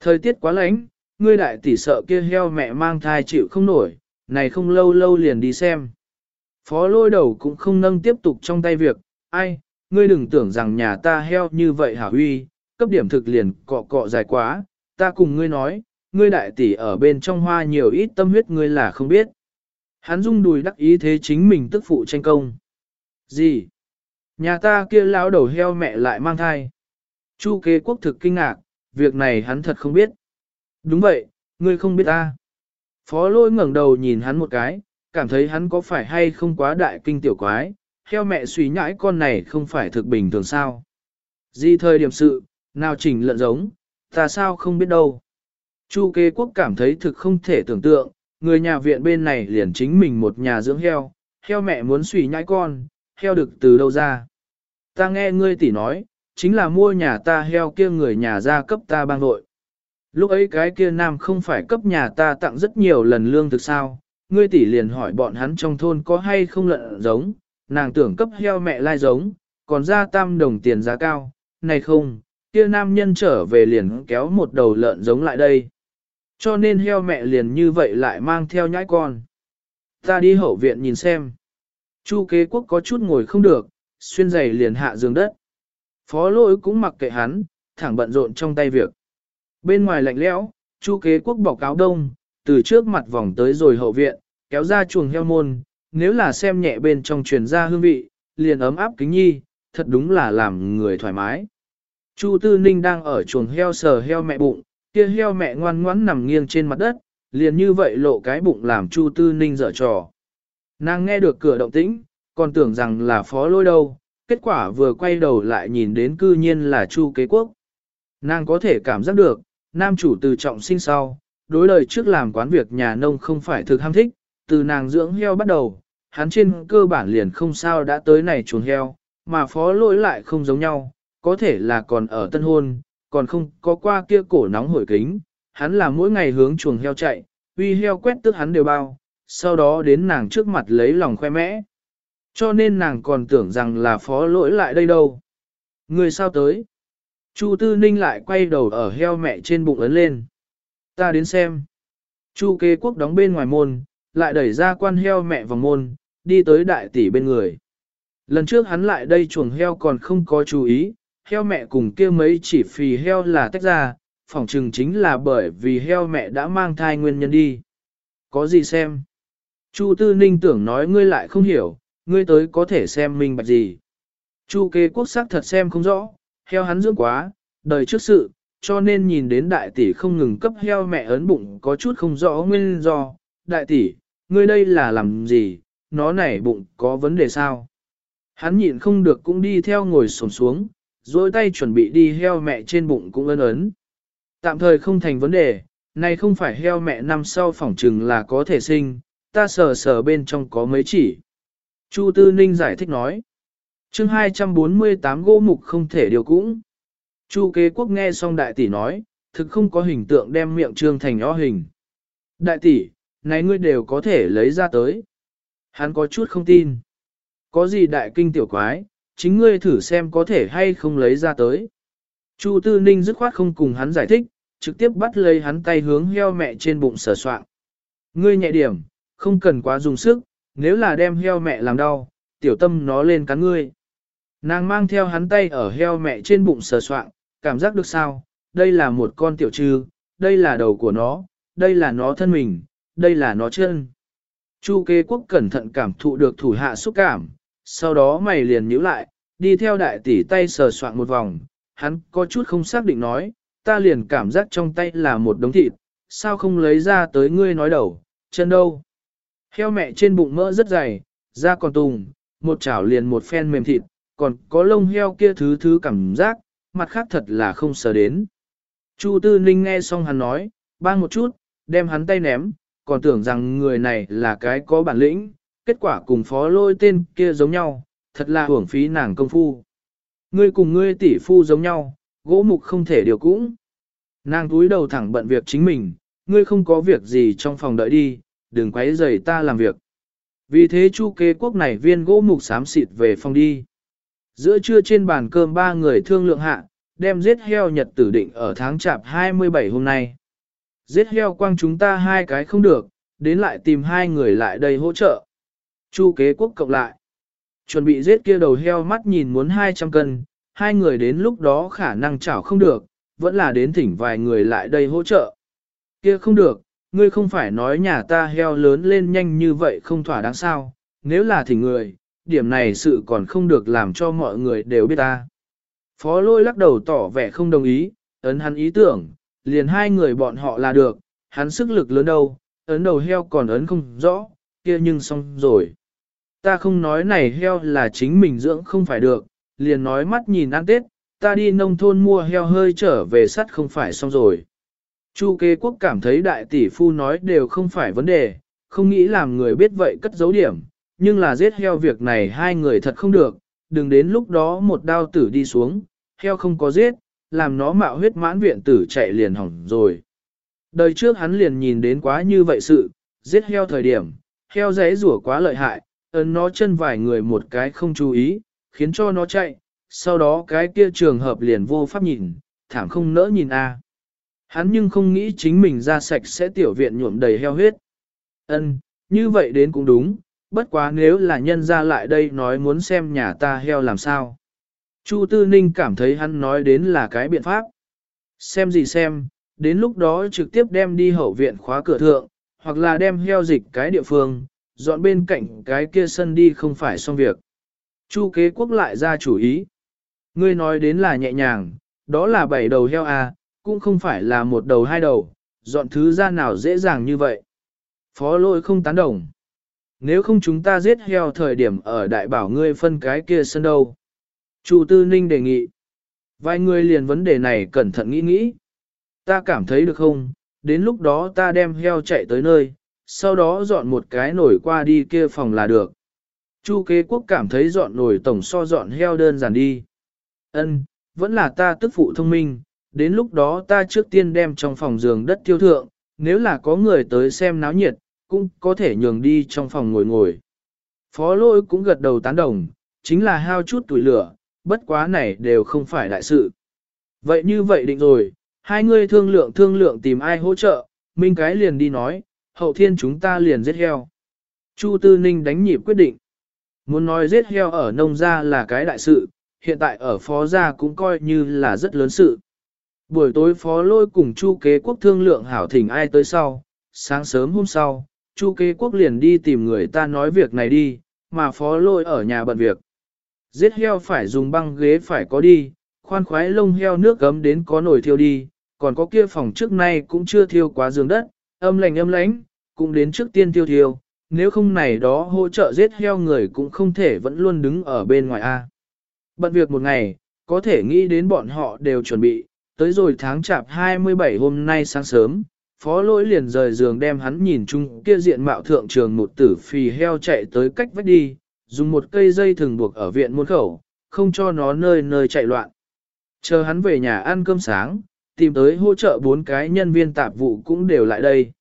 Thời tiết quá lạnh, ngươi đại tỷ sợ kia heo mẹ mang thai chịu không nổi, này không lâu lâu liền đi xem. Phó lôi đầu cũng không nâng tiếp tục trong tay việc, ai, ngươi đừng tưởng rằng nhà ta heo như vậy hả huy, cấp điểm thực liền cọ cọ dài quá, ta cùng ngươi nói, ngươi đại tỷ ở bên trong hoa nhiều ít tâm huyết ngươi là không biết. Hắn rung đùi đắc ý thế chính mình tức phụ tranh công. Gì? Nhà ta kia lão đầu heo mẹ lại mang thai. Chu kế quốc thực kinh ngạc, việc này hắn thật không biết. Đúng vậy, ngươi không biết ta. Phó lôi ngẩng đầu nhìn hắn một cái, cảm thấy hắn có phải hay không quá đại kinh tiểu quái, heo mẹ suy nhãi con này không phải thực bình thường sao. Di thời điểm sự, nào chỉnh lợn giống, ta sao không biết đâu. Chu kế quốc cảm thấy thực không thể tưởng tượng, người nhà viện bên này liền chính mình một nhà dưỡng heo, heo mẹ muốn suy nhãi con, heo được từ đâu ra. Ta nghe ngươi tỷ nói, chính là mua nhà ta heo kia người nhà ra cấp ta bang nội. Lúc ấy cái kia nam không phải cấp nhà ta tặng rất nhiều lần lương thực sao, ngươi tỷ liền hỏi bọn hắn trong thôn có hay không lợn giống, nàng tưởng cấp heo mẹ lai giống, còn ra tam đồng tiền giá cao, này không, kia nam nhân trở về liền kéo một đầu lợn giống lại đây. Cho nên heo mẹ liền như vậy lại mang theo nhãi con. Ta đi hậu viện nhìn xem. Chu kế quốc có chút ngồi không được, xuyên giày liền hạ giường đất. Phó lỗi cũng mặc kệ hắn, thẳng bận rộn trong tay việc. Bên ngoài lạnh lẽo, chu kế quốc bọc áo đông, từ trước mặt vòng tới rồi hậu viện, kéo ra chuồng heo môn, nếu là xem nhẹ bên trong truyền ra hương vị, liền ấm áp kính nhi, thật đúng là làm người thoải mái. Chu Tư Ninh đang ở chuồng heo sờ heo mẹ bụng, kia heo mẹ ngoan ngoãn nằm nghiêng trên mặt đất, liền như vậy lộ cái bụng làm Chu Tư Ninh dở trò. Nàng nghe được cửa động tĩnh, còn tưởng rằng là phó lôi đâu, kết quả vừa quay đầu lại nhìn đến cư nhiên là Chu Kế Quốc. Nàng có thể cảm giác được, nam chủ từ trọng sinh sau, đối lời trước làm quán việc nhà nông không phải thực ham thích, từ nàng dưỡng heo bắt đầu, hắn trên cơ bản liền không sao đã tới này chuồng heo, mà phó lỗi lại không giống nhau, có thể là còn ở tân hôn, còn không có qua kia cổ nóng hổi kính, hắn là mỗi ngày hướng chuồng heo chạy, uy heo quét tức hắn đều bao, sau đó đến nàng trước mặt lấy lòng khoe mẽ. Cho nên nàng còn tưởng rằng là phó lỗi lại đây đâu. Người sao tới? Chu Tư Ninh lại quay đầu ở heo mẹ trên bụng ấn lên. Ta đến xem. Chu kế quốc đóng bên ngoài môn, lại đẩy ra quan heo mẹ vòng môn, đi tới đại tỷ bên người. Lần trước hắn lại đây chuồng heo còn không có chú ý, heo mẹ cùng kia mấy chỉ phì heo là tách ra, phỏng chừng chính là bởi vì heo mẹ đã mang thai nguyên nhân đi. Có gì xem? Chu Tư Ninh tưởng nói ngươi lại không hiểu, ngươi tới có thể xem mình bạch gì. Chu kê quốc sắc thật xem không rõ, heo hắn dưỡng quá, đời trước sự, cho nên nhìn đến đại tỷ không ngừng cấp heo mẹ ấn bụng có chút không rõ nguyên do. Đại tỷ, ngươi đây là làm gì, nó nảy bụng có vấn đề sao? Hắn nhịn không được cũng đi theo ngồi sổm xuống, dối tay chuẩn bị đi heo mẹ trên bụng cũng ấn ấn. Tạm thời không thành vấn đề, này không phải heo mẹ năm sau phỏng trừng là có thể sinh, ta sờ sờ bên trong có mấy chỉ. Chu Tư Ninh giải thích nói. chương 248 gỗ mục không thể điều cũng. Chu kế quốc nghe xong đại tỷ nói, thực không có hình tượng đem miệng trương thành o hình. Đại tỷ, này ngươi đều có thể lấy ra tới. Hắn có chút không tin. Có gì đại kinh tiểu quái, chính ngươi thử xem có thể hay không lấy ra tới. Chu Tư Ninh dứt khoát không cùng hắn giải thích, trực tiếp bắt lấy hắn tay hướng heo mẹ trên bụng sờ soạn. Ngươi nhẹ điểm, không cần quá dùng sức, nếu là đem heo mẹ làm đau, tiểu tâm nó lên cắn ngươi. Nàng mang theo hắn tay ở heo mẹ trên bụng sờ soạn, cảm giác được sao, đây là một con tiểu trư, đây là đầu của nó, đây là nó thân mình, đây là nó chân. Chu kế quốc cẩn thận cảm thụ được thủ hạ xúc cảm, sau đó mày liền nhíu lại, đi theo đại tỷ tay sờ soạn một vòng, hắn có chút không xác định nói, ta liền cảm giác trong tay là một đống thịt, sao không lấy ra tới ngươi nói đầu, chân đâu. Heo mẹ trên bụng mỡ rất dày, da còn tùng, một chảo liền một phen mềm thịt, còn có lông heo kia thứ thứ cảm giác, mặt khác thật là không sờ đến. Chu Tư Ninh nghe xong hắn nói, bang một chút, đem hắn tay ném, còn tưởng rằng người này là cái có bản lĩnh, kết quả cùng phó lôi tên kia giống nhau, thật là hưởng phí nàng công phu. Ngươi cùng ngươi tỷ phu giống nhau, gỗ mục không thể điều cũng. Nàng túi đầu thẳng bận việc chính mình, ngươi không có việc gì trong phòng đợi đi, đừng quấy rầy ta làm việc. Vì thế chu kế quốc này viên gỗ mục xám xịt về phòng đi. Giữa trưa trên bàn cơm ba người thương lượng hạ, đem giết heo nhật tử định ở tháng chạp 27 hôm nay. Giết heo quang chúng ta hai cái không được, đến lại tìm hai người lại đây hỗ trợ. Chu kế quốc cộng lại. Chuẩn bị giết kia đầu heo mắt nhìn muốn 200 cân, hai người đến lúc đó khả năng chảo không được, vẫn là đến thỉnh vài người lại đây hỗ trợ. Kia không được, ngươi không phải nói nhà ta heo lớn lên nhanh như vậy không thỏa đáng sao, nếu là thỉnh người, điểm này sự còn không được làm cho mọi người đều biết ta. Phó lôi lắc đầu tỏ vẻ không đồng ý, ấn hắn ý tưởng, liền hai người bọn họ là được, hắn sức lực lớn đâu, ấn đầu heo còn ấn không rõ, kia nhưng xong rồi. Ta không nói này heo là chính mình dưỡng không phải được, liền nói mắt nhìn ăn tết, ta đi nông thôn mua heo hơi trở về sắt không phải xong rồi. Chu kế quốc cảm thấy đại tỷ phu nói đều không phải vấn đề, không nghĩ làm người biết vậy cất dấu điểm, nhưng là giết heo việc này hai người thật không được, đừng đến lúc đó một đao tử đi xuống, heo không có giết, làm nó mạo huyết mãn viện tử chạy liền hỏng rồi. Đời trước hắn liền nhìn đến quá như vậy sự, giết heo thời điểm, heo rẽ rủa quá lợi hại, ấn nó chân vài người một cái không chú ý, khiến cho nó chạy, sau đó cái kia trường hợp liền vô pháp nhìn, thảm không nỡ nhìn a. Hắn nhưng không nghĩ chính mình ra sạch sẽ tiểu viện nhuộm đầy heo huyết. Ân, Như vậy đến cũng đúng, bất quá nếu là nhân ra lại đây nói muốn xem nhà ta heo làm sao. Chu Tư Ninh cảm thấy hắn nói đến là cái biện pháp. Xem gì xem, đến lúc đó trực tiếp đem đi hậu viện khóa cửa thượng, hoặc là đem heo dịch cái địa phương, dọn bên cạnh cái kia sân đi không phải xong việc. Chu kế quốc lại ra chủ ý. Ngươi nói đến là nhẹ nhàng, đó là bảy đầu heo à, cũng không phải là một đầu hai đầu, dọn thứ ra nào dễ dàng như vậy. Phó Lỗi không tán đồng. Nếu không chúng ta giết heo thời điểm ở đại bảo ngươi phân cái kia sân đâu. Chu Tư Ninh đề nghị. Vài người liền vấn đề này cẩn thận nghĩ nghĩ. Ta cảm thấy được không, đến lúc đó ta đem heo chạy tới nơi, sau đó dọn một cái nổi qua đi kia phòng là được. Chu kế quốc cảm thấy dọn nổi tổng so dọn heo đơn giản đi. Ân, vẫn là ta tức phụ thông minh, đến lúc đó ta trước tiên đem trong phòng giường đất tiêu thượng, nếu là có người tới xem náo nhiệt, cũng có thể nhường đi trong phòng ngồi ngồi. Phó lôi cũng gật đầu tán đồng, chính là hao chút tuổi lửa, bất quá này đều không phải đại sự. Vậy như vậy định rồi, hai ngươi thương lượng thương lượng tìm ai hỗ trợ, Minh cái liền đi nói, hậu thiên chúng ta liền giết heo. Chu Tư Ninh đánh nhịp quyết định. Muốn nói giết heo ở nông gia là cái đại sự, hiện tại ở phó gia cũng coi như là rất lớn sự. Buổi tối phó lôi cùng Chu kế quốc thương lượng hảo thỉnh ai tới sau, sáng sớm hôm sau, Chu kế quốc liền đi tìm người ta nói việc này đi, mà phó lôi ở nhà bận việc. Giết heo phải dùng băng ghế phải có đi, khoan khoái lông heo nước gấm đến có nồi thiêu đi, còn có kia phòng trước nay cũng chưa thiêu quá giường đất, âm lành âm lánh, cũng đến trước tiên thiêu thiêu, nếu không này đó hỗ trợ giết heo người cũng không thể vẫn luôn đứng ở bên ngoài A. Bận việc một ngày, có thể nghĩ đến bọn họ đều chuẩn bị, tới rồi tháng chạp 27 hôm nay sáng sớm, phó lỗi liền rời giường đem hắn nhìn chung kia diện mạo thượng trường một tử phì heo chạy tới cách vách đi, dùng một cây dây thường buộc ở viện môn khẩu, không cho nó nơi nơi chạy loạn. Chờ hắn về nhà ăn cơm sáng, tìm tới hỗ trợ bốn cái nhân viên tạp vụ cũng đều lại đây.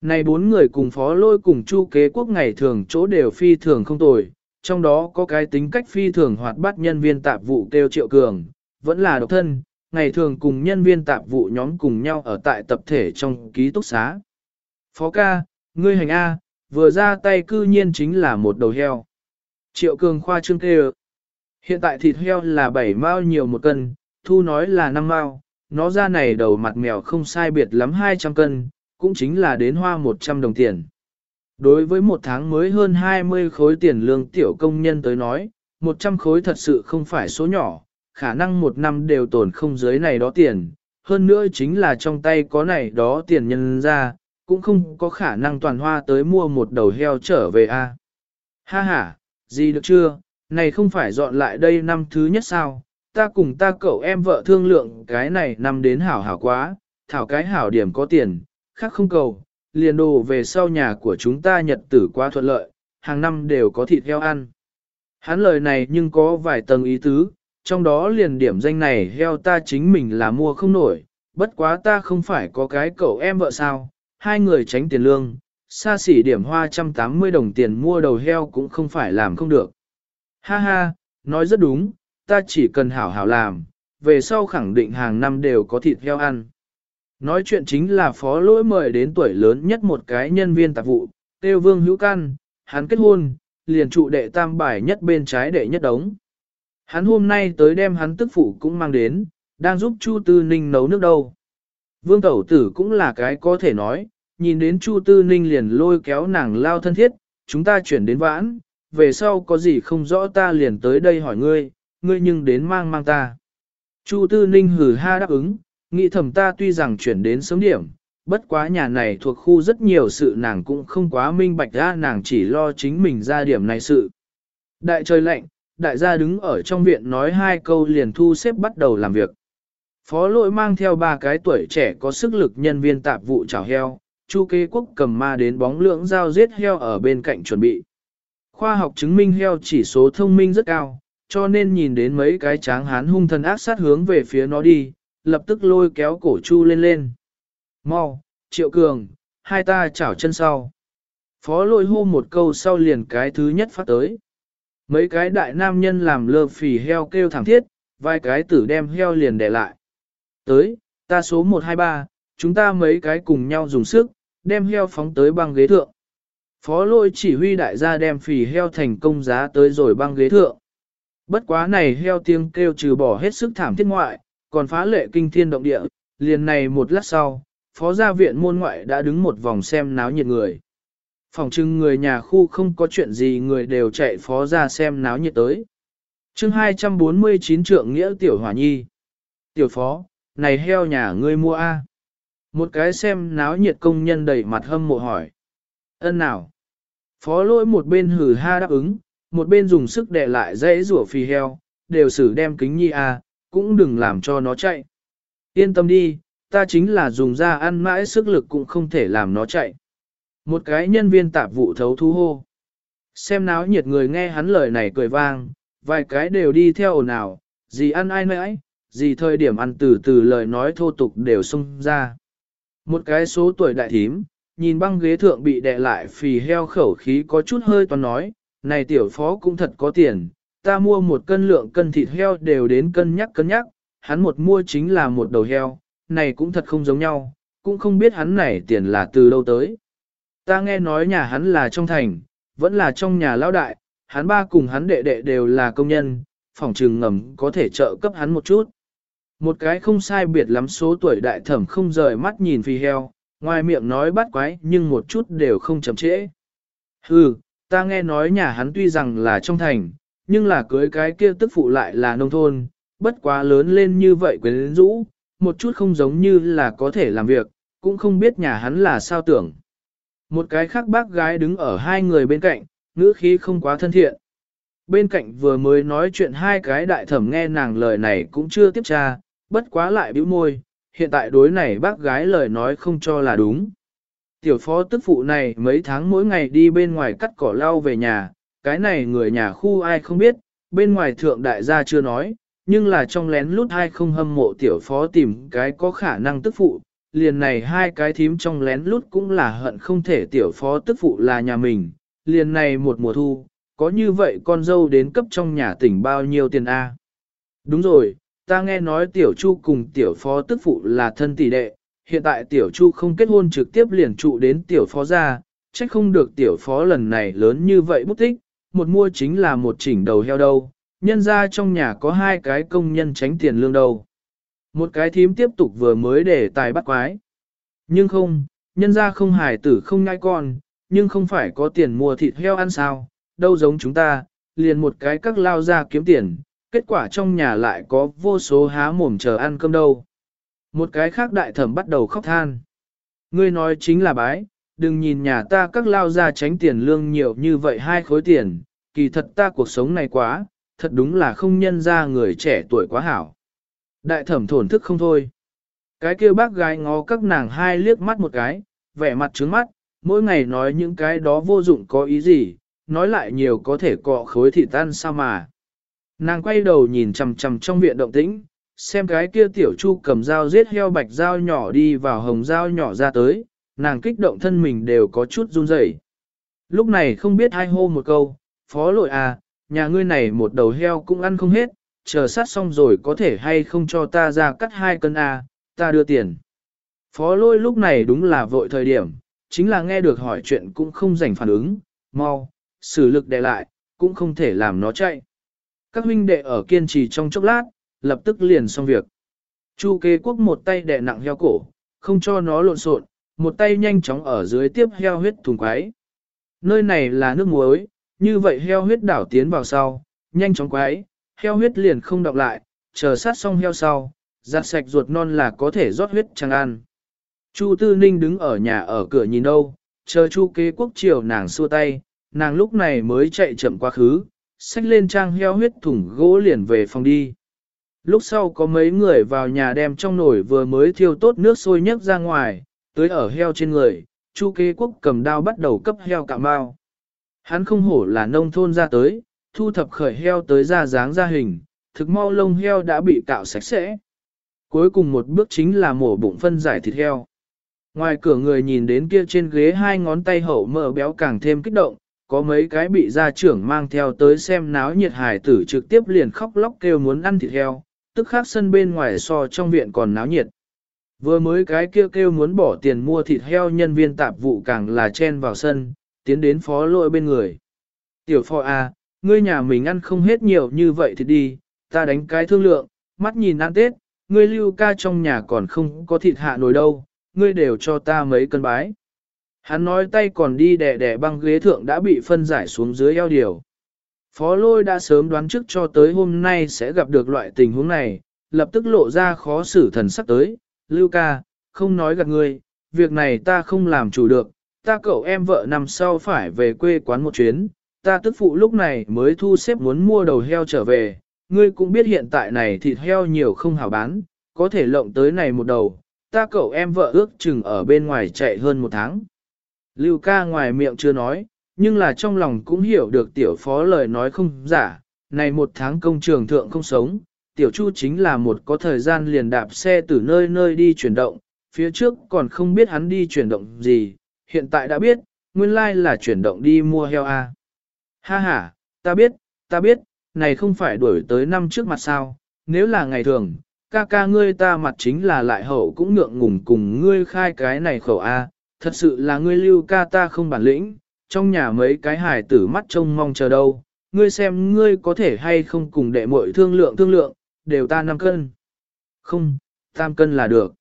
Này bốn người cùng phó lôi cùng chu kế quốc ngày thường chỗ đều phi thường không tồi, trong đó có cái tính cách phi thường hoạt bát nhân viên tạp vụ kêu triệu cường, vẫn là độc thân, ngày thường cùng nhân viên tạp vụ nhóm cùng nhau ở tại tập thể trong ký túc xá. Phó ca, ngươi hành A, vừa ra tay cư nhiên chính là một đầu heo. Triệu cường khoa trương kêu. Hiện tại thịt heo là 7 mao nhiều một cân, thu nói là 5 mao, nó ra này đầu mặt mèo không sai biệt lắm 200 cân, cũng chính là đến hoa 100 đồng tiền. Đối với một tháng mới hơn 20 khối tiền lương tiểu công nhân tới nói, 100 khối thật sự không phải số nhỏ, khả năng một năm đều tồn không dưới này đó tiền, hơn nữa chính là trong tay có này đó tiền nhân ra, cũng không có khả năng toàn hoa tới mua một đầu heo trở về a. Ha ha, gì được chưa, này không phải dọn lại đây năm thứ nhất sao, ta cùng ta cậu em vợ thương lượng cái này năm đến hảo hảo quá, thảo cái hảo điểm có tiền, khác không cầu, liền đồ về sau nhà của chúng ta nhật tử quá thuận lợi, hàng năm đều có thịt heo ăn. Hắn lời này nhưng có vài tầng ý tứ, trong đó liền điểm danh này heo ta chính mình là mua không nổi, bất quá ta không phải có cái cậu em vợ sao, hai người tránh tiền lương, xa xỉ điểm hoa 180 đồng tiền mua đầu heo cũng không phải làm không được. Ha ha, nói rất đúng, ta chỉ cần hảo hảo làm, về sau khẳng định hàng năm đều có thịt heo ăn. Nói chuyện chính là phó lỗi mời đến tuổi lớn nhất một cái nhân viên tạp vụ, tiêu vương hữu căn, hắn kết hôn, liền trụ đệ tam bài nhất bên trái đệ nhất đống. Hắn hôm nay tới đem hắn tức phụ cũng mang đến, đang giúp Chu Tư Ninh nấu nước đâu. Vương Tẩu Tử cũng là cái có thể nói, nhìn đến Chu Tư Ninh liền lôi kéo nàng lao thân thiết, chúng ta chuyển đến vãn, về sau có gì không rõ ta liền tới đây hỏi ngươi, ngươi nhưng đến mang mang ta. Chu Tư Ninh hử ha đáp ứng, nghĩ thầm ta tuy rằng chuyển đến sớm điểm, bất quá nhà này thuộc khu rất nhiều sự nàng cũng không quá minh bạch ra nàng chỉ lo chính mình ra điểm này sự. Đại trời lạnh, đại gia đứng ở trong viện nói hai câu liền thu xếp bắt đầu làm việc. Phó lỗi mang theo ba cái tuổi trẻ có sức lực nhân viên tạp vụ chảo heo, chu kế quốc cầm ma đến bóng lưỡng dao giết heo ở bên cạnh chuẩn bị. Khoa học chứng minh heo chỉ số thông minh rất cao, cho nên nhìn đến mấy cái tráng hán hung thần ác sát hướng về phía nó đi, lập tức lôi kéo cổ chu lên lên. Mau, triệu cường, hai ta chảo chân sau. Phó lôi hô một câu sau liền cái thứ nhất phát tới. Mấy cái đại nam nhân làm lơ phì heo kêu thẳng thiết, vài cái tử đem heo liền để lại. Tới, ta số 123, chúng ta mấy cái cùng nhau dùng sức, đem heo phóng tới băng ghế thượng. Phó lôi chỉ huy đại gia đem phì heo thành công giá tới rồi băng ghế thượng. Bất quá này heo tiếng kêu trừ bỏ hết sức thảm thiết ngoại, còn phá lệ kinh thiên động địa, liền này một lát sau, phó gia viện môn ngoại đã đứng một vòng xem náo nhiệt người. Phòng trưng người nhà khu không có chuyện gì người đều chạy phó gia xem náo nhiệt tới. chương 249 trượng nghĩa tiểu hỏa nhi. Tiểu phó, này heo nhà ngươi mua a một cái xem náo nhiệt công nhân đầy mặt hâm mộ hỏi. Ân nào? Phó lỗi một bên hử ha đáp ứng, một bên dùng sức đè lại dãy rủa phi heo, đều xử đem kính nhi a cũng đừng làm cho nó chạy. Yên tâm đi, ta chính là dùng ra ăn mãi sức lực cũng không thể làm nó chạy. Một cái nhân viên tạp vụ thấu thu hô. Xem náo nhiệt người nghe hắn lời này cười vang, vài cái đều đi theo ồn ào, gì ăn ai nãi, gì thời điểm ăn từ từ lời nói thô tục đều xông ra. Một cái số tuổi đại thím, nhìn băng ghế thượng bị đè lại phì heo khẩu khí có chút hơi toán nói, này tiểu phó cũng thật có tiền, ta mua một cân lượng cân thịt heo đều đến cân nhắc cân nhắc, hắn một mua chính là một đầu heo, này cũng thật không giống nhau, cũng không biết hắn này tiền là từ đâu tới. Ta nghe nói nhà hắn là trong thành, vẫn là trong nhà lão đại, hắn ba cùng hắn đệ đệ đều là công nhân, phòng trừng ngầm có thể trợ cấp hắn một chút. Một cái không sai biệt lắm số tuổi đại thẩm không rời mắt nhìn phi heo, ngoài miệng nói bắt quái nhưng một chút đều không chậm trễ. Hừ, ta nghe nói nhà hắn tuy rằng là trong thành, nhưng là cưới cái kia tức phụ lại là nông thôn, bất quá lớn lên như vậy quyến rũ, một chút không giống như là có thể làm việc, cũng không biết nhà hắn là sao tưởng. Một cái khác bác gái đứng ở hai người bên cạnh, ngữ khí không quá thân thiện. Bên cạnh vừa mới nói chuyện hai cái đại thẩm nghe nàng lời này cũng chưa tiếp tra, bất quá lại bĩu môi, hiện tại đối này bác gái lời nói không cho là đúng. Tiểu phó tức phụ này mấy tháng mỗi ngày đi bên ngoài cắt cỏ lau về nhà, cái này người nhà khu ai không biết, bên ngoài thượng đại gia chưa nói, nhưng là trong lén lút hai không hâm mộ tiểu phó tìm cái có khả năng tức phụ, liền này hai cái thím trong lén lút cũng là hận không thể tiểu phó tức phụ là nhà mình, liền này một mùa thu, có như vậy con dâu đến cấp trong nhà tỉnh bao nhiêu tiền A. Đúng rồi, ta nghe nói tiểu chu cùng tiểu phó tức phụ là thân tỷ đệ, hiện tại tiểu chu không kết hôn trực tiếp liền trụ đến tiểu phó ra, trách không được tiểu phó lần này lớn như vậy bút tích, một mua chính là một chỉnh đầu heo đâu, nhân ra trong nhà có hai cái công nhân tránh tiền lương đâu. Một cái thím tiếp tục vừa mới để tài bắt quái. Nhưng không, nhân ra không hài tử không ngai con, nhưng không phải có tiền mua thịt heo ăn sao, đâu giống chúng ta, liền một cái các lao ra kiếm tiền, kết quả trong nhà lại có vô số há mồm chờ ăn cơm đâu. Một cái khác đại thẩm bắt đầu khóc than. Ngươi nói chính là bái, đừng nhìn nhà ta các lao ra tránh tiền lương nhiều như vậy hai khối tiền, kỳ thật ta cuộc sống này quá, thật đúng là không nhân ra người trẻ tuổi quá hảo. Đại thẩm thổn thức không thôi. Cái kia bác gái ngó các nàng hai liếc mắt một cái, vẻ mặt trướng mắt, mỗi ngày nói những cái đó vô dụng có ý gì, nói lại nhiều có thể cọ khối thịt tan sao mà. Nàng quay đầu nhìn chằm chằm trong viện động tĩnh, xem cái kia tiểu chu cầm dao giết heo bạch dao nhỏ đi vào hồng dao nhỏ ra tới, nàng kích động thân mình đều có chút run rẩy. Lúc này không biết hai hô một câu, phó lội à, nhà ngươi này một đầu heo cũng ăn không hết, chờ sát xong rồi có thể hay không cho ta ra cắt hai cân à, ta đưa tiền. Phó lôi lúc này đúng là vội thời điểm, chính là nghe được hỏi chuyện cũng không dành phản ứng, mau, xử lực đè lại, cũng không thể làm nó chạy. Các huynh đệ ở kiên trì trong chốc lát, lập tức liền xong việc. Chu kế quốc một tay đè nặng heo cổ, không cho nó lộn xộn, một tay nhanh chóng ở dưới tiếp heo huyết thùng quái. Nơi này là nước muối, như vậy heo huyết đảo tiến vào sau, nhanh chóng quái, heo huyết liền không đọc lại, chờ sát xong heo sau, giặt sạch ruột non là có thể rót huyết chẳng ăn. Chu Tư Ninh đứng ở nhà ở cửa nhìn đâu, chờ Chu kế quốc chiều nàng xua tay, nàng lúc này mới chạy chậm quá khứ, xách lên trang heo huyết thùng gỗ liền về phòng đi. Lúc sau có mấy người vào nhà đem trong nồi vừa mới thiêu tốt nước sôi nhấc ra ngoài, tới ở heo trên người, Chu kế quốc cầm đao bắt đầu cấp heo cạm mao. Hắn không hổ là nông thôn ra tới, thu thập khởi heo tới ra dáng ra hình, thực mau lông heo đã bị cạo sạch sẽ. Cuối cùng một bước chính là mổ bụng phân giải thịt heo. Ngoài cửa người nhìn đến kia trên ghế hai ngón tay hậu mỡ béo càng thêm kích động, có mấy cái bị gia trưởng mang theo tới xem náo nhiệt hải tử trực tiếp liền khóc lóc kêu muốn ăn thịt heo, tức khác sân bên ngoài so trong viện còn náo nhiệt. Vừa mới cái kêu kêu muốn bỏ tiền mua thịt heo nhân viên tạp vụ càng là chen vào sân, tiến đến phó lội bên người. Tiểu phò à, ngươi nhà mình ăn không hết nhiều như vậy thì đi, ta đánh cái thương lượng, mắt nhìn ăn tết, ngươi lưu ca trong nhà còn không có thịt hạ nổi đâu, ngươi đều cho ta mấy cân bái. Hắn nói tay còn đi đẻ đẻ băng ghế thượng đã bị phân giải xuống dưới eo điều. Phó lôi đã sớm đoán trước cho tới hôm nay sẽ gặp được loại tình huống này, lập tức lộ ra khó xử thần sắc tới, Lưu ca, không nói gạt ngươi, việc này ta không làm chủ được, ta cậu em vợ nằm sau phải về quê quán một chuyến, ta tức phụ lúc này mới thu xếp muốn mua đầu heo trở về, ngươi cũng biết hiện tại này thịt heo nhiều không hảo bán, có thể lộng tới này một đầu, ta cậu em vợ ước chừng ở bên ngoài chạy hơn một tháng. Lưu ca ngoài miệng chưa nói, nhưng là trong lòng cũng hiểu được tiểu phó lời nói không giả, này một tháng công trường thượng không sống, tiểu chu chính là một có thời gian liền đạp xe từ nơi nơi đi chuyển động, phía trước còn không biết hắn đi chuyển động gì, hiện tại đã biết, nguyên lai là chuyển động đi mua heo a. À. Ha ha, ta biết, ta biết, này không phải đuổi tới năm trước mặt sao, nếu là ngày thường, ca ca ngươi ta mặt chính là lại hậu cũng ngượng ngùng cùng ngươi khai cái này khẩu a, thật sự là ngươi lưu ca ta không bản lĩnh, trong nhà mấy cái hài tử mắt trông mong chờ đâu, ngươi xem ngươi có thể hay không cùng đệ muội thương lượng thương lượng, đều ta 5 cân. Không, tam cân là được.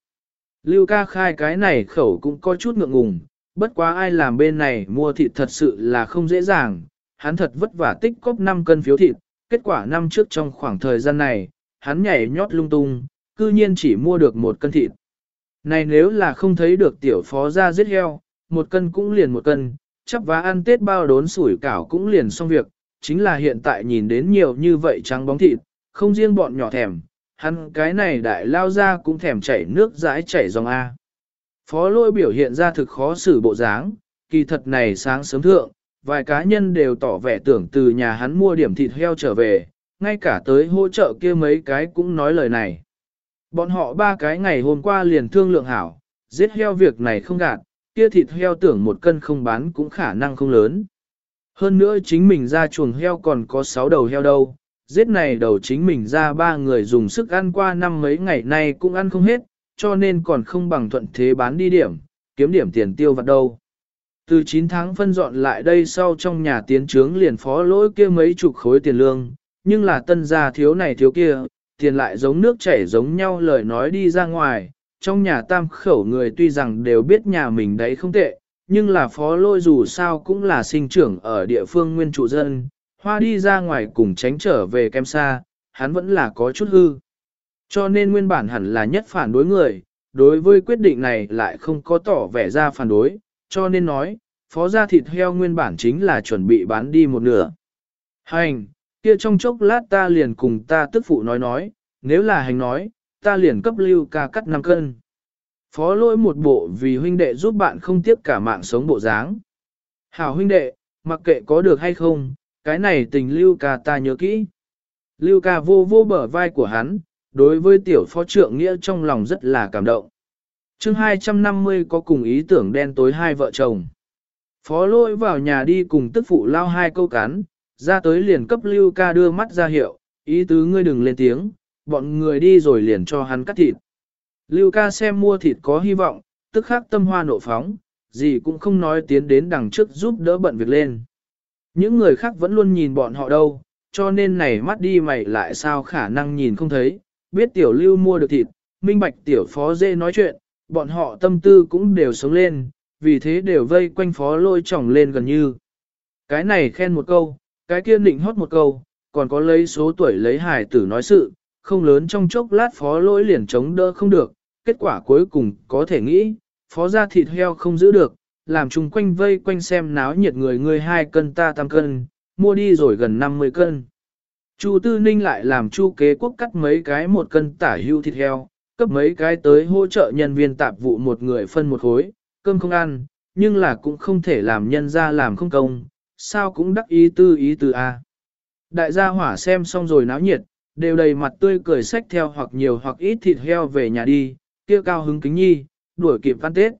Lưu ca khai cái này khẩu cũng có chút ngượng ngùng, bất quá ai làm bên này mua thịt thật sự là không dễ dàng, hắn thật vất vả tích cóp 5 cân phiếu thịt, kết quả năm trước trong khoảng thời gian này, hắn nhảy nhót lung tung, cư nhiên chỉ mua được một cân thịt. Này nếu là không thấy được tiểu phó ra giết heo, một cân cũng liền một cân, chắp vá ăn tết bao đốn sủi cảo cũng liền xong việc, chính là hiện tại nhìn đến nhiều như vậy trắng bóng thịt, không riêng bọn nhỏ thèm, hắn cái này đại lao ra cũng thèm chảy nước dãi chảy dòng A. Phó lôi biểu hiện ra thực khó xử bộ dáng, kỳ thật này sáng sớm thượng, vài cá nhân đều tỏ vẻ tưởng từ nhà hắn mua điểm thịt heo trở về, ngay cả tới hỗ trợ kia mấy cái cũng nói lời này. Bọn họ ba cái ngày hôm qua liền thương lượng hảo, giết heo việc này không gạt, kia thịt heo tưởng một cân không bán cũng khả năng không lớn. Hơn nữa chính mình ra chuồng heo còn có sáu đầu heo đâu, giết này đầu chính mình ra ba người dùng sức ăn qua năm mấy ngày nay cũng ăn không hết, cho nên còn không bằng thuận thế bán đi điểm, kiếm điểm tiền tiêu vặt đâu. Từ 9 tháng phân dọn lại đây sau trong nhà tiến trướng liền phó lỗi kia mấy chục khối tiền lương, nhưng là tân gia thiếu này thiếu kia, tiền lại giống nước chảy giống nhau lời nói đi ra ngoài, trong nhà tam khẩu người tuy rằng đều biết nhà mình đấy không tệ, nhưng là phó lôi dù sao cũng là sinh trưởng ở địa phương nguyên trụ dân, hoa đi ra ngoài cùng tránh trở về kem xa, hắn vẫn là có chút hư. Cho nên nguyên bản hẳn là nhất phản đối người, đối với quyết định này lại không có tỏ vẻ ra phản đối, cho nên nói, phó gia thịt heo nguyên bản chính là chuẩn bị bán đi một nửa. Hành, kia trong chốc lát ta liền cùng ta tức phụ nói nói, nếu là hành nói, ta liền cấp lưu ca cắt 5 cân. Phó lỗi một bộ vì huynh đệ giúp bạn không tiếc cả mạng sống bộ dáng. Hảo huynh đệ, mặc kệ có được hay không, cái này tình lưu ca ta nhớ kỹ. Lưu ca vô vô bờ vai của hắn, đối với tiểu phó trượng nghĩa trong lòng rất là cảm động. chương 250 có cùng ý tưởng đen tối hai vợ chồng. Phó lỗi vào nhà đi cùng tức phụ lao hai câu cán, ra tới liền cấp lưu ca đưa mắt ra hiệu, ý tứ ngươi đừng lên tiếng, bọn người đi rồi liền cho hắn cắt thịt. Lưu ca xem mua thịt có hy vọng, tức khắc tâm hoa nộ phóng, gì cũng không nói tiến đến đằng trước giúp đỡ bận việc lên. Những người khác vẫn luôn nhìn bọn họ đâu, cho nên này mắt đi mày lại sao khả năng nhìn không thấy, biết tiểu lưu mua được thịt, minh bạch tiểu phó dê nói chuyện, bọn họ tâm tư cũng đều sống lên, vì thế đều vây quanh phó lôi trỏng lên gần như. Cái này khen một câu, cái kia định hót một câu, còn có lấy số tuổi lấy hài tử nói sự, không lớn trong chốc lát phó lỗi liền chống đỡ không được, kết quả cuối cùng có thể nghĩ, phó ra thịt heo không giữ được, làm chung quanh vây quanh xem náo nhiệt người người hai cân ta tam cân, mua đi rồi gần 50 cân. Chu Tư Ninh lại làm Chu Kế Quốc cắt mấy cái một cân tả hưu thịt heo, cấp mấy cái tới hỗ trợ nhân viên tạp vụ một người phân một khối, cơm không ăn, nhưng là cũng không thể làm nhân ra làm không công, sao cũng đắc ý tư ý tư A. Đại gia hỏa xem xong rồi náo nhiệt, đều đầy mặt tươi cười sách theo hoặc nhiều hoặc ít thịt heo về nhà đi, kia cao hứng kính nhi, đuổi kịp ăn tết.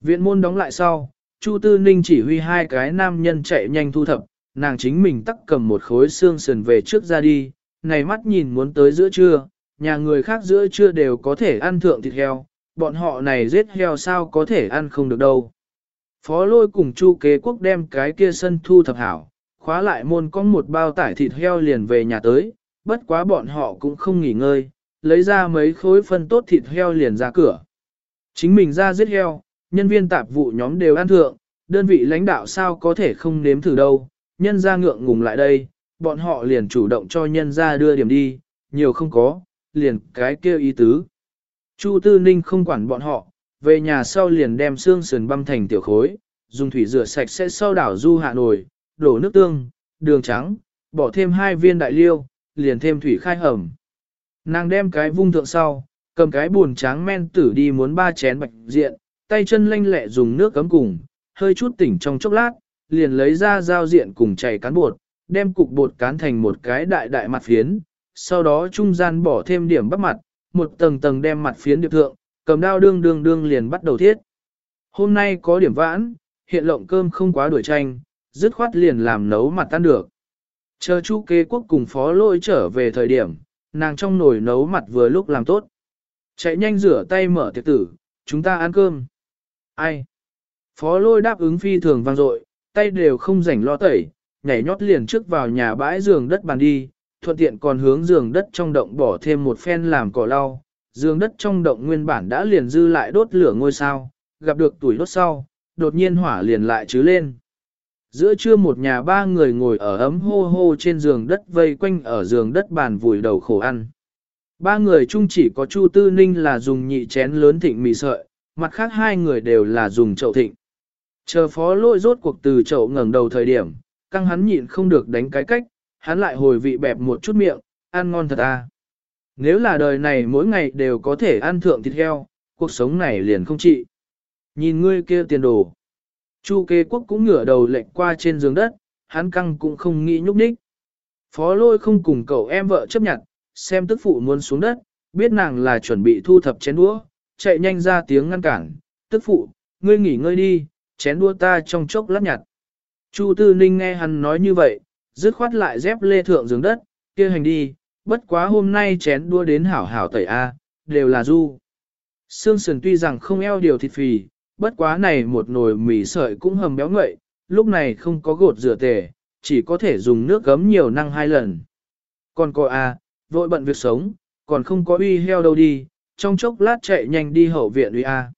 Viện môn đóng lại sau, Chu Tư Ninh chỉ huy hai cái nam nhân chạy nhanh thu thập, nàng chính mình tắc cầm một khối xương sườn về trước ra đi, này mắt nhìn muốn tới giữa trưa, nhà người khác giữa trưa đều có thể ăn thượng thịt heo, bọn họ này giết heo sao có thể ăn không được đâu. Phó lôi cùng chu kế quốc đem cái kia sân thu thập hảo, khóa lại môn có một bao tải thịt heo liền về nhà tới, bất quá bọn họ cũng không nghỉ ngơi, lấy ra mấy khối phân tốt thịt heo liền ra cửa. Chính mình ra giết heo, nhân viên tạp vụ nhóm đều ăn thượng, đơn vị lãnh đạo sao có thể không nếm thử đâu, nhân ra ngượng ngùng lại đây, bọn họ liền chủ động cho nhân ra đưa điểm đi, nhiều không có, liền cái kêu ý tứ. Chu Tư Ninh không quản bọn họ, về nhà sau liền đem xương sườn băm thành tiểu khối, dùng thủy rửa sạch sẽ sau đảo du hạ nồi, đổ nước tương, đường trắng, bỏ thêm hai viên đại liêu, liền thêm thủy khai hầm. Nàng đem cái vung thượng sau, cầm cái buồn tráng men tử đi muốn ba chén bạch diện, tay chân lanh lẹ dùng nước cấm cùng, hơi chút tỉnh trong chốc lát, liền lấy ra dao diện cùng chảy cán bột, đem cục bột cán thành một cái đại đại mặt phiến, sau đó trung gian bỏ thêm điểm bắp mặt, một tầng tầng đem mặt phiến điệp thượng, cầm đao đương đương đương liền bắt đầu thiết. Hôm nay có điểm vãn, hiện lộng cơm không quá đuổi tranh, dứt khoát liền làm nấu mặt tan được. Chờ chu kế quốc cùng phó lôi trở về thời điểm, nàng trong nồi nấu mặt vừa lúc làm tốt. Chạy nhanh rửa tay mở tiệc tử, chúng ta ăn cơm. Ai? Phó lôi đáp ứng phi thường vang dội, tay đều không rảnh lo tẩy, nhảy nhót liền trước vào nhà bãi giường đất bàn đi, thuận tiện còn hướng giường đất trong động bỏ thêm một phen làm cỏ lau. Giường đất trong động nguyên bản đã liền dư lại đốt lửa ngôi sao, gặp được tuổi đốt sau, đột nhiên hỏa liền lại chứ lên. Giữa trưa một nhà ba người ngồi ở ấm hô hô trên giường đất vây quanh ở giường đất bàn vùi đầu khổ ăn. Ba người chung chỉ có Chu Tư Ninh là dùng nhị chén lớn thịnh mì sợi, mặt khác hai người đều là dùng chậu thịnh. Chờ phó lôi rốt cuộc từ chậu ngẩng đầu thời điểm, căng hắn nhịn không được đánh cái cách, hắn lại hồi vị bẹp một chút miệng, ăn ngon thật à. Nếu là đời này mỗi ngày đều có thể ăn thượng thịt heo, cuộc sống này liền không trị. Nhìn ngươi kia tiền đồ. Chu kế quốc cũng ngửa đầu lệch qua trên giường đất, hắn căng cũng không nghĩ nhúc nhích. Phó lôi không cùng cậu em vợ chấp nhận, xem tức phụ muốn xuống đất, biết nàng là chuẩn bị thu thập chén đũa, chạy nhanh ra tiếng ngăn cản, tức phụ, ngươi nghỉ ngơi đi, chén đũa ta trong chốc lát nhặt. Chu Tư Ninh nghe hắn nói như vậy, dứt khoát lại dép lê thượng giường đất, kia hành đi, bất quá hôm nay chén đua đến hảo hảo tẩy A, đều là du. Sương sườn tuy rằng không eo điều thịt phì, bất quá này một nồi mì sợi cũng hầm béo ngậy, lúc này không có gột rửa tề, chỉ có thể dùng nước gấm nhiều năng hai lần. Còn cô A, vội bận việc sống, còn không có uy heo đâu đi, trong chốc lát chạy nhanh đi hậu viện uy A.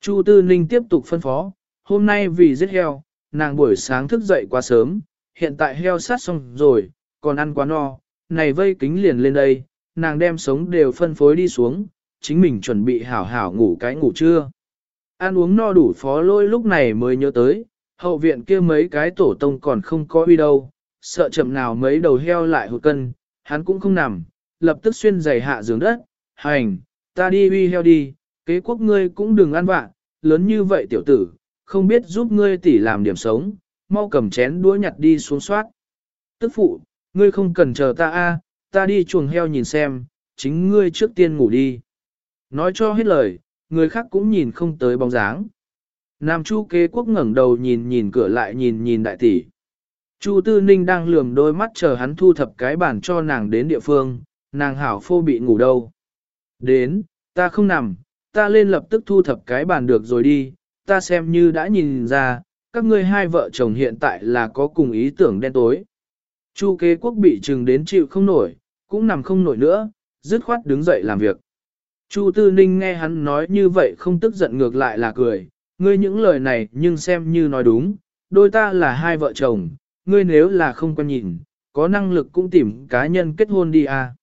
Chu Tư Ninh tiếp tục phân phó, hôm nay vì giết heo, nàng buổi sáng thức dậy quá sớm, hiện tại heo sát xong rồi, còn ăn quá no, này vây kính liền lên đây, nàng đem sống đều phân phối đi xuống, chính mình chuẩn bị hảo hảo ngủ cái ngủ trưa. Ăn uống no đủ phó lôi lúc này mới nhớ tới, hậu viện kia mấy cái tổ tông còn không có uy đâu, sợ chậm nào mấy đầu heo lại hụt cân, hắn cũng không nằm, lập tức xuyên giày hạ giường đất, hành, ta đi uy heo đi, kế quốc ngươi cũng đừng ăn vạ, lớn như vậy tiểu tử, không biết giúp ngươi tỉ làm điểm sống, mau cầm chén đũa nhặt đi xuống soát. Tức phụ, ngươi không cần chờ ta a, ta đi chuồng heo nhìn xem, chính ngươi trước tiên ngủ đi. Nói cho hết lời, người khác cũng nhìn không tới bóng dáng. Nam Chu kế quốc ngẩng đầu nhìn nhìn cửa lại nhìn nhìn đại tỷ. Chu Tư Ninh đang lườm đôi mắt chờ hắn thu thập cái bàn cho nàng đến địa phương, nàng hảo phô bị ngủ đâu. Đến, ta không nằm, ta lên lập tức thu thập cái bàn được rồi đi, ta xem như đã nhìn ra, các ngươi hai vợ chồng hiện tại là có cùng ý tưởng đen tối. Chu kế quốc bị trừng đến chịu không nổi, cũng nằm không nổi nữa, dứt khoát đứng dậy làm việc. Chu Tư Ninh nghe hắn nói như vậy không tức giận ngược lại là cười, ngươi những lời này nhưng xem như nói đúng, đôi ta là hai vợ chồng, ngươi nếu là không quan nhìn, có năng lực cũng tìm cá nhân kết hôn đi à.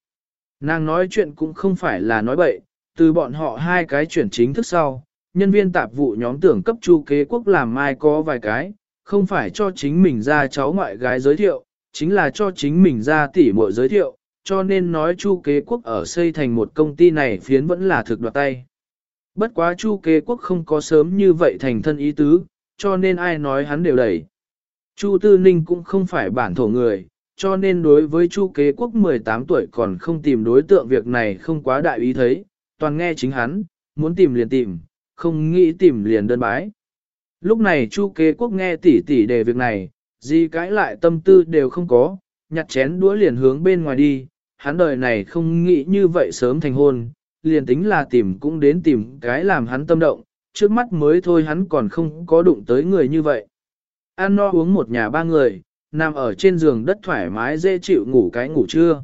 Nàng nói chuyện cũng không phải là nói bậy, từ bọn họ hai cái chuyển chính thức sau, nhân viên tạp vụ nhóm tưởng cấp chu kế quốc làm mai có vài cái, không phải cho chính mình ra cháu ngoại gái giới thiệu, chính là cho chính mình ra tỉ muội giới thiệu, cho nên nói chu kế quốc ở xây thành một công ty này phiến vẫn là thực đoạt tay. Bất quá chu kế quốc không có sớm như vậy thành thân ý tứ, cho nên ai nói hắn đều đẩy. Chu Tư Ninh cũng không phải bản thổ người, cho nên đối với Chu Kế Quốc 18 tuổi còn không tìm đối tượng việc này không quá đại ý thấy, toàn nghe chính hắn, muốn tìm liền tìm, không nghĩ tìm liền đơn bái. Lúc này Chu Kế Quốc nghe tỉ tỉ đề việc này, gì cãi lại tâm tư đều không có, nhặt chén đũa liền hướng bên ngoài đi, hắn đời này không nghĩ như vậy sớm thành hôn, liền tính là tìm cũng đến tìm cái làm hắn tâm động, trước mắt mới thôi hắn còn không có đụng tới người như vậy. Ăn no uống một nhà ba người, nằm ở trên giường đất thoải mái dễ chịu ngủ cái ngủ trưa.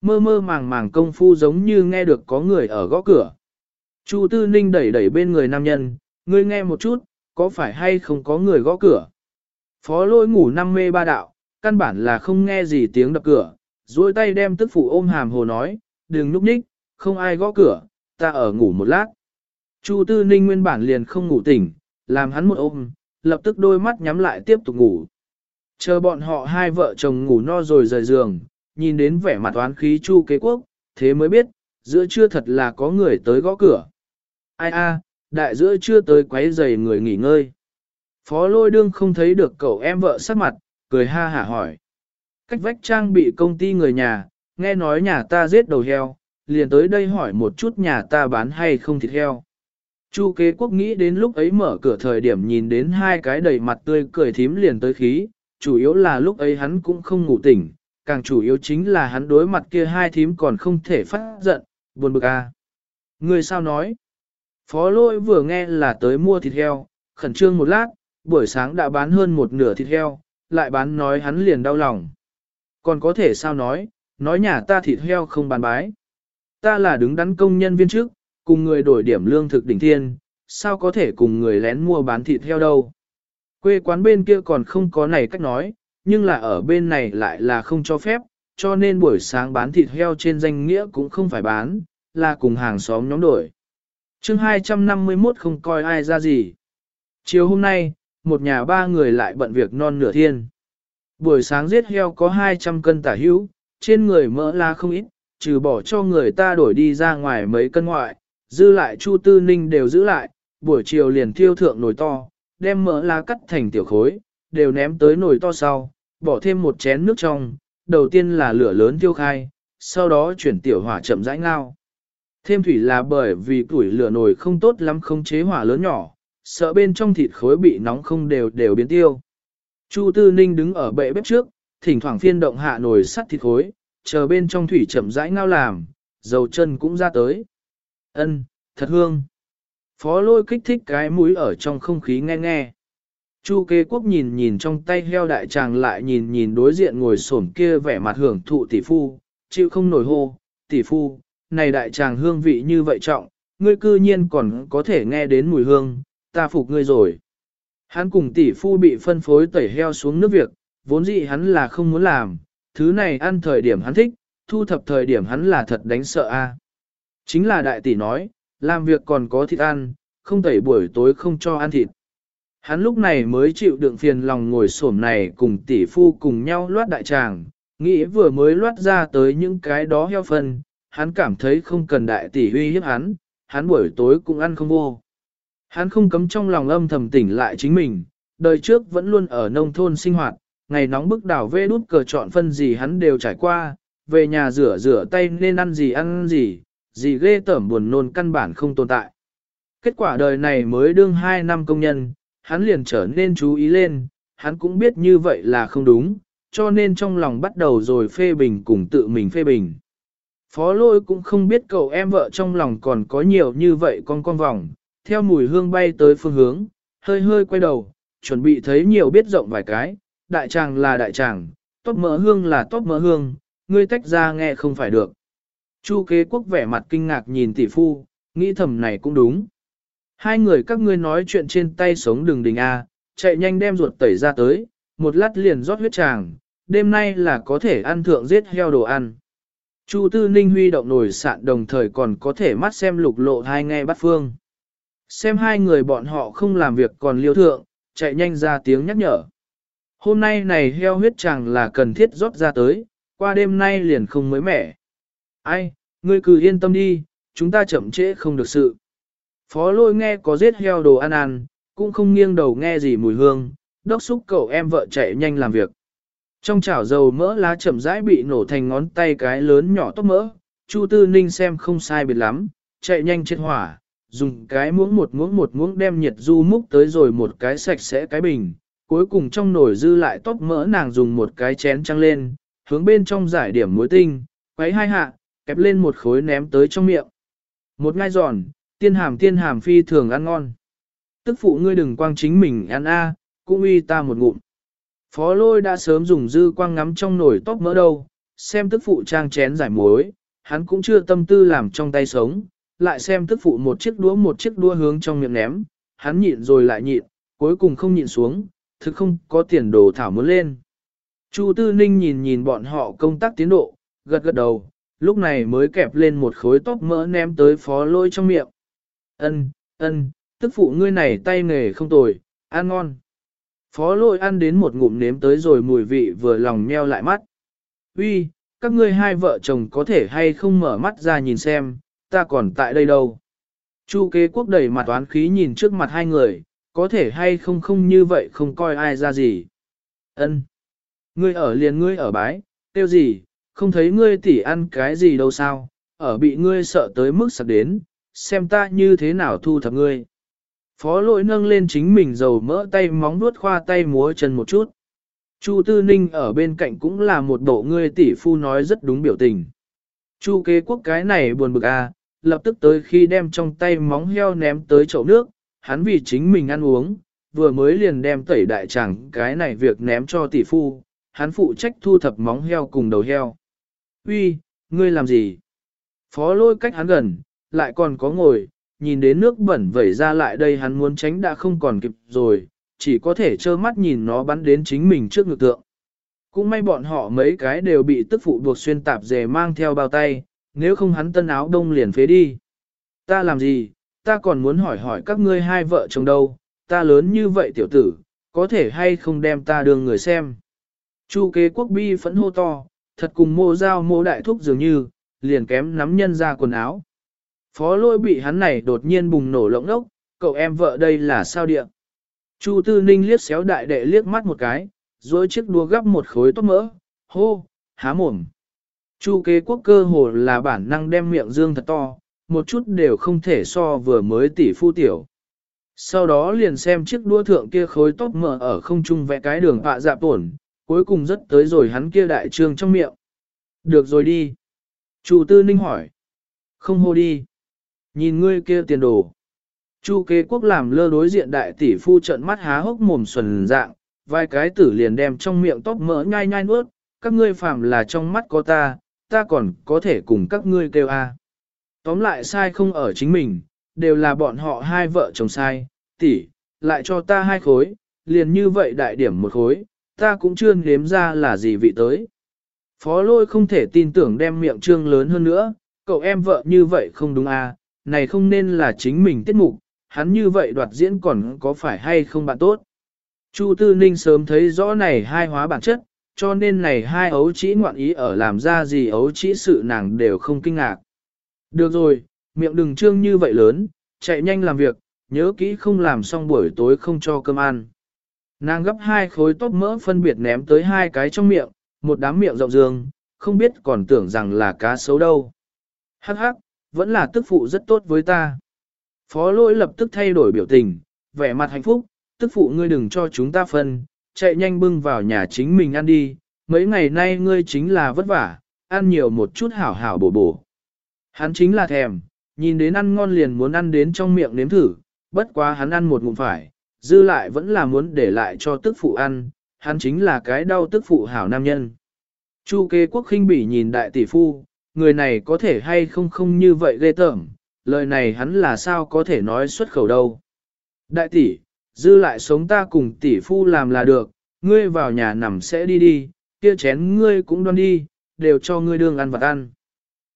Mơ mơ màng màng công phu giống như nghe được có người ở gõ cửa. Chu Tư Ninh đẩy đẩy bên người nam nhân, ngươi nghe một chút, có phải hay không có người gõ cửa. Phó lôi ngủ năm mê ba đạo, căn bản là không nghe gì tiếng đập cửa, duỗi tay đem tức phụ ôm hàm hồ nói, đừng núp nhích, không ai gõ cửa, ta ở ngủ một lát. Chu Tư Ninh nguyên bản liền không ngủ tỉnh, làm hắn một ôm, lập tức đôi mắt nhắm lại tiếp tục ngủ. Chờ bọn họ hai vợ chồng ngủ no rồi rời giường, nhìn đến vẻ mặt oán khí Chu kế quốc, thế mới biết, giữa trưa thật là có người tới gõ cửa. Ai a, đại giữa trưa tới quấy giày người nghỉ ngơi. Phó lôi đương không thấy được cậu em vợ sắc mặt, cười ha hả hỏi. Cách vách trang bị công ty người nhà, nghe nói nhà ta giết đầu heo, liền tới đây hỏi một chút nhà ta bán hay không thịt heo. Chu kế quốc nghĩ đến lúc ấy mở cửa thời điểm nhìn đến hai cái đầy mặt tươi cười thím liền tới khí, chủ yếu là lúc ấy hắn cũng không ngủ tỉnh, càng chủ yếu chính là hắn đối mặt kia hai thím còn không thể phát giận, buồn bực à. Người sao nói? Phó lôi vừa nghe là tới mua thịt heo, khẩn trương một lát, buổi sáng đã bán hơn một nửa thịt heo, lại bán nói hắn liền đau lòng. Còn có thể sao nói, nói nhà ta thịt heo không bán bái. Ta là đứng đắn công nhân viên trước, cùng người đổi điểm lương thực đỉnh thiên, sao có thể cùng người lén mua bán thịt heo đâu. Quê quán bên kia còn không có này cách nói, nhưng là ở bên này lại là không cho phép, cho nên buổi sáng bán thịt heo trên danh nghĩa cũng không phải bán, là cùng hàng xóm nhóm đổi. chương 251 không coi ai ra gì. Chiều hôm nay, một nhà ba người lại bận việc non nửa thiên. Buổi sáng giết heo có 200 cân tả hữu, trên người mỡ la không ít, trừ bỏ cho người ta đổi đi ra ngoài mấy cân ngoại, dư lại Chu Tư Ninh đều giữ lại, buổi chiều liền thiêu thượng nồi to, đem mỡ la cắt thành tiểu khối, đều ném tới nồi to sau, bỏ thêm một chén nước trong, đầu tiên là lửa lớn thiêu khai, sau đó chuyển tiểu hỏa chậm rãi ngao. Thêm thủy là bởi vì tuổi lửa nồi không tốt lắm không chế hỏa lớn nhỏ, sợ bên trong thịt khối bị nóng không đều đều biến tiêu. Chu Tư Ninh đứng ở bệ bếp trước, thỉnh thoảng phiên động hạ nồi sắt thịt khối, chờ bên trong thủy chậm rãi ngao làm, dầu chân cũng ra tới. Ân, thật hương. Phó lôi kích thích cái mũi ở trong không khí nghe nghe. Chu kế quốc nhìn nhìn trong tay heo đại tràng lại nhìn nhìn đối diện ngồi xổm kia vẻ mặt hưởng thụ tỷ phu, chịu không nổi hô, tỷ phu, này đại tràng hương vị như vậy trọng, ngươi cư nhiên còn có thể nghe đến mùi hương, ta phục ngươi rồi. Hắn cùng tỷ phu bị phân phối tẩy heo xuống nước việc, vốn dĩ hắn là không muốn làm, thứ này ăn thời điểm hắn thích, thu thập thời điểm hắn là thật đánh sợ a. Chính là đại tỷ nói, làm việc còn có thịt ăn, không tẩy buổi tối không cho ăn thịt. Hắn lúc này mới chịu đựng phiền lòng ngồi xổm này cùng tỷ phu cùng nhau loát đại tràng, nghĩ vừa mới loát ra tới những cái đó heo phân, hắn cảm thấy không cần đại tỷ uy hiếp hắn, hắn buổi tối cũng ăn không vô. Hắn không cấm trong lòng âm thầm tỉnh lại chính mình, đời trước vẫn luôn ở nông thôn sinh hoạt, ngày nóng bức đảo vê đút cờ chọn phân gì hắn đều trải qua, về nhà rửa rửa tay nên ăn gì ăn gì, gì ghê tởm buồn nôn căn bản không tồn tại. Kết quả đời này mới đương 2 năm công nhân, hắn liền trở nên chú ý lên, hắn cũng biết như vậy là không đúng, cho nên trong lòng bắt đầu rồi phê bình cùng tự mình phê bình. Phó lôi cũng không biết cậu em vợ trong lòng còn có nhiều như vậy con con vòng, theo mùi hương bay tới phương hướng, hơi hơi quay đầu, chuẩn bị thấy nhiều biết rộng vài cái, đại tràng là đại tràng, tóc mỡ hương là tóc mỡ hương, ngươi tách ra nghe không phải được. Chu kế quốc vẻ mặt kinh ngạc nhìn tỷ phu, nghĩ thầm này cũng đúng. Hai người các ngươi nói chuyện trên tay sống đường đình A, chạy nhanh đem ruột tẩy ra tới, một lát liền rót huyết tràng, đêm nay là có thể ăn thượng giết heo đồ ăn. Chu Tư Ninh huy động nổi sạn đồng thời còn có thể mắt xem lục lộ hai nghe bắt phương. Xem hai người bọn họ không làm việc còn liêu thượng, chạy nhanh ra tiếng nhắc nhở. Hôm nay này heo huyết chàng là cần thiết rót ra tới, qua đêm nay liền không mới mẻ. Ai, ngươi cứ yên tâm đi, chúng ta chậm trễ không được sự. Phó lôi nghe có giết heo đồ ăn ăn, cũng không nghiêng đầu nghe gì mùi hương, đốc xúc cậu em vợ chạy nhanh làm việc. Trong chảo dầu mỡ lá chậm rãi bị nổ thành ngón tay cái lớn nhỏ tóc mỡ, Chu Tư Ninh xem không sai biệt lắm, chạy nhanh trên hỏa, dùng cái muỗng một muỗng một muỗng đem nhiệt du múc tới rồi một cái sạch sẽ cái bình, cuối cùng trong nồi dư lại tóc mỡ nàng dùng một cái chén trăng lên, hướng bên trong giải điểm muối tinh, quấy hai hạ, kẹp lên một khối ném tới trong miệng. Một ngai giòn, tiên hàm tiên hàm phi thường ăn ngon. tức phụ ngươi đừng quang chính mình ăn a, cũng uy ta một ngụm. Phó lôi đã sớm dùng dư quang ngắm trong nồi tóc mỡ đâu, xem tức phụ trang chén giải muối, hắn cũng chưa tâm tư làm trong tay sống, lại xem tức phụ một chiếc đũa một chiếc đũa hướng trong miệng ném, hắn nhịn rồi lại nhịn, cuối cùng không nhịn xuống, thực không có tiền đồ thảo muốn lên. Chu Tư Ninh nhìn nhìn bọn họ công tác tiến độ, gật gật đầu, lúc này mới kẹp lên một khối tóc mỡ ném tới phó lôi trong miệng. Ân, ân, tức phụ ngươi này tay nghề không tồi, ăn ngon. Phó lôi ăn đến một ngụm nếm tới rồi mùi vị vừa lòng meo lại mắt. Uy, các ngươi hai vợ chồng có thể hay không mở mắt ra nhìn xem, ta còn tại đây đâu. Chu kế quốc đầy mặt toán khí nhìn trước mặt hai người, có thể hay không không như vậy không coi ai ra gì. Ân, Ngươi ở liền ngươi ở bái, tiêu gì, không thấy ngươi tỉ ăn cái gì đâu sao, ở bị ngươi sợ tới mức sặc đến, xem ta như thế nào thu thập ngươi. Phó lỗi nâng lên chính mình dầu mỡ tay móng nuốt khoa tay múa chân một chút. Chu Tư Ninh ở bên cạnh cũng là một bộ ngươi tỷ phu nói rất đúng biểu tình. Chu kế quốc cái này buồn bực à, lập tức tới khi đem trong tay móng heo ném tới chậu nước, hắn vì chính mình ăn uống, vừa mới liền đem tẩy đại chẳng cái này việc ném cho tỷ phu, hắn phụ trách thu thập móng heo cùng đầu heo. Uy, ngươi làm gì? Phó lôi cách hắn gần, lại còn có ngồi, nhìn đến nước bẩn vẩy ra lại đây hắn muốn tránh đã không còn kịp rồi, chỉ có thể trơ mắt nhìn nó bắn đến chính mình trước ngực tượng. Cũng may bọn họ mấy cái đều bị tức phụ buộc xuyên tạp dề mang theo bao tay, nếu không hắn tân áo đông liền phế đi. Ta làm gì, ta còn muốn hỏi hỏi các ngươi hai vợ chồng đâu, ta lớn như vậy tiểu tử, có thể hay không đem ta đường người xem. Chu kế quốc bi phẫn hô to, thật cùng mô dao mô đại thúc dường như, liền kém nắm nhân ra quần áo. Phó lôi bị hắn này đột nhiên bùng nổ lộng đốc, cậu em vợ đây là sao địa. Chu tư ninh liếc xéo đại đệ liếc mắt một cái, rồi chiếc đua gắp một khối tốt mỡ, hô, há mồm. Chu kế quốc cơ hồ là bản năng đem miệng dương thật to, một chút đều không thể so vừa mới tỷ phu tiểu. Sau đó liền xem chiếc đua thượng kia khối tóc mở ở không trung vẽ cái đường họa dạ tổn, cuối cùng rất tới rồi hắn kia đại trương trong miệng. Được rồi đi. Chu tư ninh hỏi. Không hô đi. Nhìn ngươi kia tiền đồ. Chu kế quốc làm lơ đối diện đại tỷ phu trận mắt há hốc mồm xuẩn dạng, vài cái tử liền đem trong miệng tóc mỡ nhai nhai nuốt, các ngươi phạm là trong mắt có ta, ta còn có thể cùng các ngươi kêu a. Tóm lại sai không ở chính mình, đều là bọn họ hai vợ chồng sai, tỷ, lại cho ta hai khối, liền như vậy đại điểm một khối, ta cũng chưa nếm ra là gì vị tới. Phó lôi không thể tin tưởng đem miệng trương lớn hơn nữa, cậu em vợ như vậy không đúng à, này không nên là chính mình tiết mục, hắn như vậy đoạt diễn còn có phải hay không bạn tốt. Chu Tư Ninh sớm thấy rõ này hai hóa bản chất, cho nên này hai ấu chỉ ngoạn ý ở làm ra gì ấu chỉ sự nàng đều không kinh ngạc. Được rồi, miệng đừng trương như vậy lớn, chạy nhanh làm việc, nhớ kỹ không làm xong buổi tối không cho cơm ăn. Nàng gấp hai khối tốt mỡ phân biệt ném tới hai cái trong miệng, một đám miệng rộng dương, không biết còn tưởng rằng là cá xấu đâu. Hắc hắc, vẫn là tức phụ rất tốt với ta. Phó lỗi lập tức thay đổi biểu tình, vẻ mặt hạnh phúc, tức phụ ngươi đừng cho chúng ta phân, chạy nhanh bưng vào nhà chính mình ăn đi, mấy ngày nay ngươi chính là vất vả, ăn nhiều một chút hảo hảo bổ bổ. Hắn chính là thèm, nhìn đến ăn ngon liền muốn ăn đến trong miệng nếm thử, bất quá hắn ăn một ngụm phải, dư lại vẫn là muốn để lại cho tức phụ ăn, hắn chính là cái đau tức phụ hảo nam nhân. Chu kê quốc khinh bỉ nhìn đại tỷ phu, người này có thể hay không không như vậy ghê tởm, lời này hắn là sao có thể nói xuất khẩu đâu. Đại tỷ, dư lại sống ta cùng tỷ phu làm là được, ngươi vào nhà nằm sẽ đi đi, kia chén ngươi cũng đoan đi, đều cho ngươi đương ăn vật ăn.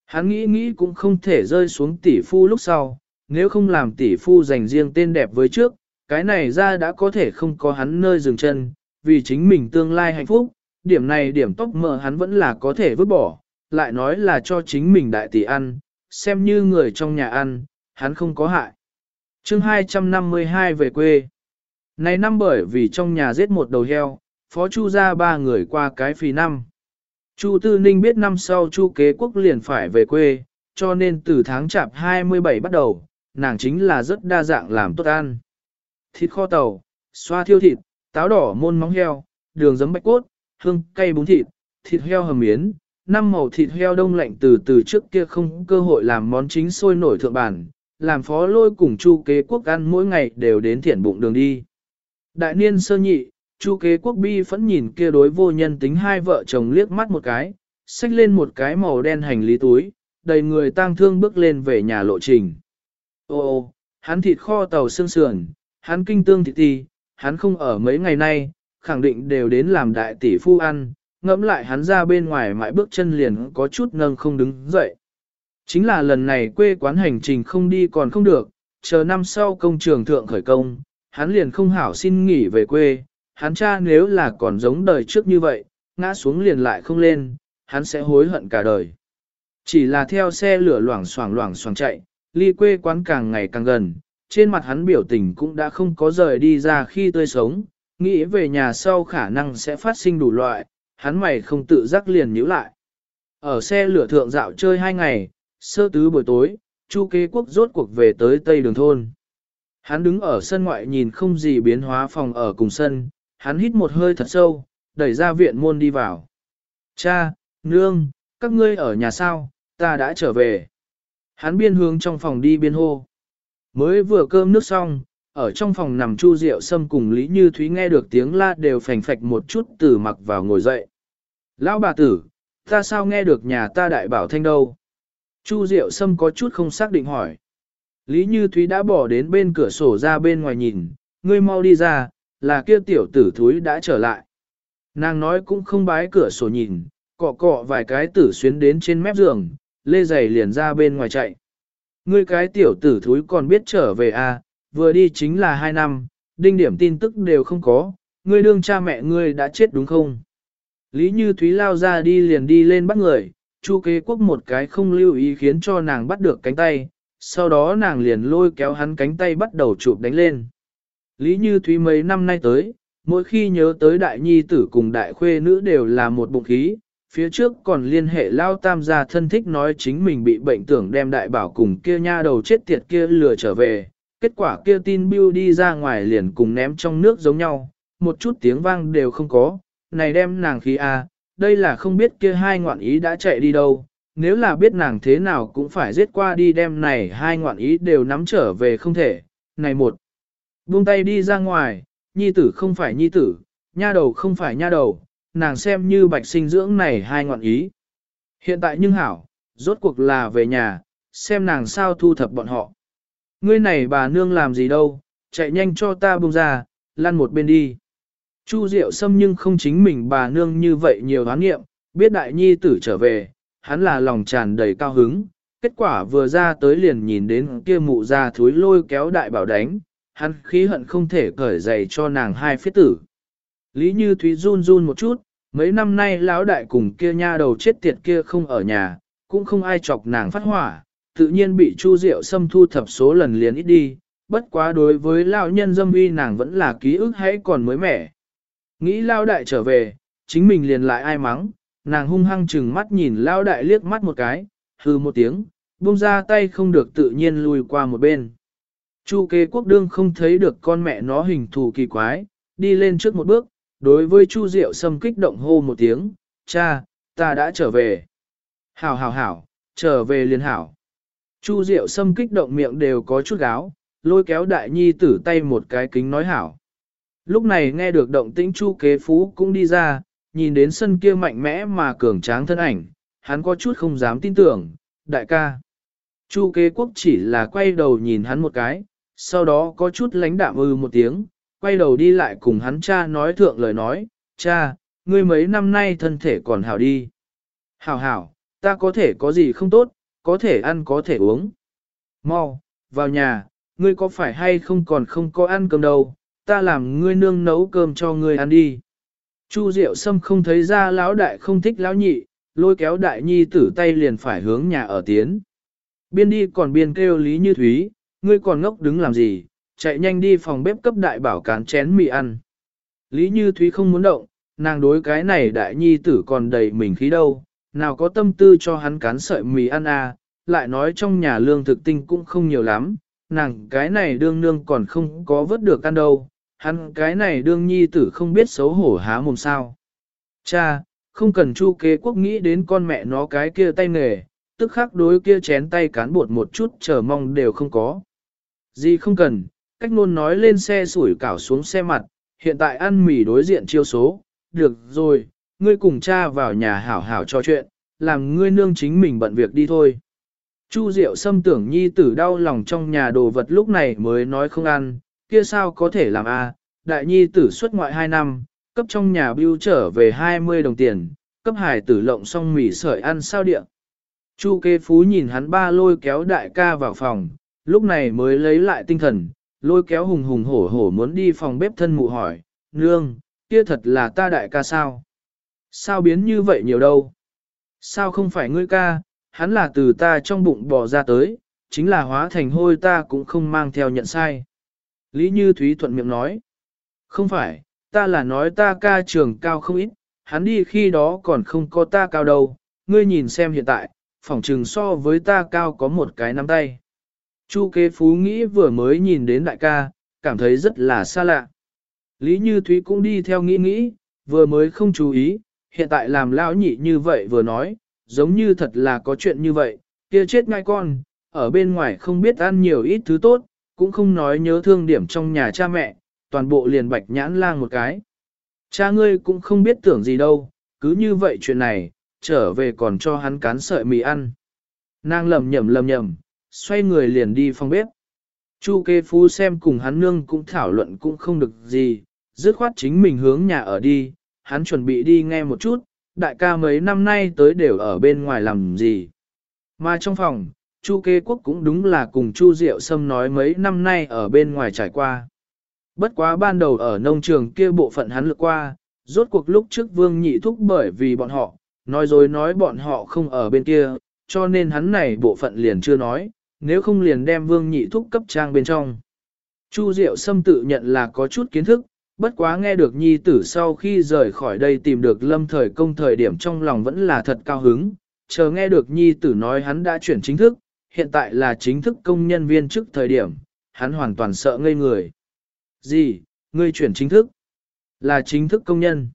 Hắn nghĩ nghĩ cũng không thể rơi xuống tỷ phu lúc sau, nếu không làm tỷ phu dành riêng tên đẹp với trước, cái này ra đã có thể không có hắn nơi dừng chân, vì chính mình tương lai hạnh phúc, điểm này điểm tóc mỡ hắn vẫn là có thể vứt bỏ, lại nói là cho chính mình đại tỷ ăn, xem như người trong nhà ăn, hắn không có hại. chương 252 về quê. Này năm bởi vì trong nhà giết một đầu heo, phó chu ra ba người qua cái phì năm. Chu Tư Ninh biết năm sau Chu Kế Quốc liền phải về quê, cho nên từ tháng chạp 27 bắt đầu, nàng chính là rất đa dạng làm tốt ăn. Thịt kho tàu, xoa thiêu thịt, táo đỏ môn móng heo, đường giấm bạch cốt, hương cay bún thịt, thịt heo hầm miến, năm màu thịt heo đông lạnh từ từ trước kia không cơ hội làm món chính sôi nổi thượng bản, làm phó lôi cùng chu kế quốc ăn mỗi ngày đều đến thiện bụng đường đi. Đại niên sơ nhị, chu kế quốc bi phẫn nhìn kia đối vô nhân tính hai vợ chồng liếc mắt một cái, xách lên một cái màu đen hành lý túi, đầy người tang thương bước lên về nhà lộ trình. Ô ô, hắn thịt kho tàu xương sườn, hắn kinh tương thịt ti, hắn không ở mấy ngày nay, khẳng định đều đến làm đại tỷ phu ăn, ngẫm lại hắn ra bên ngoài mãi bước chân liền có chút nâng không đứng dậy. Chính là lần này quê quán hành trình không đi còn không được, chờ năm sau công trường thượng khởi công, hắn liền không hảo xin nghỉ về quê, hắn cha nếu là còn giống đời trước như vậy, ngã xuống liền lại không lên, hắn sẽ hối hận cả đời. Chỉ là theo xe lửa loảng xoảng loảng xoảng chạy, ly quê quán càng ngày càng gần, trên mặt hắn biểu tình cũng đã không có rời đi ra khi tươi sống, nghĩ về nhà sau khả năng sẽ phát sinh đủ loại, hắn mày không tự giác liền nhíu lại. Ở xe lửa thượng dạo chơi hai ngày, sơ tứ buổi tối, Chu kế quốc rốt cuộc về tới Tây Đường Thôn. Hắn đứng ở sân ngoại nhìn không gì biến hóa phòng ở cùng sân, hắn hít một hơi thật sâu, đẩy ra viện môn đi vào. Cha, nương, các ngươi ở nhà sao, ta đã trở về. Hắn biên hướng trong phòng đi biên hô. Mới vừa cơm nước xong, ở trong phòng nằm Chu Diệu Sâm cùng Lý Như Thúy nghe được tiếng la đều phành phạch một chút từ mặc vào ngồi dậy. Lão bà tử, ta sao nghe được nhà ta đại bảo thanh đâu? Chu Diệu Sâm có chút không xác định hỏi. Lý Như Thúy đã bỏ đến bên cửa sổ ra bên ngoài nhìn, ngươi mau đi ra, là kia tiểu tử thúi đã trở lại. Nàng nói cũng không bái cửa sổ nhìn, cọ cọ vài cái tử xuyến đến trên mép giường, lê giày liền ra bên ngoài chạy. Ngươi cái tiểu tử thúi còn biết trở về à, vừa đi chính là hai năm, đinh điểm tin tức đều không có, ngươi đương cha mẹ ngươi đã chết đúng không? Lý Như Thúy lao ra đi liền đi lên bắt người, Chu kế quốc một cái không lưu ý khiến cho nàng bắt được cánh tay, sau đó nàng liền lôi kéo hắn cánh tay bắt đầu chụp đánh lên. Lý Như Thúy mấy năm nay tới, mỗi khi nhớ tới đại nhi tử cùng đại khuê nữ đều là một bụng khí, phía trước còn liên hệ lao tam gia thân thích nói chính mình bị bệnh tưởng đem đại bảo cùng kia nha đầu chết tiệt kia lừa trở về, kết quả kia tin bưu đi ra ngoài liền cùng ném trong nước giống nhau, một chút tiếng vang đều không có, này đem nàng khí a, à, đây là không biết kia hai ngoạn ý đã chạy đi đâu, nếu là biết nàng thế nào cũng phải giết qua đi đem này hai ngoạn ý đều nắm trở về không thể, này một, buông tay đi ra ngoài, nhi tử không phải nhi tử, nha đầu không phải nha đầu, nàng xem như bạch sinh dưỡng này hai ngoạn ý. Hiện tại nhưng hảo, rốt cuộc là về nhà, xem nàng sao thu thập bọn họ. Ngươi này bà nương làm gì đâu, chạy nhanh cho ta buông ra, lăn một bên đi. Chu Diệu Sâm nhưng không chính mình bà nương như vậy nhiều hoán nghiệm, biết đại nhi tử trở về, hắn là lòng tràn đầy cao hứng. Kết quả vừa ra tới liền nhìn đến kia mụ ra thúi lôi kéo đại bảo đánh, hắn khí hận không thể cởi giày cho nàng hai phía tử. Lý Như Thúy run run một chút, mấy năm nay lão đại cùng kia nha đầu chết tiệt kia không ở nhà, cũng không ai chọc nàng phát hỏa, tự nhiên bị Chu Diệu xâm thu thập số lần liền ít đi, bất quá đối với lão nhân dâm uy nàng vẫn là ký ức hãy còn mới mẻ. Nghĩ lão đại trở về, chính mình liền lại ai mắng, nàng hung hăng chừng mắt nhìn lão đại liếc mắt một cái, hư một tiếng, buông ra tay không được tự nhiên lùi qua một bên. Chu kế quốc đương không thấy được con mẹ nó hình thù kỳ quái, đi lên trước một bước, đối với Chu Diệu Sâm kích động hô một tiếng, cha, ta đã trở về. Hảo hảo hảo, trở về liền hảo. Chu Diệu Sâm kích động miệng đều có chút gáo, lôi kéo đại nhi tử tay một cái kính nói hảo. Lúc này nghe được động tĩnh Chu kế phú cũng đi ra, nhìn đến sân kia mạnh mẽ mà cường tráng thân ảnh, hắn có chút không dám tin tưởng, đại ca. Chu kế quốc chỉ là quay đầu nhìn hắn một cái, sau đó có chút lánh đạm ư một tiếng, quay đầu đi lại cùng hắn cha nói thượng lời nói, cha, ngươi mấy năm nay thân thể còn hảo đi. Hảo hảo, ta có thể có gì không tốt, có thể ăn có thể uống. Mau, vào nhà, ngươi có phải hay không còn không có ăn cơm đâu, ta làm ngươi nương nấu cơm cho ngươi ăn đi. Chu Diệu Sâm không thấy ra lão đại không thích lão nhị, lôi kéo đại nhi tử tay liền phải hướng nhà ở tiến. Biên đi còn biên kêu Lý Như Thúy, ngươi còn ngốc đứng làm gì, chạy nhanh đi phòng bếp cấp đại bảo cán chén mì ăn. Lý Như Thúy không muốn động, nàng đối cái này đại nhi tử còn đầy mình khí đâu, nào có tâm tư cho hắn cán sợi mì ăn à, lại nói trong nhà lương thực tinh cũng không nhiều lắm, nàng cái này đương nương còn không có vớt được ăn đâu, hắn cái này đương nhi tử không biết xấu hổ há mồm sao. Cha, không cần chu kế quốc nghĩ đến con mẹ nó cái kia tay nghề, tức khắc đối kia chén tay cán bột một chút chờ mong đều không có. Gì không cần, cách nôn nói lên xe sủi cảo xuống xe mặt, hiện tại ăn mì đối diện chiêu số, được rồi, ngươi cùng cha vào nhà hảo hảo trò chuyện, làm ngươi nương chính mình bận việc đi thôi. Chu Diệu xâm tưởng nhi tử đau lòng trong nhà đồ vật lúc này mới nói không ăn, kia sao có thể làm a? đại nhi tử xuất ngoại 2 năm, cấp trong nhà bưu trở về 20 đồng tiền, cấp hải tử lộng xong mì sợi ăn sao địa. Chu kê phú nhìn hắn ba lôi kéo đại ca vào phòng, lúc này mới lấy lại tinh thần, lôi kéo hùng hùng hổ hổ muốn đi phòng bếp thân mụ hỏi, nương, kia thật là ta đại ca sao? Sao biến như vậy nhiều đâu? Sao không phải ngươi ca, hắn là từ ta trong bụng bò ra tới, chính là hóa thành hôi ta cũng không mang theo nhận sai. Lý Như Thúy thuận miệng nói, không phải, ta là nói ta ca trường cao không ít, hắn đi khi đó còn không có ta cao đâu, ngươi nhìn xem hiện tại, phỏng trừng so với ta cao có một cái nắm tay. Chu kế phú nghĩ vừa mới nhìn đến đại ca, cảm thấy rất là xa lạ. Lý Như Thúy cũng đi theo nghĩ nghĩ, vừa mới không chú ý, hiện tại làm lão nhị như vậy vừa nói, giống như thật là có chuyện như vậy, kia chết ngay con, ở bên ngoài không biết ăn nhiều ít thứ tốt, cũng không nói nhớ thương điểm trong nhà cha mẹ, toàn bộ liền bạch nhãn lang một cái. Cha ngươi cũng không biết tưởng gì đâu, cứ như vậy chuyện này, trở về còn cho hắn cán sợi mì ăn. Nàng lầm nhầm lầm nhầm, xoay người liền đi phòng bếp. Chu kê phu xem cùng hắn nương cũng thảo luận cũng không được gì, dứt khoát chính mình hướng nhà ở đi, hắn chuẩn bị đi nghe một chút, đại ca mấy năm nay tới đều ở bên ngoài làm gì. Mà trong phòng, Chu kê quốc cũng đúng là cùng Chu Diệu Sâm nói mấy năm nay ở bên ngoài trải qua. Bất quá ban đầu ở nông trường kia bộ phận hắn lược qua, rốt cuộc lúc trước vương nhị thúc bởi vì bọn họ, nói dối nói bọn họ không ở bên kia, cho nên hắn này bộ phận liền chưa nói, nếu không liền đem vương nhị thúc cấp trang bên trong. Chu Diệu Sâm tự nhận là có chút kiến thức, bất quá nghe được nhi tử sau khi rời khỏi đây tìm được lâm thời công thời điểm trong lòng vẫn là thật cao hứng, chờ nghe được nhi tử nói hắn đã chuyển chính thức, hiện tại là chính thức công nhân viên trước thời điểm, hắn hoàn toàn sợ ngây người. Gì, ngươi chuyển chính thức? Là chính thức công nhân.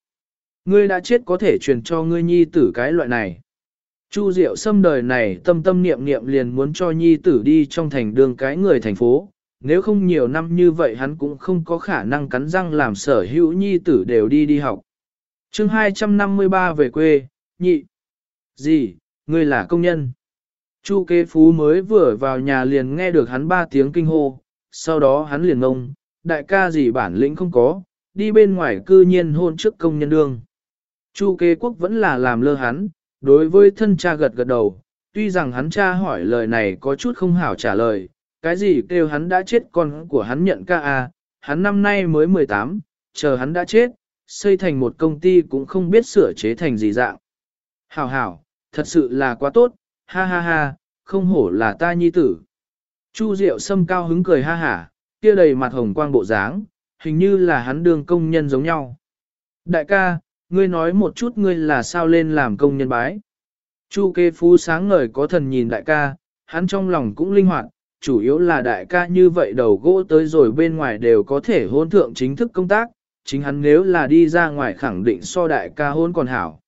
Ngươi đã chết có thể truyền cho ngươi nhi tử cái loại này. Chu Diệu xâm đời này tâm tâm niệm niệm liền muốn cho nhi tử đi trong thành đường cái người thành phố, nếu không nhiều năm như vậy hắn cũng không có khả năng cắn răng làm sở hữu nhi tử đều đi đi học. chương 253 về quê, nhị. Gì, ngươi là công nhân. Chu kế phú mới vừa vào nhà liền nghe được hắn ba tiếng kinh hô, sau đó hắn liền ngông, đại ca gì bản lĩnh không có, đi bên ngoài cư nhiên hôn trước công nhân đương. Chu kế quốc vẫn là làm lơ hắn, đối với thân cha gật gật đầu, tuy rằng hắn cha hỏi lời này có chút không hảo trả lời, cái gì kêu hắn đã chết con của hắn nhận ca à, hắn năm nay mới 18, chờ hắn đã chết, xây thành một công ty cũng không biết sửa chế thành gì dạng. Hảo hảo, thật sự là quá tốt, ha ha ha, không hổ là ta nhi tử. Chu Diệu Sâm cao hứng cười ha hả, kia đầy mặt hồng quang bộ dáng, hình như là hắn đương công nhân giống nhau. Đại ca, ngươi nói một chút ngươi là sao lên làm công nhân bái. Chu kê phú sáng ngời có thần nhìn đại ca, hắn trong lòng cũng linh hoạt, chủ yếu là đại ca như vậy đầu gỗ tới rồi bên ngoài đều có thể hôn thượng chính thức công tác, chính hắn nếu là đi ra ngoài khẳng định so đại ca hôn còn hảo.